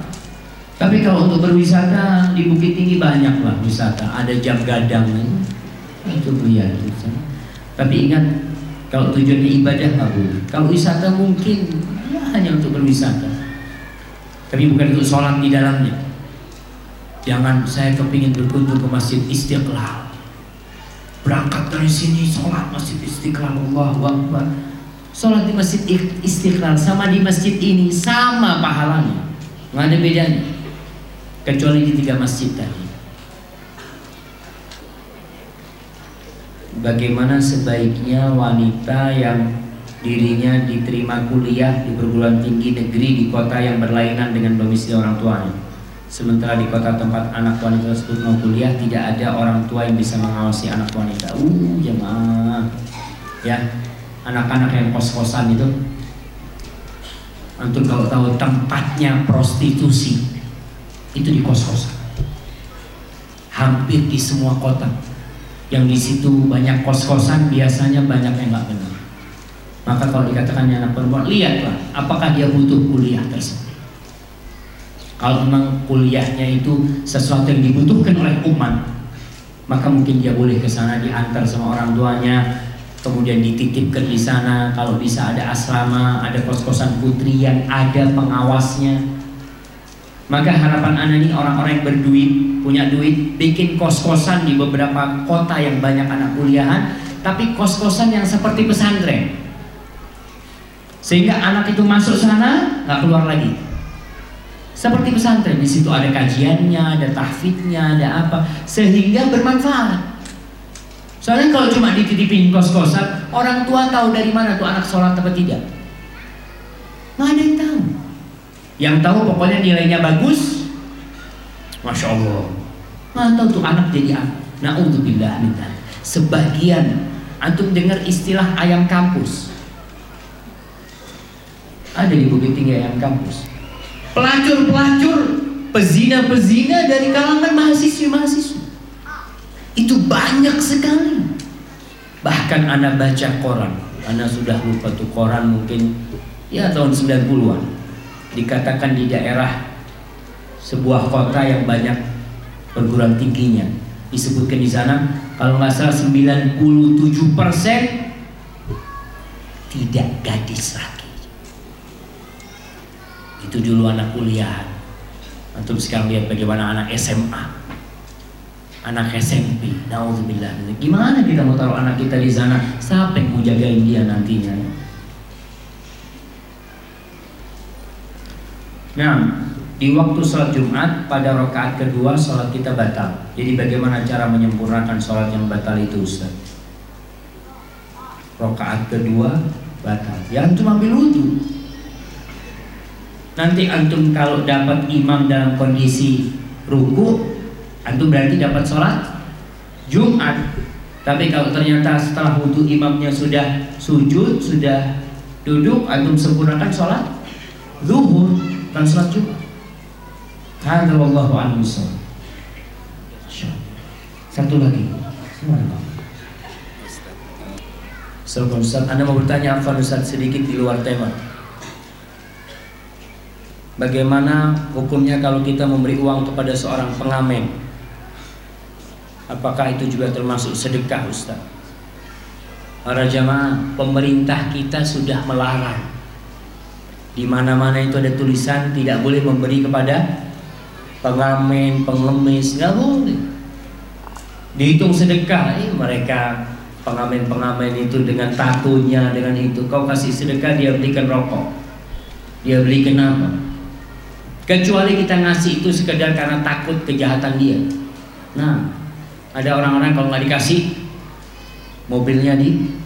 Tapi kalau untuk berwisata di Bukit Tinggi banyak lah wisata. Ada jam gadang, itu itu. Tapi ingat kalau tujuannya ibadah nggak boleh. Kalau wisata mungkin ya hanya untuk berwisata. Tapi bukan untuk sholat di dalamnya. Jangan saya kepingin berkunjung ke masjid Istiqlal. Berangkat dari sini sholat masjid Istiqlal Allah Akbar. Sholat di masjid Istiqlal sama di masjid ini sama pahalanya. Nggak ada bedanya. Kecuali di tiga masjid tadi. bagaimana sebaiknya wanita yang dirinya diterima kuliah di perguruan tinggi negeri di kota yang berlainan dengan domisili orang tuanya. Sementara di kota tempat anak wanita tersebut mau kuliah tidak ada orang tua yang bisa mengawasi anak wanita. Uh, jemaah. Ya, anak-anak yang kos-kosan itu Antum kalau tahu tempatnya prostitusi itu di kos-kosan. Hampir di semua kota yang di situ banyak kos-kosan biasanya banyak yang nggak benar. Maka kalau dikatakan anak perempuan, lihatlah apakah dia butuh kuliah tersebut. Kalau memang kuliahnya itu sesuatu yang dibutuhkan oleh umat, maka mungkin dia boleh ke sana diantar sama orang tuanya, kemudian dititipkan di sana. Kalau bisa ada asrama, ada kos-kosan putri yang ada pengawasnya, maka harapan anda ini orang-orang yang berduit, punya duit, bikin kos-kosan di beberapa kota yang banyak anak kuliahan, tapi kos-kosan yang seperti pesantren. Sehingga anak itu masuk sana, nggak keluar lagi. Seperti pesantren, di situ ada kajiannya, ada tahfidnya, ada apa, sehingga bermanfaat. Soalnya kalau cuma dititipin kos-kosan, orang tua tahu dari mana tuh anak sholat atau tidak. Nggak ada yang tahu. Yang tahu pokoknya nilainya bagus, masya Allah. Mantap tuh anak jadi anak. Naudzubillah minta. Sebagian antum dengar istilah ayam kampus. Ada di Bukit Tinggi Ayam Kampus. Pelacur-pelacur, pezina-pezina dari kalangan mahasiswa-mahasiswa. Itu banyak sekali. Bahkan anak baca koran. Anak sudah lupa tuh koran mungkin ya tahun 90-an. Dikatakan di daerah sebuah kota yang banyak perguruan tingginya. Disebutkan di sana kalau nggak salah 97 persen tidak gadis lagi. Itu dulu anak kuliah. Antum sekarang lihat bagaimana anak SMA, anak SMP. Nauzubillah. Gimana kita mau taruh anak kita di sana? Siapa yang mau jagain dia nantinya? Nah, di waktu sholat Jumat pada rakaat kedua sholat kita batal. Jadi bagaimana cara menyempurnakan sholat yang batal itu Ustaz? Rakaat kedua batal. Ya antum ambil wudhu. Nanti antum kalau dapat imam dalam kondisi ruku, antum berarti dapat sholat Jumat. Tapi kalau ternyata setelah wudhu imamnya sudah sujud, sudah duduk, antum sempurnakan sholat zuhur dan sholat Jumat. Hadza wallahu a'lam Satu lagi. Assalamualaikum Ustaz, Anda mau bertanya apa Ustaz sedikit di luar tema. Bagaimana hukumnya kalau kita memberi uang kepada seorang pengamen? Apakah itu juga termasuk sedekah Ustaz? Para jamaah, pemerintah kita sudah melarang. Di mana-mana itu ada tulisan tidak boleh memberi kepada pengamen, pengemis, nggak boleh. Dihitung sedekah, eh, mereka pengamen-pengamen itu dengan tatunya, dengan itu. Kau kasih sedekah, dia belikan rokok, dia belikan apa? Kecuali kita ngasih itu sekedar karena takut kejahatan dia. Nah, ada orang-orang kalau nggak dikasih mobilnya di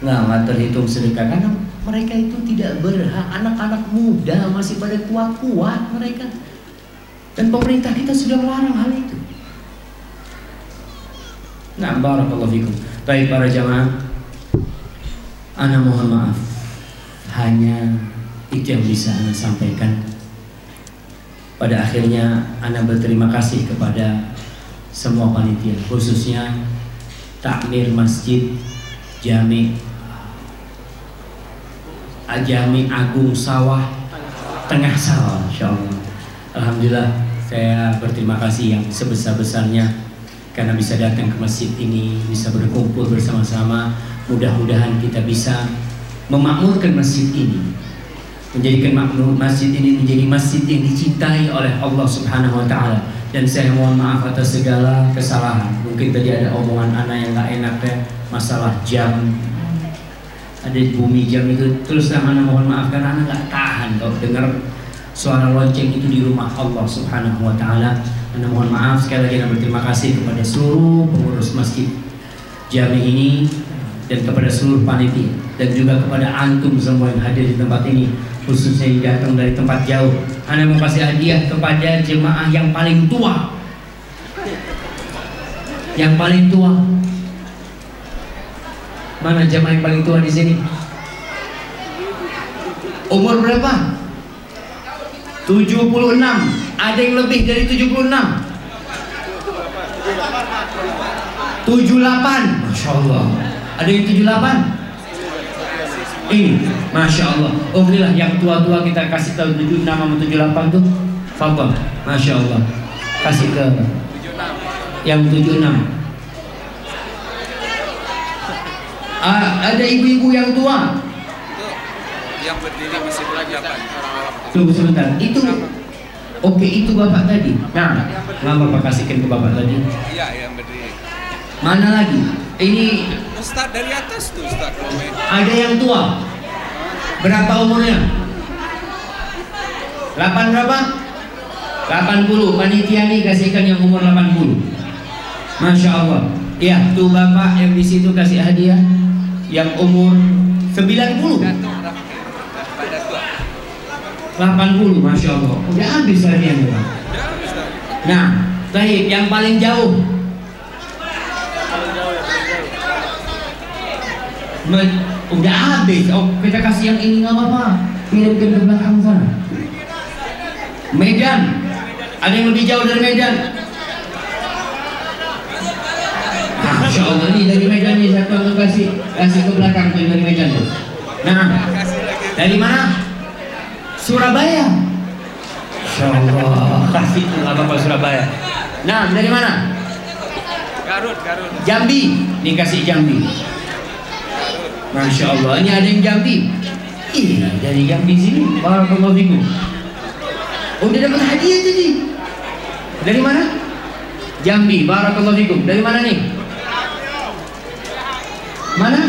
nggak nggak terhitung sedekah. Karena mereka itu tidak berhak. Anak-anak muda masih pada kuat-kuat mereka. Dan pemerintah kita sudah melarang hal itu. Nah barakallahu fikum. Baik para jamaah. Ana mohon maaf. Hanya itu yang bisa Ana sampaikan. Pada akhirnya Ana berterima kasih kepada semua panitia khususnya takmir masjid jami Ajami Agung Sawah Tengah Sawah Insya Allah Alhamdulillah saya berterima kasih yang sebesar-besarnya karena bisa datang ke masjid ini bisa berkumpul bersama-sama. Mudah-mudahan kita bisa memakmurkan masjid ini menjadikan masjid ini menjadi masjid yang dicintai oleh Allah Subhanahu wa taala. Dan saya mohon maaf atas segala kesalahan. Mungkin tadi ada omongan anak yang nggak enak ya masalah jam. Ada di bumi jam itu. Terus anak mohon maaf karena anak nggak tahan kalau dengar suara lonceng itu di rumah Allah Subhanahu Wa Taala. Anda mohon maaf sekali lagi dan berterima kasih kepada seluruh pengurus masjid jami ini dan kepada seluruh panitia dan juga kepada antum semua yang hadir di tempat ini khususnya yang datang dari tempat jauh. Anda mau kasih hadiah kepada jemaah yang paling tua. Yang paling tua Mana jamaah yang paling tua di sini? Umur berapa? 76. Ada yang lebih dari 76? 78. Masya Allah. Ada yang 78? Ini, Masya Allah. Oh inilah yang tua-tua kita kasih tahu 76 sama 78 tuh. Fadal. Masya Allah. Kasih ke yang 76. Ah, ada ibu-ibu yang tua. Yang berdiri masih belajar. Tunggu sebentar. Itu Oke, itu Bapak tadi. Nah, nggak Bapak kasihkan ke Bapak tadi. Iya, yang berdiri. Mana lagi? Ini Ustaz dari atas tuh Ustaz komen. ada yang tua. Berapa umurnya? 8 berapa? 80. Panitia nih kasihkan yang umur 80. Masya Allah. Ya, tuh Bapak yang di situ kasih hadiah yang umur 90 Pada tua. 80 Masya Allah udah habis Pak Ustaz. nah baik yang paling jauh Udah habis. Oh, kita kasih yang ini nggak apa-apa. Kirimkan ke belakang sana. Medan. Ada yang lebih jauh dari Medan? Masya Allah ini dari Medan nih satu aku kasih kasih ke belakang tuh dari Medan tuh. Nah, dari mana? Surabaya. Masya Allah kasih tuh apa-apa Surabaya. Nah, dari mana? Garut, Garut. Jambi. Nih kasih Jambi. Masya Allah, ini ada yang Jambi. Iya, dari Jambi sini. Barakallahu fikum. Oh, dia dapat hadiah tadi. Dari mana? Jambi. Barakallahu fikum. Dari mana nih? Mana?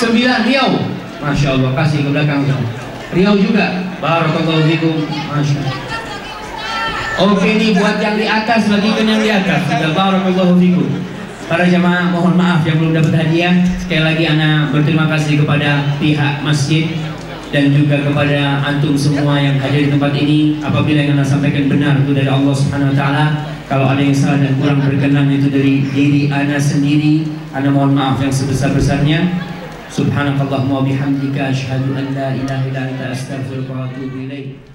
Sembilan Riau. Masya Allah, kasih ke belakang. Riau juga. Barakallahu fikum. Masya Allah. Oke nih buat yang di atas bagikan yang di atas. Barakallahu fikum. Para jamaah mohon maaf yang belum dapat hadiah. Sekali lagi ana berterima kasih kepada pihak masjid dan juga kepada antum semua yang hadir di tempat ini. Apabila yang ana sampaikan benar itu dari Allah Subhanahu wa taala, kalau ada yang salah dan kurang berkenan itu dari diri ana sendiri, ana mohon maaf yang sebesar-besarnya. Subhanakallahumma wa bihamdika asyhadu an la ilaha illa anta astaghfiruka wa atubu ilaik.